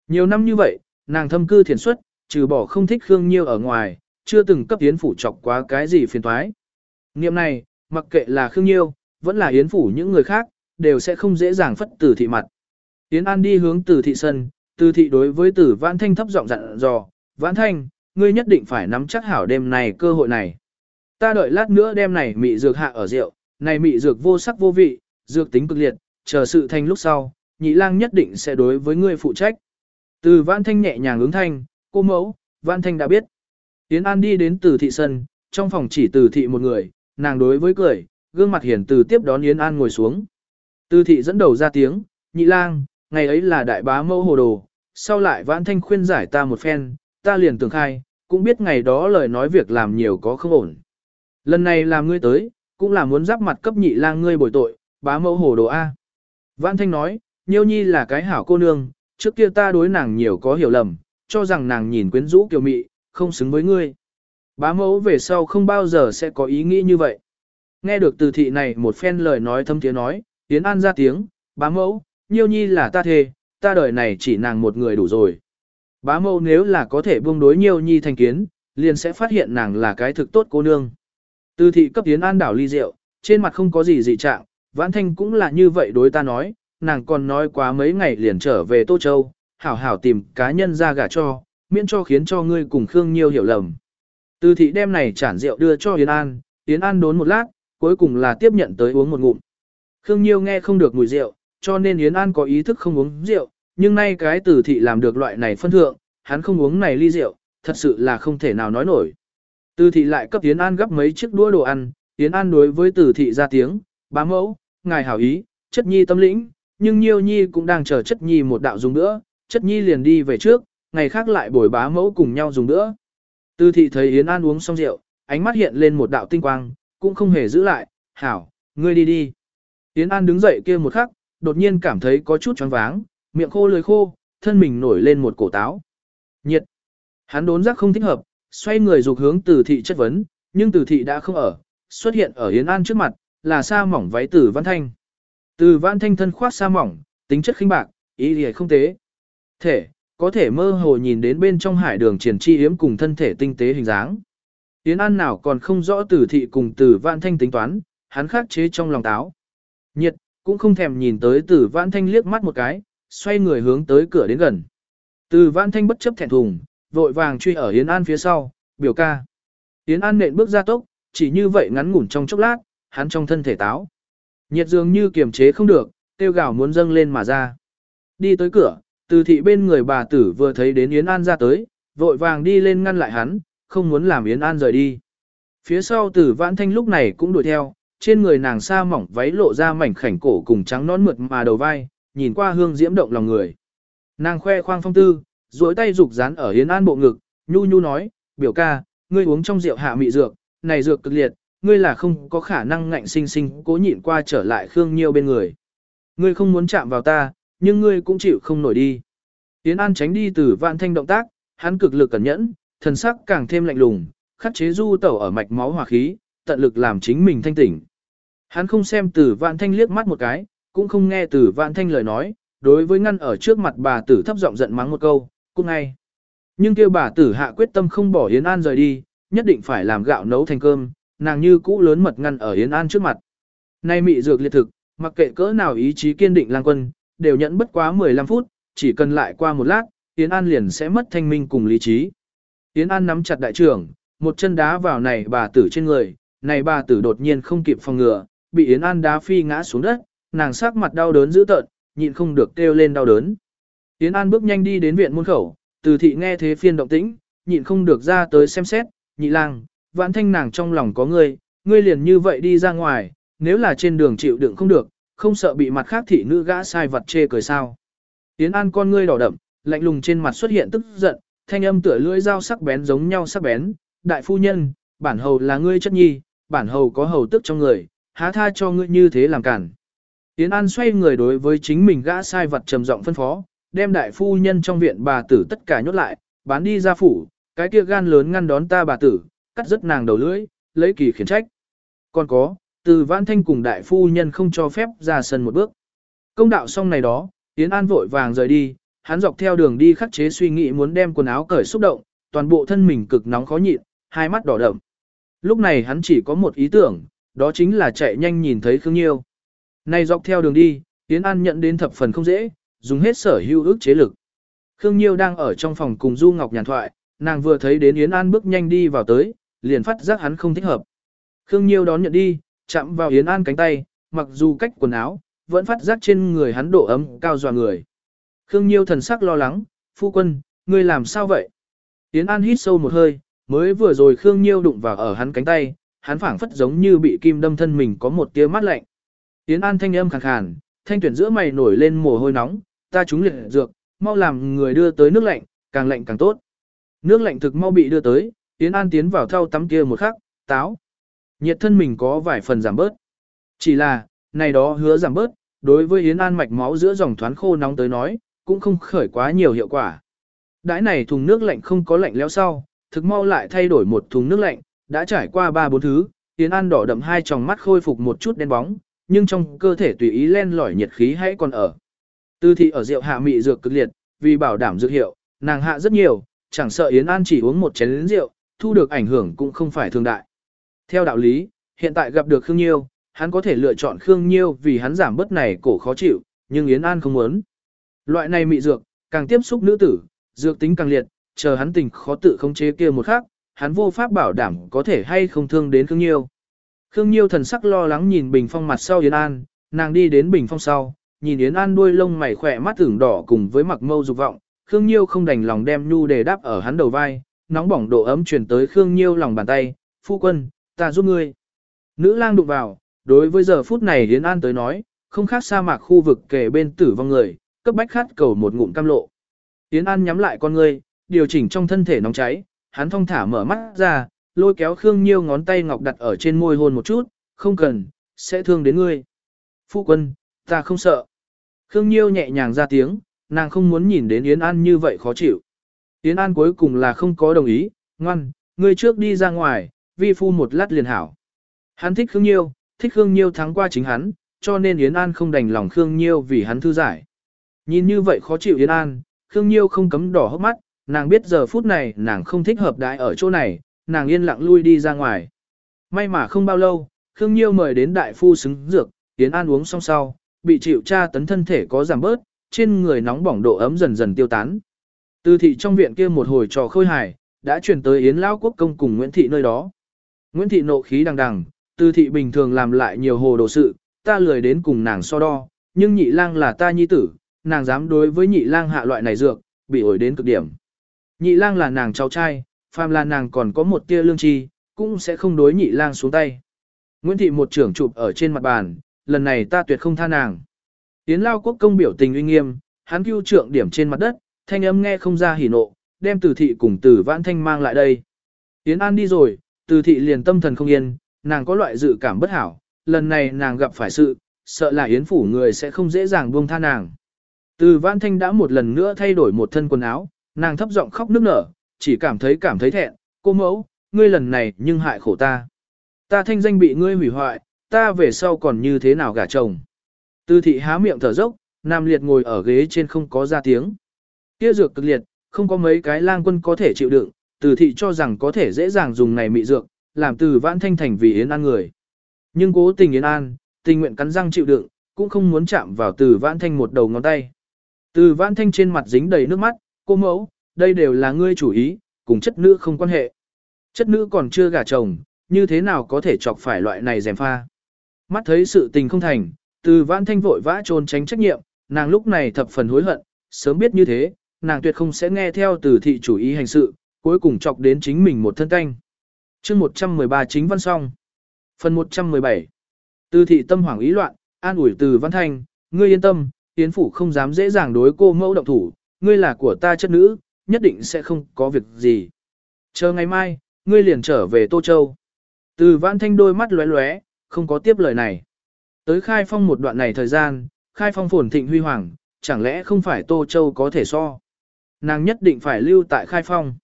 Nhiều năm như vậy, nàng thâm cư thiền xuất, trừ bỏ không thích Khương Nhiêu ở ngoài, chưa từng cấp Yến Phủ chọc quá cái gì phiền toái. Niệm này, mặc kệ là Khương Nhiêu, vẫn là Yến Phủ những người khác, đều sẽ không dễ dàng phất tử thị mặt. Yến An đi hướng tử thị sân, tử thị đối với tử Vãn Thanh thấp giọng dặn dò, Vãn Thanh, ngươi nhất định phải nắm chắc hảo đêm này cơ hội này. Ta đợi lát nữa đêm này mị dược hạ ở rượu, này mị dược vô sắc vô vị, dược tính cực liệt, chờ sự thành lúc sau, nhị lang nhất định sẽ đối với ngươi phụ trách. Từ Vãn Thanh nhẹ nhàng ứng thanh, cô mẫu, Vãn Thanh đã biết. Yến An đi đến từ thị sân, trong phòng chỉ từ thị một người, nàng đối với cười, gương mặt hiền từ tiếp đón Yến An ngồi xuống. Từ thị dẫn đầu ra tiếng, nhị lang, ngày ấy là đại bá mẫu hồ đồ, sau lại Vãn Thanh khuyên giải ta một phen, ta liền tưởng khai, cũng biết ngày đó lời nói việc làm nhiều có không ổn. Lần này làm ngươi tới, cũng là muốn giáp mặt cấp nhị lang ngươi bồi tội, bá mẫu hồ đồ A. Vãn Thanh nói, Nhiêu Nhi là cái hảo cô nương, trước kia ta đối nàng nhiều có hiểu lầm, cho rằng nàng nhìn quyến rũ kiều mị, không xứng với ngươi. Bá mẫu về sau không bao giờ sẽ có ý nghĩ như vậy. Nghe được từ thị này một phen lời nói thâm tiếng nói, Tiến An ra tiếng, bá mẫu, Nhiêu Nhi là ta thề, ta đời này chỉ nàng một người đủ rồi. Bá mẫu nếu là có thể buông đối Nhiêu Nhi thành kiến, liền sẽ phát hiện nàng là cái thực tốt cô nương. Từ thị cấp Tiến An đảo ly rượu, trên mặt không có gì dị trạng, Vãn Thanh cũng là như vậy đối ta nói, nàng còn nói quá mấy ngày liền trở về Tô Châu, hảo hảo tìm cá nhân ra gả cho, miễn cho khiến cho ngươi cùng Khương Nhiêu hiểu lầm. Từ thị đem này chản rượu đưa cho Yến An, Yến An đốn một lát, cuối cùng là tiếp nhận tới uống một ngụm. Khương Nhiêu nghe không được mùi rượu, cho nên Yến An có ý thức không uống rượu, nhưng nay cái từ thị làm được loại này phân thượng, hắn không uống này ly rượu, thật sự là không thể nào nói nổi. Từ thị lại cấp Yến An gấp mấy chiếc đũa đồ ăn, Yến An đối với từ thị ra tiếng, bá mẫu, ngài hảo ý, chất nhi tâm lĩnh, nhưng Nhiêu Nhi cũng đang chờ chất nhi một đạo dùng nữa, chất nhi liền đi về trước, ngày khác lại bồi bá mẫu cùng nhau dùng nữa. Tư thị thấy Yến An uống xong rượu, ánh mắt hiện lên một đạo tinh quang, cũng không hề giữ lại, hảo, ngươi đi đi. Yến An đứng dậy kia một khắc, đột nhiên cảm thấy có chút choáng váng, miệng khô lưỡi khô, thân mình nổi lên một cổ táo. Nhiệt. Hắn đốn giác không thích hợp, xoay người dục hướng từ thị chất vấn, nhưng từ thị đã không ở, xuất hiện ở Yến An trước mặt, là sa mỏng váy tử văn thanh. Từ văn thanh thân khoác sa mỏng, tính chất khinh bạc, ý nghĩa không tế. Thể, có thể mơ hồ nhìn đến bên trong hải đường triển chi yếm cùng thân thể tinh tế hình dáng. Yến An nào còn không rõ tử thị cùng tử vạn thanh tính toán, hắn khắc chế trong lòng táo. Nhiệt, cũng không thèm nhìn tới tử vạn thanh liếc mắt một cái, xoay người hướng tới cửa đến gần. Tử vạn thanh bất chấp thẹn thùng, vội vàng truy ở Yến An phía sau, biểu ca. Yến An nện bước ra tốc, chỉ như vậy ngắn ngủn trong chốc lát, hắn trong thân thể táo. Nhiệt dường như kiềm chế không được, tiêu gạo muốn dâng lên mà ra. Đi tới cửa, từ thị bên người bà tử vừa thấy đến Yến An ra tới, vội vàng đi lên ngăn lại hắn, không muốn làm Yến An rời đi. Phía sau tử vãn thanh lúc này cũng đuổi theo, trên người nàng sa mỏng váy lộ ra mảnh khảnh cổ cùng trắng nón mượt mà đầu vai, nhìn qua hương diễm động lòng người. Nàng khoe khoang phong tư, duỗi tay rục dán ở Yến An bộ ngực, nhu nhu nói, biểu ca, ngươi uống trong rượu hạ mị dược, này dược cực liệt, ngươi là không có khả năng ngạnh sinh sinh cố nhịn qua trở lại Khương Nhiêu bên người. Ngươi không muốn chạm vào ta, nhưng ngươi cũng chịu không nổi đi. Yến An tránh đi từ vạn thanh động tác, hắn cực lực cẩn nhẫn, thần sắc càng thêm lạnh lùng, khắc chế du tẩu ở mạch máu hòa khí, tận lực làm chính mình thanh tỉnh. Hắn không xem từ vạn thanh liếc mắt một cái, cũng không nghe từ vạn thanh lời nói, đối với ngăn ở trước mặt bà tử thấp giọng giận mắng một câu, cũng ngay. Nhưng kêu bà tử hạ quyết tâm không bỏ Yến An rời đi, nhất định phải làm gạo nấu thành cơm, nàng như cũ lớn mật ngăn ở Yến An trước mặt. Nay mị dược liệt thực, mặc kệ cỡ nào ý chí kiên định lang quân, đều nhẫn bất quá 15 phút, chỉ cần lại qua một lát, Yến An liền sẽ mất thanh minh cùng lý trí. Yến An nắm chặt đại trưởng, một chân đá vào này bà tử trên người, này bà tử đột nhiên không kịp phòng ngừa, bị Yến An đá phi ngã xuống đất, nàng sắc mặt đau đớn dữ tợn, nhịn không được kêu lên đau đớn. Yến An bước nhanh đi đến viện môn khẩu, từ thị nghe thế phiên động tĩnh, nhịn không được ra tới xem xét, nhị lang, vãn thanh nàng trong lòng có ngươi, ngươi liền như vậy đi ra ngoài, nếu là trên đường chịu đựng không được, không sợ bị mặt khác thị nữ gã sai vật chê cười sao. Tiến An con ngươi đỏ đậm, lạnh lùng trên mặt xuất hiện tức giận, thanh âm tựa lưỡi dao sắc bén giống nhau sắc bén, đại phu nhân, bản hầu là ngươi chất nhi, bản hầu có hầu tức trong người, há tha cho ngươi như thế làm cản. Tiến An xoay người đối với chính mình gã sai vật trầm giọng phân phó, đem đại phu nhân trong viện bà tử tất cả nhốt lại, bán đi ra phủ, cái kia gan lớn ngăn đón ta bà tử, cắt rất nàng đầu lưỡi, lấy kỳ khiển trách. Còn có, từ vãn thanh cùng đại phu nhân không cho phép ra sân một bước. Công đạo xong này đó, Yến An vội vàng rời đi, hắn dọc theo đường đi khắc chế suy nghĩ muốn đem quần áo cởi xúc động, toàn bộ thân mình cực nóng khó nhịn, hai mắt đỏ đậm. Lúc này hắn chỉ có một ý tưởng, đó chính là chạy nhanh nhìn thấy Khương Nhiêu. Này dọc theo đường đi, Yến An nhận đến thập phần không dễ, dùng hết sở hữu ước chế lực. Khương Nhiêu đang ở trong phòng cùng Du Ngọc nhàn thoại, nàng vừa thấy đến Yến An bước nhanh đi vào tới, liền phát giác hắn không thích hợp. Khương Nhiêu đón nhận đi, chạm vào Yến An cánh tay, mặc dù cách quần áo, vẫn phát giác trên người hắn độ ấm cao dọa người. Khương Nhiêu thần sắc lo lắng, phu quân, ngươi làm sao vậy? Yến An hít sâu một hơi, mới vừa rồi Khương Nhiêu đụng vào ở hắn cánh tay, hắn phảng phất giống như bị kim đâm thân mình có một tia mát lạnh. Yến An thanh âm khàn khàn, thanh tuyển giữa mày nổi lên mồ hôi nóng, ta trúng liệt dược, mau làm người đưa tới nước lạnh, càng lạnh càng tốt. Nước lạnh thực mau bị đưa tới, Yến An tiến vào thau tắm kia một khắc, táo. Nhiệt thân mình có vài phần giảm bớt. Chỉ là, này đó hứa giảm bớt, đối với Yến An mạch máu giữa dòng thoáng khô nóng tới nói, cũng không khởi quá nhiều hiệu quả. Đãi này thùng nước lạnh không có lạnh lẽo sau, thực mau lại thay đổi một thùng nước lạnh, đã trải qua ba bốn thứ, Yến An đỏ đậm hai tròng mắt khôi phục một chút đen bóng, nhưng trong cơ thể tùy ý len lỏi nhiệt khí hãy còn ở. Tư thị ở rượu hạ mị dược cực liệt, vì bảo đảm dược hiệu, nàng hạ rất nhiều, chẳng sợ Yến An chỉ uống một chén rượu, thu được ảnh hưởng cũng không phải thường đại. Theo đạo lý, hiện tại gặp được Khương Nhiêu, hắn có thể lựa chọn Khương Nhiêu vì hắn giảm bớt này cổ khó chịu, nhưng Yến An không muốn. Loại này mị dược, càng tiếp xúc nữ tử, dược tính càng liệt, chờ hắn tình khó tự khống chế kia một khắc, hắn vô pháp bảo đảm có thể hay không thương đến Khương Nhiêu. Khương Nhiêu thần sắc lo lắng nhìn Bình Phong mặt sau Yến An, nàng đi đến Bình Phong sau, nhìn Yến An đuôi lông mày khỏe mắt tưởng đỏ cùng với mặc mâu dục vọng, Khương Nhiêu không đành lòng đem nhu đề đáp ở hắn đầu vai, nóng bỏng độ ấm truyền tới Khương Nhiêu lòng bàn tay, phu quân, ta giúp ngươi. Nữ lang đụng vào, đối với giờ phút này Yến An tới nói, không khác sa mạc khu vực kề bên tử vong người, cấp bách khát cầu một ngụm cam lộ. Yến An nhắm lại con ngươi, điều chỉnh trong thân thể nóng cháy, hắn thong thả mở mắt ra, lôi kéo Khương Nhiêu ngón tay ngọc đặt ở trên môi hôn một chút, không cần, sẽ thương đến ngươi. Phu quân, ta không sợ. Khương Nhiêu nhẹ nhàng ra tiếng, nàng không muốn nhìn đến Yến An như vậy khó chịu. Yến An cuối cùng là không có đồng ý, ngoan, ngươi trước đi ra ngoài, vi phu một lát liền hảo. Hắn thích Khương Nhiêu, thích Khương Nhiêu thắng qua chính hắn, cho nên Yến An không đành lòng Khương Nhiêu vì hắn thư giải. Nhìn như vậy khó chịu Yến An, Khương Nhiêu không cấm đỏ hốc mắt, nàng biết giờ phút này nàng không thích hợp đại ở chỗ này, nàng yên lặng lui đi ra ngoài. May mà không bao lâu, Khương Nhiêu mời đến đại phu xứng dược, Yến An uống xong sau, bị chịu tra tấn thân thể có giảm bớt, trên người nóng bỏng độ ấm dần dần tiêu tán. Từ thị trong viện kia một hồi trò khôi hài, đã chuyển tới Yến Lão Quốc công cùng Nguyễn Thị nơi đó. Nguyễn Thị nộ khí đằng đằng, từ thị bình thường làm lại nhiều hồ đồ sự, ta lười đến cùng nàng so đo, nhưng nhị lang là ta nhi tử, nàng dám đối với nhị lang hạ loại này dược, bị ổi đến cực điểm. Nhị lang là nàng cháu trai, phàm là nàng còn có một tia lương tri, cũng sẽ không đối nhị lang xuống tay. Nguyễn Thị một trưởng chụp ở trên mặt bàn, lần này ta tuyệt không tha nàng. Tiến lao quốc công biểu tình uy nghiêm, hắn cưu trượng điểm trên mặt đất, thanh âm nghe không ra hỉ nộ, đem từ thị cùng từ vãn thanh mang lại đây. Yến an đi rồi, từ thị liền tâm thần không yên, nàng có loại dự cảm bất hảo, lần này nàng gặp phải sự, sợ là yến phủ người sẽ không dễ dàng buông tha nàng. Từ vãn thanh đã một lần nữa thay đổi một thân quần áo, nàng thấp giọng khóc nức nở, chỉ cảm thấy cảm thấy thẹn, cô mẫu, ngươi lần này nhưng hại khổ ta. Ta thanh danh bị ngươi hủy hoại, ta về sau còn như thế nào gả chồng. Từ thị há miệng thở dốc, Nam Liệt ngồi ở ghế trên không có ra tiếng. Kia dược cực liệt, không có mấy cái lang quân có thể chịu đựng, từ thị cho rằng có thể dễ dàng dùng này mị dược, làm từ vãn thanh thành vì Yến An người. Nhưng cố tình Yến An, tình nguyện cắn răng chịu đựng, cũng không muốn chạm vào từ vãn thanh một đầu ngón tay. Từ vãn thanh trên mặt dính đầy nước mắt, cô mẫu, đây đều là ngươi chủ ý, cùng chất nữ không quan hệ. Chất nữ còn chưa gả chồng, như thế nào có thể chọc phải loại này dèm pha. Mắt thấy sự tình không thành, từ vãn thanh vội vã trốn tránh trách nhiệm, nàng lúc này thập phần hối hận, sớm biết như thế, nàng tuyệt không sẽ nghe theo từ thị chủ ý hành sự, cuối cùng chọc đến chính mình một thân canh. chương 113 chính văn xong. Phần 117. Từ thị tâm hoảng ý loạn, an ủi từ văn thanh, ngươi yên tâm, tiến phủ không dám dễ dàng đối cô mẫu động thủ, ngươi là của ta chất nữ, nhất định sẽ không có việc gì. Chờ ngày mai, ngươi liền trở về Tô Châu. Từ văn thanh đôi mắt lóe lóe, không có tiếp lời này. Tới khai phong một đoạn này thời gian, khai phong phồn thịnh huy hoàng, chẳng lẽ không phải Tô Châu có thể so. Nàng nhất định phải lưu tại khai phong.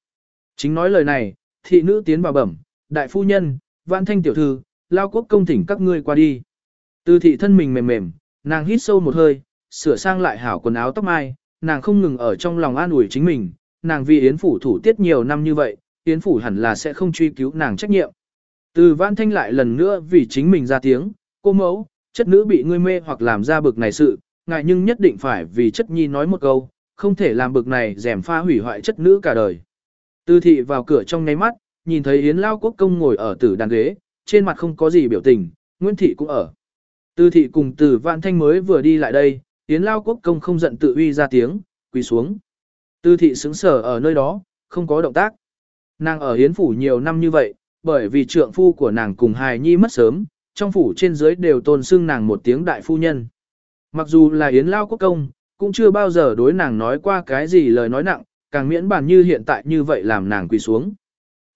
Chính nói lời này, thị nữ tiến vào bẩm, đại phu nhân, vạn thanh tiểu thư, lao quốc công thỉnh các ngươi qua đi. Từ thị thân mình mềm mềm, nàng hít sâu một hơi, sửa sang lại hảo quần áo tóc mai, nàng không ngừng ở trong lòng an ủi chính mình, nàng vì Yến Phủ thủ tiết nhiều năm như vậy, Yến Phủ hẳn là sẽ không truy cứu nàng trách nhiệm. Từ Vãn Thanh lại lần nữa vì chính mình ra tiếng, cô mẫu, chất nữ bị ngươi mê hoặc làm ra bực này sự, ngại nhưng nhất định phải vì chất nhi nói một câu, không thể làm bực này rèm pha hủy hoại chất nữ cả đời. Tư thị vào cửa trong nháy mắt, nhìn thấy Yến Lao Quốc Công ngồi ở tử đàn ghế, trên mặt không có gì biểu tình, Nguyễn Thị cũng ở. Tư thị cùng Tử Vạn Thanh mới vừa đi lại đây, Yến Lao Quốc Công không giận tự uy ra tiếng, quỳ xuống. Tư thị xứng sở ở nơi đó, không có động tác. Nàng ở Yến Phủ nhiều năm như vậy, bởi vì trượng phu của nàng cùng hài nhi mất sớm, trong phủ trên dưới đều tôn xưng nàng một tiếng đại phu nhân. Mặc dù là Yến Lao Quốc Công, cũng chưa bao giờ đối nàng nói qua cái gì lời nói nặng, càng miễn bàn như hiện tại như vậy làm nàng quỳ xuống.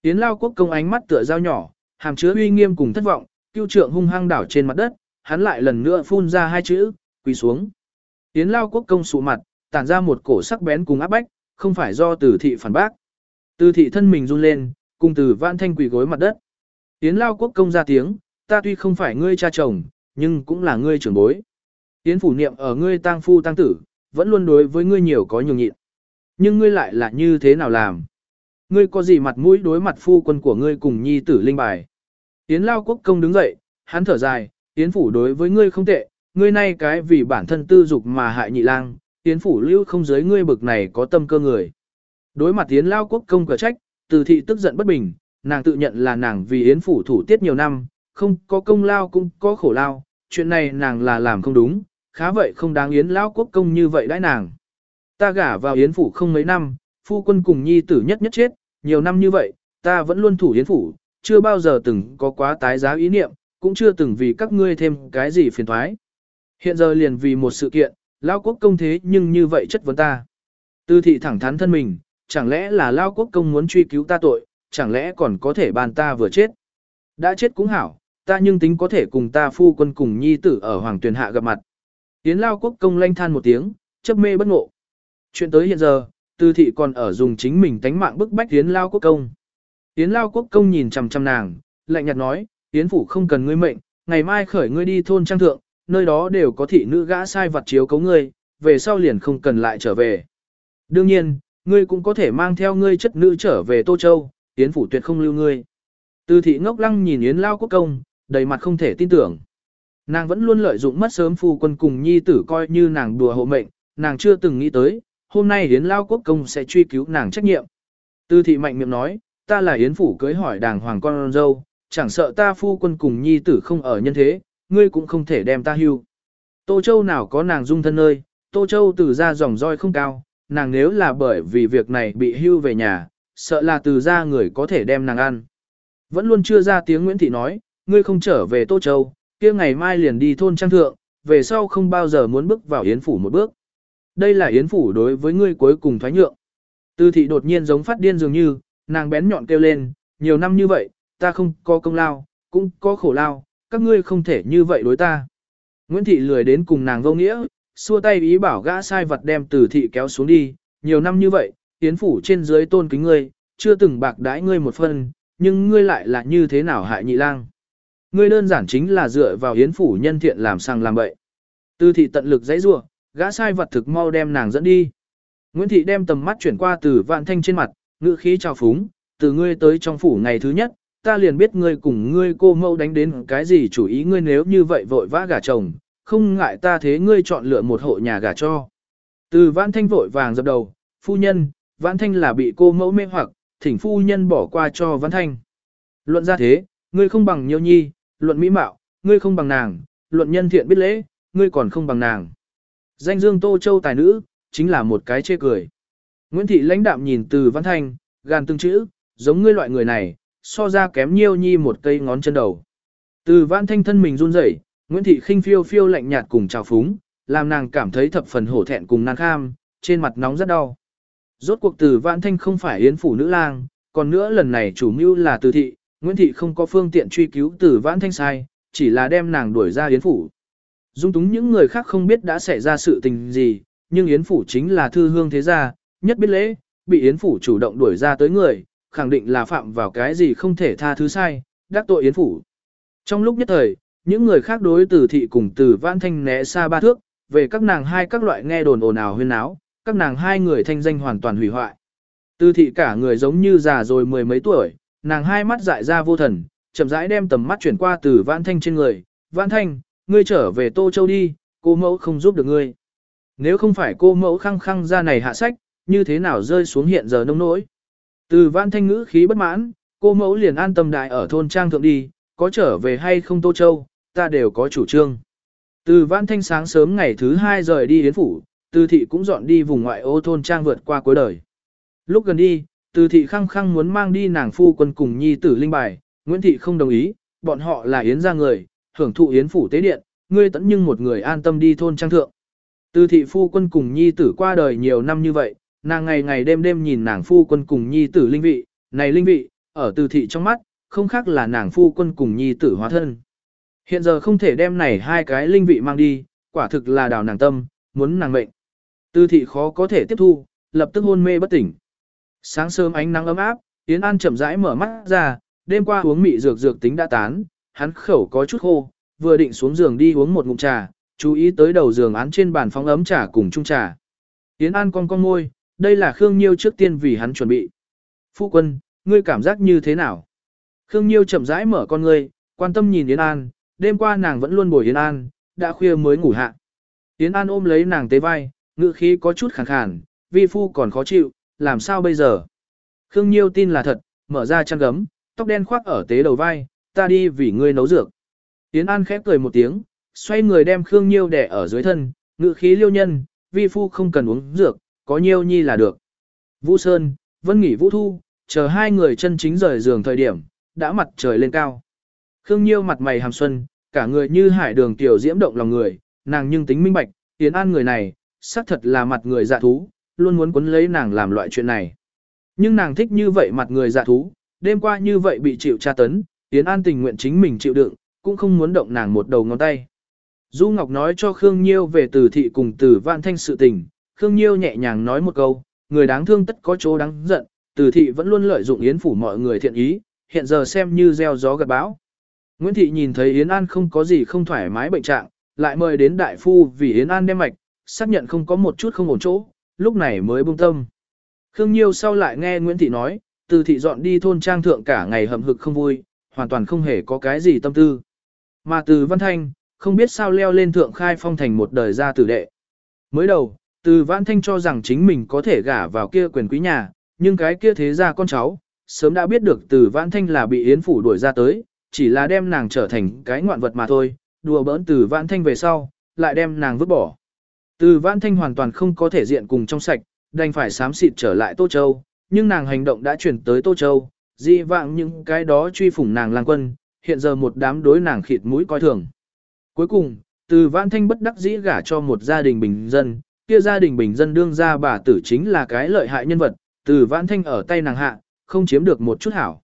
Yến Lao Quốc Công ánh mắt tựa dao nhỏ, hàm chứa uy nghiêm cùng thất vọng, cưu trượng hung hăng đảo trên mặt đất, hắn lại lần nữa phun ra hai chữ, quỳ xuống. Yến Lao Quốc Công sụ mặt, tản ra một cổ sắc bén cùng áp bách, không phải do Từ thị phản bác. Từ thị thân mình run lên, cùng từ vãn thanh quỳ gối mặt đất. Yến Lao Quốc Công ra tiếng, ta tuy không phải ngươi cha chồng, nhưng cũng là ngươi trưởng bối. Yến phủ niệm ở ngươi tang phu tang tử, vẫn luôn đối với ngươi nhiều có nhường nhịn. Nhưng ngươi lại là như thế nào làm? Ngươi có gì mặt mũi đối mặt phu quân của ngươi cùng nhi tử linh bài? Yến Lao Quốc Công đứng dậy, hắn thở dài, Yến phủ đối với ngươi không tệ, ngươi nay cái vì bản thân tư dục mà hại nhị lang, Yến phủ lưu không giới ngươi bực này có tâm cơ người. Đối mặt Yến Lao Quốc Công cửa trách, từ thị tức giận bất bình, nàng tự nhận là nàng vì Yến phủ thủ tiết nhiều năm, không có công lao cũng có khổ lao, chuyện này nàng là làm không đúng, khá vậy không đáng Yến lão Quốc Công như vậy đãi nàng. Ta gả vào Yến phủ không mấy năm, phu quân cùng nhi tử nhất nhất chết, nhiều năm như vậy, ta vẫn luôn thủ Yến phủ, chưa bao giờ từng có quá tái giá ý niệm, cũng chưa từng vì các ngươi thêm cái gì phiền thoái. Hiện giờ liền vì một sự kiện, lão quốc công thế nhưng như vậy chất vấn ta. Tư thị thẳng thắn thân mình, chẳng lẽ là lão quốc công muốn truy cứu ta tội, chẳng lẽ còn có thể bàn ta vừa chết. Đã chết cũng hảo, ta nhưng tính có thể cùng ta phu quân cùng nhi tử ở hoàng tuyền hạ gặp mặt. Yến Lao quốc công lanh than một tiếng, chấp mê bất ngộ. Chuyện tới hiện giờ, tư thị còn ở dùng chính mình tánh mạng bức bách Yến Lao quốc công. Yến Lao quốc công nhìn chằm chằm nàng, lạnh nhạt nói, Yến phủ không cần ngươi mệnh, ngày mai khởi ngươi đi thôn trang thượng, nơi đó đều có thị nữ gã sai vặt chiếu cấu ngươi, về sau liền không cần lại trở về. Đương nhiên, ngươi cũng có thể mang theo ngươi chất nữ trở về Tô Châu, Yến phủ tuyệt không lưu ngươi. Từ thị ngốc lăng nhìn Yến Lao Quốc Công, đầy mặt không thể tin tưởng. Nàng vẫn luôn lợi dụng mất sớm phu quân cùng nhi tử coi như nàng đùa hộ mệnh, nàng chưa từng nghĩ tới, hôm nay Yến Lao Quốc Công sẽ truy cứu nàng trách nhiệm. Tư thị mạnh miệng nói, ta là Yến phủ cưới hỏi đàng hoàng con dâu, chẳng sợ ta phu quân cùng nhi tử không ở nhân thế, ngươi cũng không thể đem ta hưu. Tô Châu nào có nàng dung thân nơi, Tô Châu từ ra dòng roi không cao, nàng nếu là bởi vì việc này bị hưu về nhà, sợ là từ ra người có thể đem nàng ăn. Vẫn luôn chưa ra tiếng Nguyễn Thị nói, ngươi không trở về Tô Châu, kia ngày mai liền đi thôn trang thượng, về sau không bao giờ muốn bước vào Yến Phủ một bước. Đây là Yến Phủ đối với ngươi cuối cùng thoái nhượng. tư thị đột nhiên giống phát điên dường như, nàng bén nhọn kêu lên, nhiều năm như vậy, ta không có công lao, cũng có khổ lao, các ngươi không thể như vậy đối ta. Nguyễn Thị lười đến cùng nàng vô nghĩa, xua tay ý bảo gã sai vật đem từ thị kéo xuống đi, nhiều năm như vậy, tiến phủ trên dưới tôn kính ngươi, chưa từng bạc đãi ngươi một phân, nhưng ngươi lại là như thế nào hại nhị lang. Ngươi đơn giản chính là dựa vào hiến phủ nhân thiện làm sang làm bậy. Từ thị tận lực dãy rủa, gã sai vật thực mau đem nàng dẫn đi. Nguyễn Thị đem tầm mắt chuyển qua từ vạn thanh trên mặt, ngữ khí trào phúng, từ ngươi tới trong phủ ngày thứ nhất, ta liền biết ngươi cùng ngươi cô mâu đánh đến cái gì chủ ý ngươi nếu như vậy vội vã gả chồng, không ngại ta thế ngươi chọn lựa một hộ nhà gả cho. Từ Vạn thanh vội vàng dập đầu, phu nhân, vãn thanh là bị cô mẫu mê hoặc, thỉnh phu nhân bỏ qua cho vãn thanh. Luận ra thế, ngươi không bằng nhiêu nhi, luận mỹ mạo, ngươi không bằng nàng, luận nhân thiện biết lễ, ngươi còn không bằng nàng. Danh dương Tô Châu tài nữ, chính là một cái chê cười. Nguyễn Thị lãnh đạm nhìn từ văn thanh, gan từng chữ, giống ngươi loại người này, so ra kém nhiêu nhi một cây ngón chân đầu. Từ Văn thanh thân mình run rẩy, Nguyễn Thị khinh phiêu phiêu lạnh nhạt cùng chào phúng, làm nàng cảm thấy thập phần hổ thẹn cùng nàng kham, trên mặt nóng rất đau. Rốt cuộc từ Văn thanh không phải yến phủ nữ lang, còn nữa lần này chủ mưu là từ thị, Nguyễn Thị không có phương tiện truy cứu từ vãn thanh sai, chỉ là đem nàng đuổi ra yến phủ. Dung túng những người khác không biết đã xảy ra sự tình gì, nhưng Yến Phủ chính là thư hương thế gia, nhất biết lễ, bị Yến Phủ chủ động đuổi ra tới người, khẳng định là phạm vào cái gì không thể tha thứ sai, đắc tội Yến Phủ. Trong lúc nhất thời, những người khác đối từ thị cùng từ vãn thanh né xa ba thước, về các nàng hai các loại nghe đồn ồn ào huyên áo, các nàng hai người thanh danh hoàn toàn hủy hoại. Từ thị cả người giống như già rồi mười mấy tuổi, nàng hai mắt dại ra vô thần, chậm rãi đem tầm mắt chuyển qua từ vãn thanh trên người. Vãn thanh, ngươi trở về Tô Châu đi, cô mẫu không giúp được ngươi. Nếu không phải cô mẫu khăng khăng ra này hạ sách, như thế nào rơi xuống hiện giờ nông nỗi. Từ vãn thanh ngữ khí bất mãn, cô mẫu liền an tâm đại ở thôn trang thượng đi, có trở về hay không Tô Châu, ta đều có chủ trương. Từ vãn thanh sáng sớm ngày thứ hai rời đi đến phủ, từ thị cũng dọn đi vùng ngoại ô thôn trang vượt qua cuối đời. Lúc gần đi, từ thị khăng khăng muốn mang đi nàng phu quân cùng nhi tử linh bài, Nguyễn thị không đồng ý, bọn họ là yến gia người, hưởng thụ yến phủ tế điện, ngươi tẫn nhưng một người an tâm đi thôn trang thượng. Từ thị phu quân cùng nhi tử qua đời nhiều năm như vậy, nàng ngày ngày đêm đêm nhìn nàng phu quân cùng nhi tử linh vị, này linh vị, ở từ thị trong mắt, không khác là nàng phu quân cùng nhi tử hóa thân. Hiện giờ không thể đem này hai cái linh vị mang đi, quả thực là đào nàng tâm, muốn nàng mệnh. Từ thị khó có thể tiếp thu, lập tức hôn mê bất tỉnh. Sáng sớm ánh nắng ấm áp, Yến An chậm rãi mở mắt ra, đêm qua uống mị dược dược tính đã tán, hắn khẩu có chút khô, vừa định xuống giường đi uống một ngụm trà, chú ý tới đầu giường án trên bàn phóng ấm trà cùng chung trà. Yến An con con môi, đây là Khương Nhiêu trước tiên vì hắn chuẩn bị. Phu quân, ngươi cảm giác như thế nào? Khương Nhiêu chậm rãi mở con ngươi, quan tâm nhìn Yến An, đêm qua nàng vẫn luôn bồi Yến An, đã khuya mới ngủ hạ. Yến An ôm lấy nàng tế vai, ngự khí có chút khàn khàn, vi phu còn khó chịu, làm sao bây giờ? Khương Nhiêu tin là thật, mở ra chăn gấm, tóc đen khoác ở tế đầu vai, ta đi vì ngươi nấu dược. Yến An khép cười một tiếng, xoay người đem Khương Nhiêu đẻ ở dưới thân, ngự khí liêu nhân, vi phu không cần uống dược, có nhiêu nhi là được. Vũ Sơn, Vân Nghỉ Vũ Thu, chờ hai người chân chính rời giường thời điểm, đã mặt trời lên cao. Khương Nhiêu mặt mày hàm xuân, cả người như hải đường tiểu diễm động lòng người, nàng nhưng tính minh bạch, Yến An người này, xác thật là mặt người dạ thú, luôn muốn quấn lấy nàng làm loại chuyện này. Nhưng nàng thích như vậy mặt người dạ thú, đêm qua như vậy bị chịu tra tấn, Yến An tình nguyện chính mình chịu đựng, cũng không muốn động nàng một đầu ngón tay. Du Ngọc nói cho Khương Nhiêu về từ thị cùng từ vạn thanh sự tình, Khương Nhiêu nhẹ nhàng nói một câu, người đáng thương tất có chỗ đáng giận, từ thị vẫn luôn lợi dụng Yến phủ mọi người thiện ý, hiện giờ xem như gieo gió gặt bão. Nguyễn Thị nhìn thấy Yến An không có gì không thoải mái bệnh trạng, lại mời đến đại phu vì Yến An đem mạch, xác nhận không có một chút không ổn chỗ, lúc này mới buông tâm. Khương Nhiêu sau lại nghe Nguyễn Thị nói, từ thị dọn đi thôn trang thượng cả ngày hầm hực không vui, hoàn toàn không hề có cái gì tâm tư. Mà từ Văn Thanh, không biết sao leo lên thượng khai phong thành một đời gia tử đệ. Mới đầu, từ Văn Thanh cho rằng chính mình có thể gả vào kia quyền quý nhà, nhưng cái kia thế ra con cháu, sớm đã biết được từ Văn Thanh là bị Yến Phủ đuổi ra tới, chỉ là đem nàng trở thành cái ngoạn vật mà thôi, đùa bỡn từ Văn Thanh về sau, lại đem nàng vứt bỏ. Từ Vãn Thanh hoàn toàn không có thể diện cùng trong sạch, đành phải sám xịt trở lại Tô Châu, nhưng nàng hành động đã chuyển tới Tô Châu, dị vạng những cái đó truy phủng nàng lang quân, hiện giờ một đám đối nàng khịt mũi coi thường. Cuối cùng, từ Vãn Thanh bất đắc dĩ gả cho một gia đình bình dân, kia gia đình bình dân đương ra bà tử chính là cái lợi hại nhân vật, từ Vãn Thanh ở tay nàng hạ, không chiếm được một chút hảo.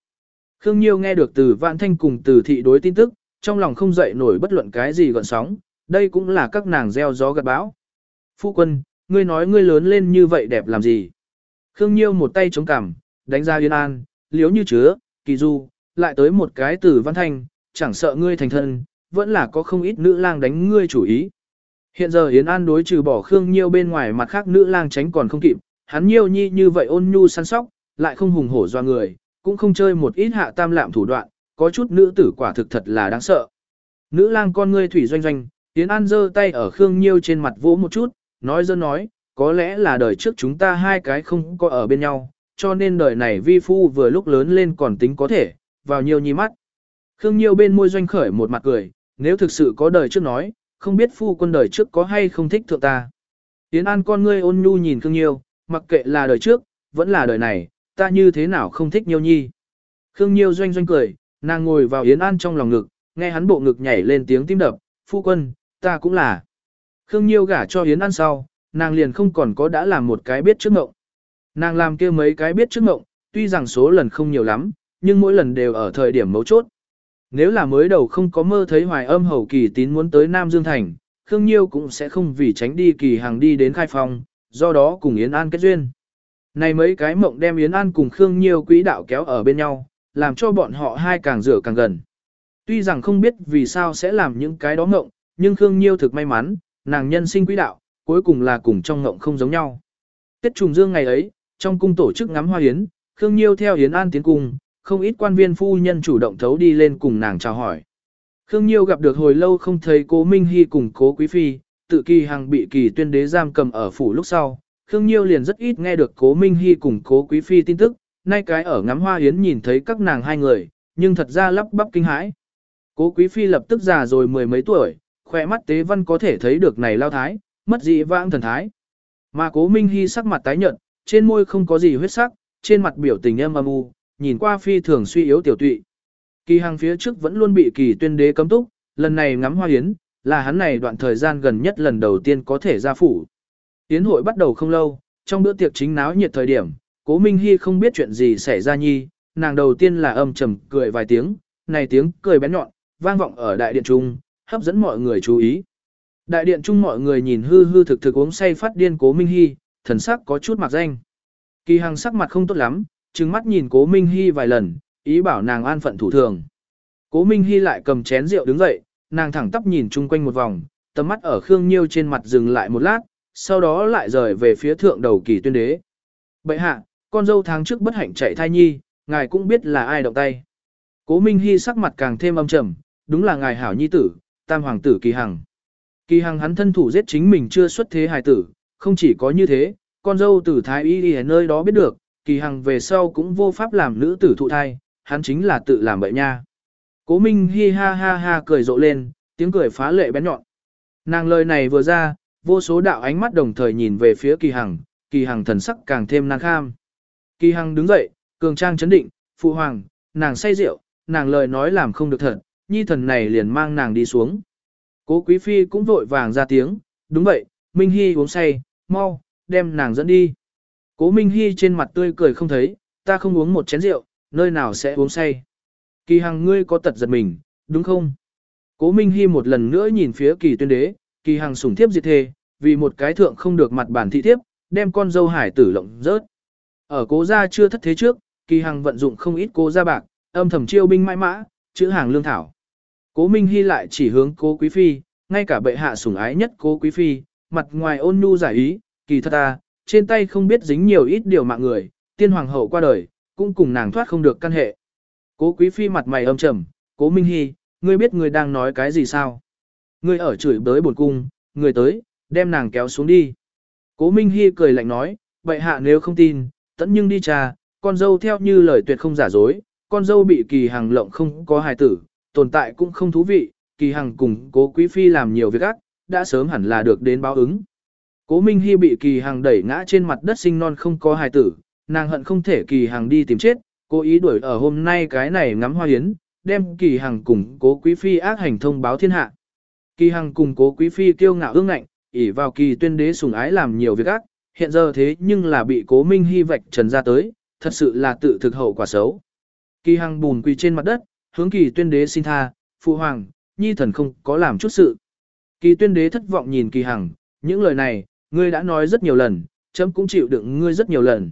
Khương Nhiêu nghe được từ Vãn Thanh cùng từ thị đối tin tức, trong lòng không dậy nổi bất luận cái gì gọn sóng, đây cũng là các nàng gieo gió gặt bão. Phu quân, ngươi nói ngươi lớn lên như vậy đẹp làm gì? Khương Nhiêu một tay chống cằm, đánh ra Yên An, liếu như chứa, kỳ du, lại tới một cái từ văn thanh, chẳng sợ ngươi thành thân, vẫn là có không ít nữ lang đánh ngươi chủ ý. Hiện giờ Yến An đối trừ bỏ Khương Nhiêu bên ngoài mặt khác nữ lang tránh còn không kịp, hắn Nhiêu nhi như vậy ôn nhu săn sóc, lại không hùng hổ do người, cũng không chơi một ít hạ tam lạm thủ đoạn, có chút nữ tử quả thực thật là đáng sợ. Nữ lang con ngươi thủy doanh doanh, Yến An giơ tay ở Khương Nhiêu trên mặt vỗ một chút, nói dơ nói, có lẽ là đời trước chúng ta hai cái không có ở bên nhau, cho nên đời này vi phu vừa lúc lớn lên còn tính có thể, vào nhiều nhi mắt. Khương Nhiêu bên môi doanh khởi một mặt cười, nếu thực sự có đời trước nói, không biết phu quân đời trước có hay không thích thượng ta. Tiến An con ngươi ôn nhu nhìn Khương Nhiêu, mặc kệ là đời trước, vẫn là đời này, ta như thế nào không thích Nhiêu nhi. Khương Nhiêu doanh doanh cười, nàng ngồi vào Yến An trong lòng ngực, nghe hắn bộ ngực nhảy lên tiếng tim đập, phu quân, ta cũng là. Khương Nhiêu gả cho Yến An sau, nàng liền không còn có đã làm một cái biết trước ngộng. Nàng làm kia mấy cái biết trước ngộng, tuy rằng số lần không nhiều lắm, nhưng mỗi lần đều ở thời điểm mấu chốt. Nếu là mới đầu không có mơ thấy hoài âm hầu kỳ tín muốn tới Nam Dương Thành, Khương Nhiêu cũng sẽ không vì tránh đi kỳ hàng đi đến khai phòng, do đó cùng Yến An kết duyên. Này mấy cái mộng đem Yến An cùng Khương Nhiêu quỹ đạo kéo ở bên nhau, làm cho bọn họ hai càng rửa càng gần. Tuy rằng không biết vì sao sẽ làm những cái đó mộng, nhưng Khương Nhiêu thực may mắn, nàng nhân sinh quỹ đạo, cuối cùng là cùng trong ngộng không giống nhau. Tết trùng dương ngày ấy, trong cung tổ chức ngắm hoa yến, Khương Nhiêu theo Yến An tiến cung, không ít quan viên phu nhân chủ động thấu đi lên cùng nàng chào hỏi. Khương Nhiêu gặp được hồi lâu không thấy cố Minh Hy cùng cố Quý Phi, tự kỳ hàng bị kỳ tuyên đế giam cầm ở phủ lúc sau. Khương Nhiêu liền rất ít nghe được cố Minh Hy cùng cố Quý Phi tin tức, nay cái ở ngắm hoa yến nhìn thấy các nàng hai người, nhưng thật ra lắp bắp kinh hãi. Cố Quý Phi lập tức già rồi mười mấy tuổi, khỏe mắt tế văn có thể thấy được này lao thái, mất dị vãng thần thái. Mà cố Minh Hy sắc mặt tái nhợt, trên môi không có gì huyết sắc, trên mặt biểu tình êm âm u, nhìn qua phi thường suy yếu tiểu tụy. Kỳ hàng phía trước vẫn luôn bị kỳ tuyên đế cấm túc, lần này ngắm hoa yến, là hắn này đoạn thời gian gần nhất lần đầu tiên có thể ra phủ. Yến hội bắt đầu không lâu, trong bữa tiệc chính náo nhiệt thời điểm, cố Minh Hy không biết chuyện gì xảy ra nhi, nàng đầu tiên là âm trầm cười vài tiếng, này tiếng cười bén nhọn, vang vọng ở đại điện trung, hấp dẫn mọi người chú ý. Đại điện chung mọi người nhìn hư hư thực thực uống say phát điên cố Minh Hy, thần sắc có chút mặc danh. Kỳ Hằng sắc mặt không tốt lắm, trừng mắt nhìn cố Minh Hy vài lần, ý bảo nàng an phận thủ thường. Cố Minh Hy lại cầm chén rượu đứng dậy, nàng thẳng tắp nhìn chung quanh một vòng, tầm mắt ở Khương Nhiêu trên mặt dừng lại một lát, sau đó lại rời về phía thượng đầu kỳ tuyên đế. Bệ hạ, con dâu tháng trước bất hạnh chạy thai nhi, ngài cũng biết là ai động tay. Cố Minh Hy sắc mặt càng thêm âm trầm, đúng là ngài hảo nhi tử, tam hoàng tử kỳ hằng. Kỳ hằng hắn thân thủ giết chính mình chưa xuất thế hài tử, không chỉ có như thế, con dâu tử thái y ở nơi đó biết được, kỳ hằng về sau cũng vô pháp làm nữ tử thụ thai, hắn chính là tự làm bậy nha. Cố Minh hi ha ha ha cười rộ lên, tiếng cười phá lệ bén nhọn. Nàng lời này vừa ra, vô số đạo ánh mắt đồng thời nhìn về phía kỳ hằng, kỳ hằng thần sắc càng thêm nang kham. Kỳ hằng đứng dậy, cường trang chấn định, phụ hoàng, nàng say rượu, nàng lời nói làm không được thật, nhi thần này liền mang nàng đi xuống. Cố quý phi cũng vội vàng ra tiếng, đúng vậy, Minh Hy uống say, mau, đem nàng dẫn đi. Cố Minh Hy trên mặt tươi cười không thấy, ta không uống một chén rượu, nơi nào sẽ uống say. Kỳ hằng ngươi có tật giật mình, đúng không? Cố Minh Hy một lần nữa nhìn phía kỳ tuyên đế, kỳ hằng sủng thiếp diệt thề, vì một cái thượng không được mặt bản thị thiếp, đem con dâu hải tử lộng rớt. Ở cố gia chưa thất thế trước, kỳ hằng vận dụng không ít cố gia bạc, âm thầm chiêu binh mãi mã, chữ hàng lương thảo. Cố Minh Hy lại chỉ hướng cố quý phi, ngay cả bệ hạ sủng ái nhất cố quý phi, mặt ngoài ôn nhu giải ý, kỳ thật ta, trên tay không biết dính nhiều ít điều mạng người, tiên hoàng hậu qua đời, cũng cùng nàng thoát không được căn hệ. Cố quý phi mặt mày âm trầm, cố Minh Hy, ngươi biết ngươi đang nói cái gì sao? Ngươi ở chửi bới buồn cung, người tới, đem nàng kéo xuống đi. Cố Minh Hy cười lạnh nói, bệ hạ nếu không tin, tẫn nhưng đi trà, con dâu theo như lời tuyệt không giả dối, con dâu bị kỳ hàng lộng không có hài tử, tồn tại cũng không thú vị, kỳ hằng cùng cố quý phi làm nhiều việc ác, đã sớm hẳn là được đến báo ứng. Cố Minh Hy bị kỳ hằng đẩy ngã trên mặt đất sinh non không có hài tử, nàng hận không thể kỳ hằng đi tìm chết, cố ý đuổi ở hôm nay cái này ngắm hoa hiến, đem kỳ hằng cùng cố quý phi ác hành thông báo thiên hạ. Kỳ hằng cùng cố quý phi kiêu ngạo ương ngạnh, ỉ vào kỳ tuyên đế sủng ái làm nhiều việc ác, hiện giờ thế nhưng là bị cố Minh Hy vạch trần ra tới, thật sự là tự thực hậu quả xấu. Kỳ hằng bùn quỳ trên mặt đất, hướng kỳ tuyên đế xin tha, phụ hoàng, nhi thần không có làm chút sự. Kỳ tuyên đế thất vọng nhìn kỳ hằng, những lời này, ngươi đã nói rất nhiều lần, chấm cũng chịu đựng ngươi rất nhiều lần.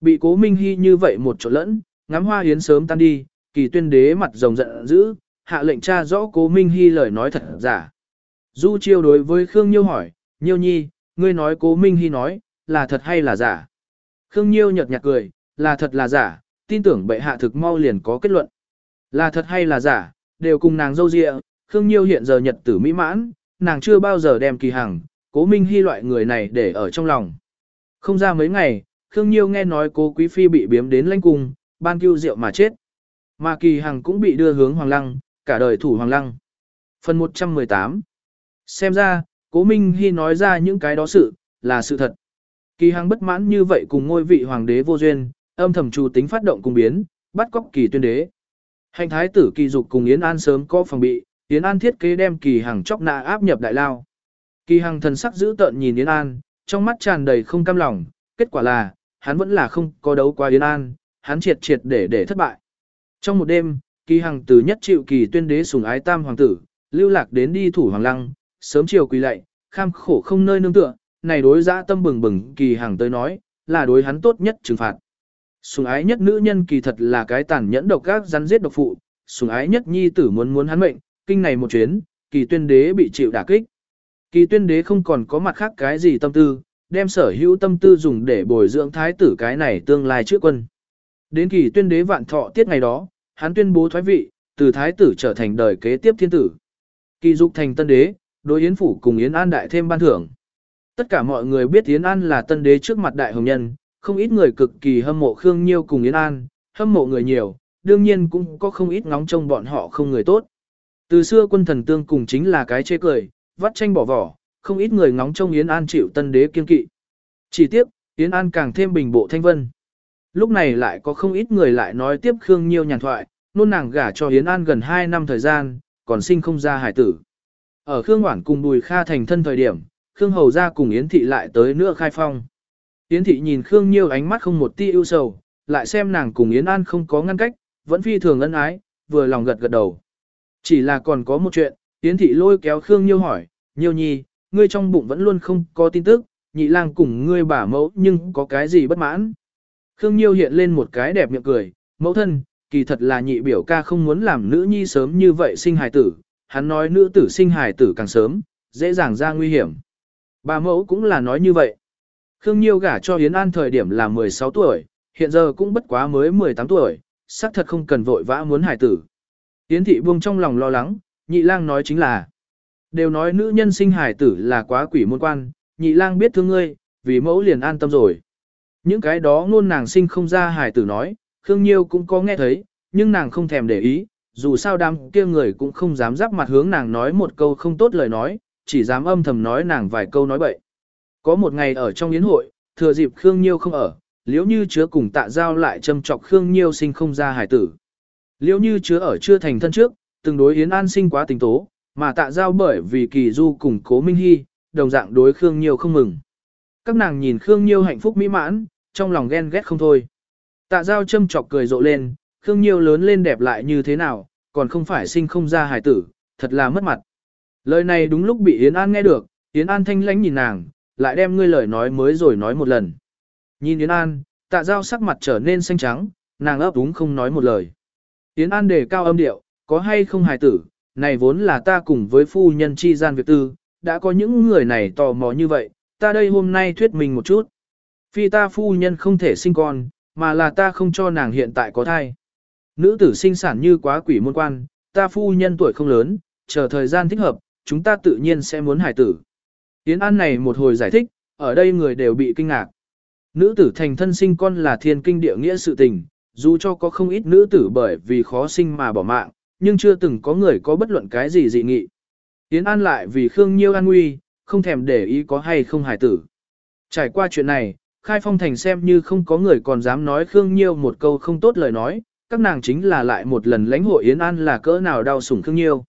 Bị cố minh hy như vậy một chỗ lẫn, ngắm hoa hiến sớm tan đi, kỳ tuyên đế mặt rồng giận dữ, hạ lệnh tra rõ cố minh hy lời nói thật giả. Du chiêu đối với Khương Nhiêu hỏi, Nhiêu nhi, ngươi nói cố minh hy nói, là thật hay là giả? Khương Nhiêu nhật nhạt cười, là thật là giả, tin tưởng bệ hạ thực mau liền có kết luận. Là thật hay là giả, đều cùng nàng dâu dịa, Khương Nhiêu hiện giờ nhật tử mỹ mãn, nàng chưa bao giờ đem kỳ hằng, cố minh hy loại người này để ở trong lòng. Không ra mấy ngày, Khương Nhiêu nghe nói cố quý phi bị biếm đến lãnh cung, ban cưu rượu mà chết. Mà kỳ hằng cũng bị đưa hướng Hoàng Lăng, cả đời thủ Hoàng Lăng. Phần 118 Xem ra, cố minh hy nói ra những cái đó sự, là sự thật. Kỳ hằng bất mãn như vậy cùng ngôi vị hoàng đế vô duyên, âm thầm chủ tính phát động cung biến, bắt cóc kỳ tuyên đế. Hành thái tử kỳ dục cùng Yến An sớm có phòng bị, Yến An thiết kế đem kỳ hằng chóc nạ áp nhập đại lao. Kỳ hằng thần sắc giữ tợn nhìn Yến An, trong mắt tràn đầy không cam lòng, kết quả là, hắn vẫn là không có đấu qua Yến An, hắn triệt triệt để để thất bại. Trong một đêm, kỳ hằng từ nhất chịu kỳ tuyên đế sùng ái tam hoàng tử, lưu lạc đến đi thủ hoàng lăng, sớm chiều quỳ lạy, kham khổ không nơi nương tựa, này đối dã tâm bừng bừng kỳ hàng tới nói, là đối hắn tốt nhất trừng phạt. Sùng ái nhất nữ nhân kỳ thật là cái tàn nhẫn độc ác rắn giết độc phụ, sùng ái nhất nhi tử muốn muốn hắn mệnh, kinh này một chuyến, kỳ tuyên đế bị chịu đả kích. Kỳ tuyên đế không còn có mặt khác cái gì tâm tư, đem sở hữu tâm tư dùng để bồi dưỡng thái tử cái này tương lai trước quân. Đến kỳ tuyên đế vạn thọ tiết ngày đó, hắn tuyên bố thoái vị, từ thái tử trở thành đời kế tiếp thiên tử. Kỳ dục thành tân đế, đối Yến Phủ cùng Yến An đại thêm ban thưởng. Tất cả mọi người biết Yến An là tân đế trước mặt đại hồng nhân, không ít người cực kỳ hâm mộ Khương Nhiêu cùng Yến An, hâm mộ người nhiều, đương nhiên cũng có không ít ngóng trông bọn họ không người tốt. Từ xưa quân thần tương cùng chính là cái chê cười, vắt tranh bỏ vỏ, không ít người ngóng trông Yến An chịu tân đế kiên kỵ. Chỉ tiếp, Yến An càng thêm bình bộ thanh vân. Lúc này lại có không ít người lại nói tiếp Khương Nhiêu nhàn thoại, nôn nàng gả cho Yến An gần 2 năm thời gian, còn sinh không ra hải tử. Ở Khương Hoản cùng Bùi Kha thành thân thời điểm, Khương Hầu ra cùng Yến Thị lại tới nữa khai phong. Yến Thị nhìn Khương Nhiêu ánh mắt không một tia ưu sầu, lại xem nàng cùng Yến An không có ngăn cách, vẫn phi thường ân ái, vừa lòng gật gật đầu. Chỉ là còn có một chuyện, Yến Thị lôi kéo Khương Nhiêu hỏi, Nhiêu nhi, ngươi trong bụng vẫn luôn không có tin tức, nhị lang cùng ngươi bả mẫu nhưng có cái gì bất mãn. Khương Nhiêu hiện lên một cái đẹp miệng cười, mẫu thân, kỳ thật là nhị biểu ca không muốn làm nữ nhi sớm như vậy sinh hài tử, hắn nói nữ tử sinh hài tử càng sớm, dễ dàng ra nguy hiểm. Bà mẫu cũng là nói như vậy. Khương Nhiêu gả cho Yến An thời điểm là 16 tuổi, hiện giờ cũng bất quá mới 18 tuổi, xác thật không cần vội vã muốn hài tử. Yến thị buông trong lòng lo lắng, nhị lang nói chính là, đều nói nữ nhân sinh hài tử là quá quỷ môn quan, nhị lang biết thương ngươi, vì mẫu liền an tâm rồi. Những cái đó ngôn nàng sinh không ra hài tử nói, Khương Nhiêu cũng có nghe thấy, nhưng nàng không thèm để ý, dù sao đám kia người cũng không dám giáp mặt hướng nàng nói một câu không tốt lời nói, chỉ dám âm thầm nói nàng vài câu nói bậy. Có một ngày ở trong yến hội, thừa dịp Khương Nhiêu không ở, liếu như chứa cùng tạ giao lại châm chọc Khương Nhiêu sinh không ra hài tử. Liếu như chứa ở chưa thành thân trước, từng đối Yến An sinh quá tình tố, mà tạ giao bởi vì kỳ du cùng cố Minh Hy, đồng dạng đối Khương Nhiêu không mừng. Các nàng nhìn Khương Nhiêu hạnh phúc mỹ mãn, trong lòng ghen ghét không thôi. Tạ giao châm chọc cười rộ lên, Khương Nhiêu lớn lên đẹp lại như thế nào, còn không phải sinh không ra hài tử, thật là mất mặt. Lời này đúng lúc bị Yến An nghe được, Yến An thanh lãnh nhìn nàng, lại đem ngươi lời nói mới rồi nói một lần. Nhìn Yến An, tạ giao sắc mặt trở nên xanh trắng, nàng ấp úng không nói một lời. Yến An đề cao âm điệu, có hay không hài tử, này vốn là ta cùng với phu nhân chi gian việc tư, đã có những người này tò mò như vậy, ta đây hôm nay thuyết mình một chút. Phi ta phu nhân không thể sinh con, mà là ta không cho nàng hiện tại có thai. Nữ tử sinh sản như quá quỷ môn quan, ta phu nhân tuổi không lớn, chờ thời gian thích hợp, chúng ta tự nhiên sẽ muốn hài tử. Yến An này một hồi giải thích, ở đây người đều bị kinh ngạc. Nữ tử thành thân sinh con là thiên kinh địa nghĩa sự tình, dù cho có không ít nữ tử bởi vì khó sinh mà bỏ mạng, nhưng chưa từng có người có bất luận cái gì dị nghị. Yến An lại vì Khương Nhiêu an nguy, không thèm để ý có hay không hài tử. Trải qua chuyện này, Khai Phong Thành xem như không có người còn dám nói Khương Nhiêu một câu không tốt lời nói, các nàng chính là lại một lần lãnh hội Yến An là cỡ nào đau sủng Khương Nhiêu.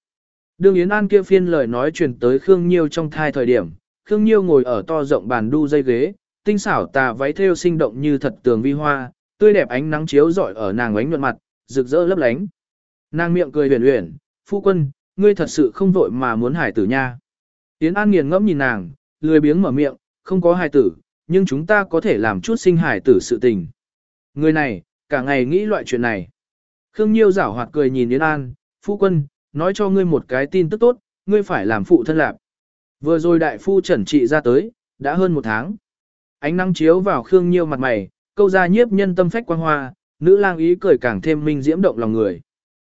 Đương Yến An kia phiên lời nói truyền tới Khương Nhiêu trong thai thời điểm, Khương Nhiêu ngồi ở to rộng bàn đu dây ghế, tinh xảo tà váy thêu sinh động như thật tường vi hoa, tươi đẹp ánh nắng chiếu rọi ở nàng ánh nhuận mặt, rực rỡ lấp lánh. Nàng miệng cười huyền huyền, phu quân, ngươi thật sự không vội mà muốn hải tử nha. Yến An nghiền ngẫm nhìn nàng, lười biếng mở miệng, không có hải tử, nhưng chúng ta có thể làm chút sinh hải tử sự tình. Người này, cả ngày nghĩ loại chuyện này. Khương Nhiêu giảo hoạt cười nhìn Yến An, phu quân, nói cho ngươi một cái tin tức tốt, ngươi phải làm phụ thân lạc. Vừa rồi đại phu trần trị ra tới, đã hơn một tháng. Ánh nắng chiếu vào Khương Nhiêu mặt mày, câu ra nhiếp nhân tâm phách quang hoa, nữ lang ý cười càng thêm minh diễm động lòng người.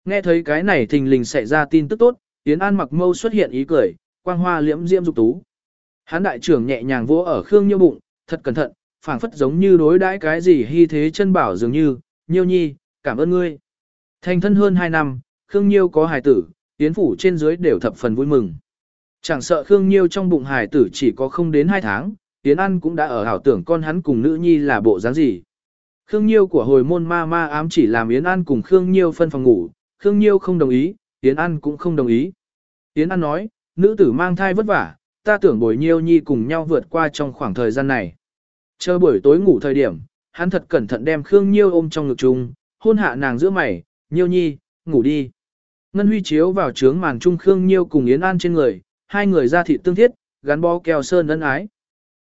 Nghe thấy cái này thình lình xảy ra tin tức tốt, Yến An mặc mâu xuất hiện ý cười, quang hoa liễm diễm dục tú. Hán đại trưởng nhẹ nhàng vỗ ở Khương Nhiêu bụng, thật cẩn thận, phảng phất giống như đối đãi cái gì hy thế chân bảo dường như, Nhiêu nhi, cảm ơn ngươi. Thành thân hơn 2 năm, Khương Nhiêu có hài tử, Yến phủ trên dưới đều thập phần vui mừng. Chẳng sợ Khương Nhiêu trong bụng hải tử chỉ có không đến 2 tháng, tiến An cũng đã ở hảo tưởng con hắn cùng nữ nhi là bộ dáng gì. Khương Nhiêu của hồi môn ma ma ám chỉ làm Yến An cùng Khương Nhiêu phân phòng ngủ, Khương Nhiêu không đồng ý, Yến An cũng không đồng ý. Yến An nói, nữ tử mang thai vất vả, ta tưởng bồi Nhiêu nhi cùng nhau vượt qua trong khoảng thời gian này. Chờ buổi tối ngủ thời điểm, hắn thật cẩn thận đem Khương Nhiêu ôm trong ngực chung, hôn hạ nàng giữa mày, Nhiêu nhi, ngủ đi. Ngân huy chiếu vào trướng màn trung Khương Nhiêu cùng Yến An trên người, hai người ra thịt tương thiết, gắn bó keo sơn ân ái.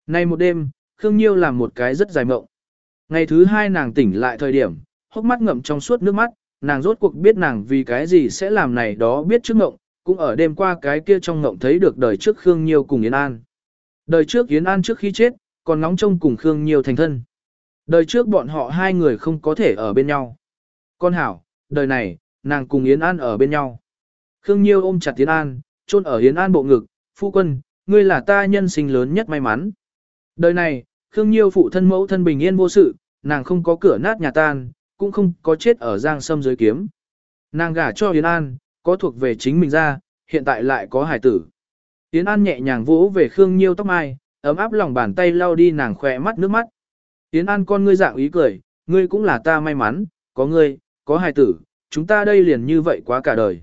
Nay một đêm, Khương Nhiêu làm một cái rất dài mộng. Ngày thứ hai nàng tỉnh lại thời điểm, hốc mắt ngậm trong suốt nước mắt, nàng rốt cuộc biết nàng vì cái gì sẽ làm này đó biết trước mộng, cũng ở đêm qua cái kia trong mộng thấy được đời trước Khương Nhiêu cùng Yến An. Đời trước Yến An trước khi chết, còn ngóng trông cùng Khương Nhiêu thành thân. Đời trước bọn họ hai người không có thể ở bên nhau. Con hảo, đời này, nàng cùng Yến An ở bên nhau. Khương Nhiêu ôm chặt Yến An, chôn ở Yến An bộ ngực, phu quân, ngươi là ta nhân sinh lớn nhất may mắn. Đời này, Khương Nhiêu phụ thân mẫu thân bình yên vô sự, nàng không có cửa nát nhà tan, cũng không có chết ở giang sâm dưới kiếm. Nàng gả cho Yến An, có thuộc về chính mình ra, hiện tại lại có hải tử. Yến An nhẹ nhàng vỗ về Khương Nhiêu tóc mai, ấm áp lòng bàn tay lau đi nàng khỏe mắt nước mắt. Yến An con ngươi dạng ý cười, ngươi cũng là ta may mắn, có ngươi, có hải tử, chúng ta đây liền như vậy quá cả đời.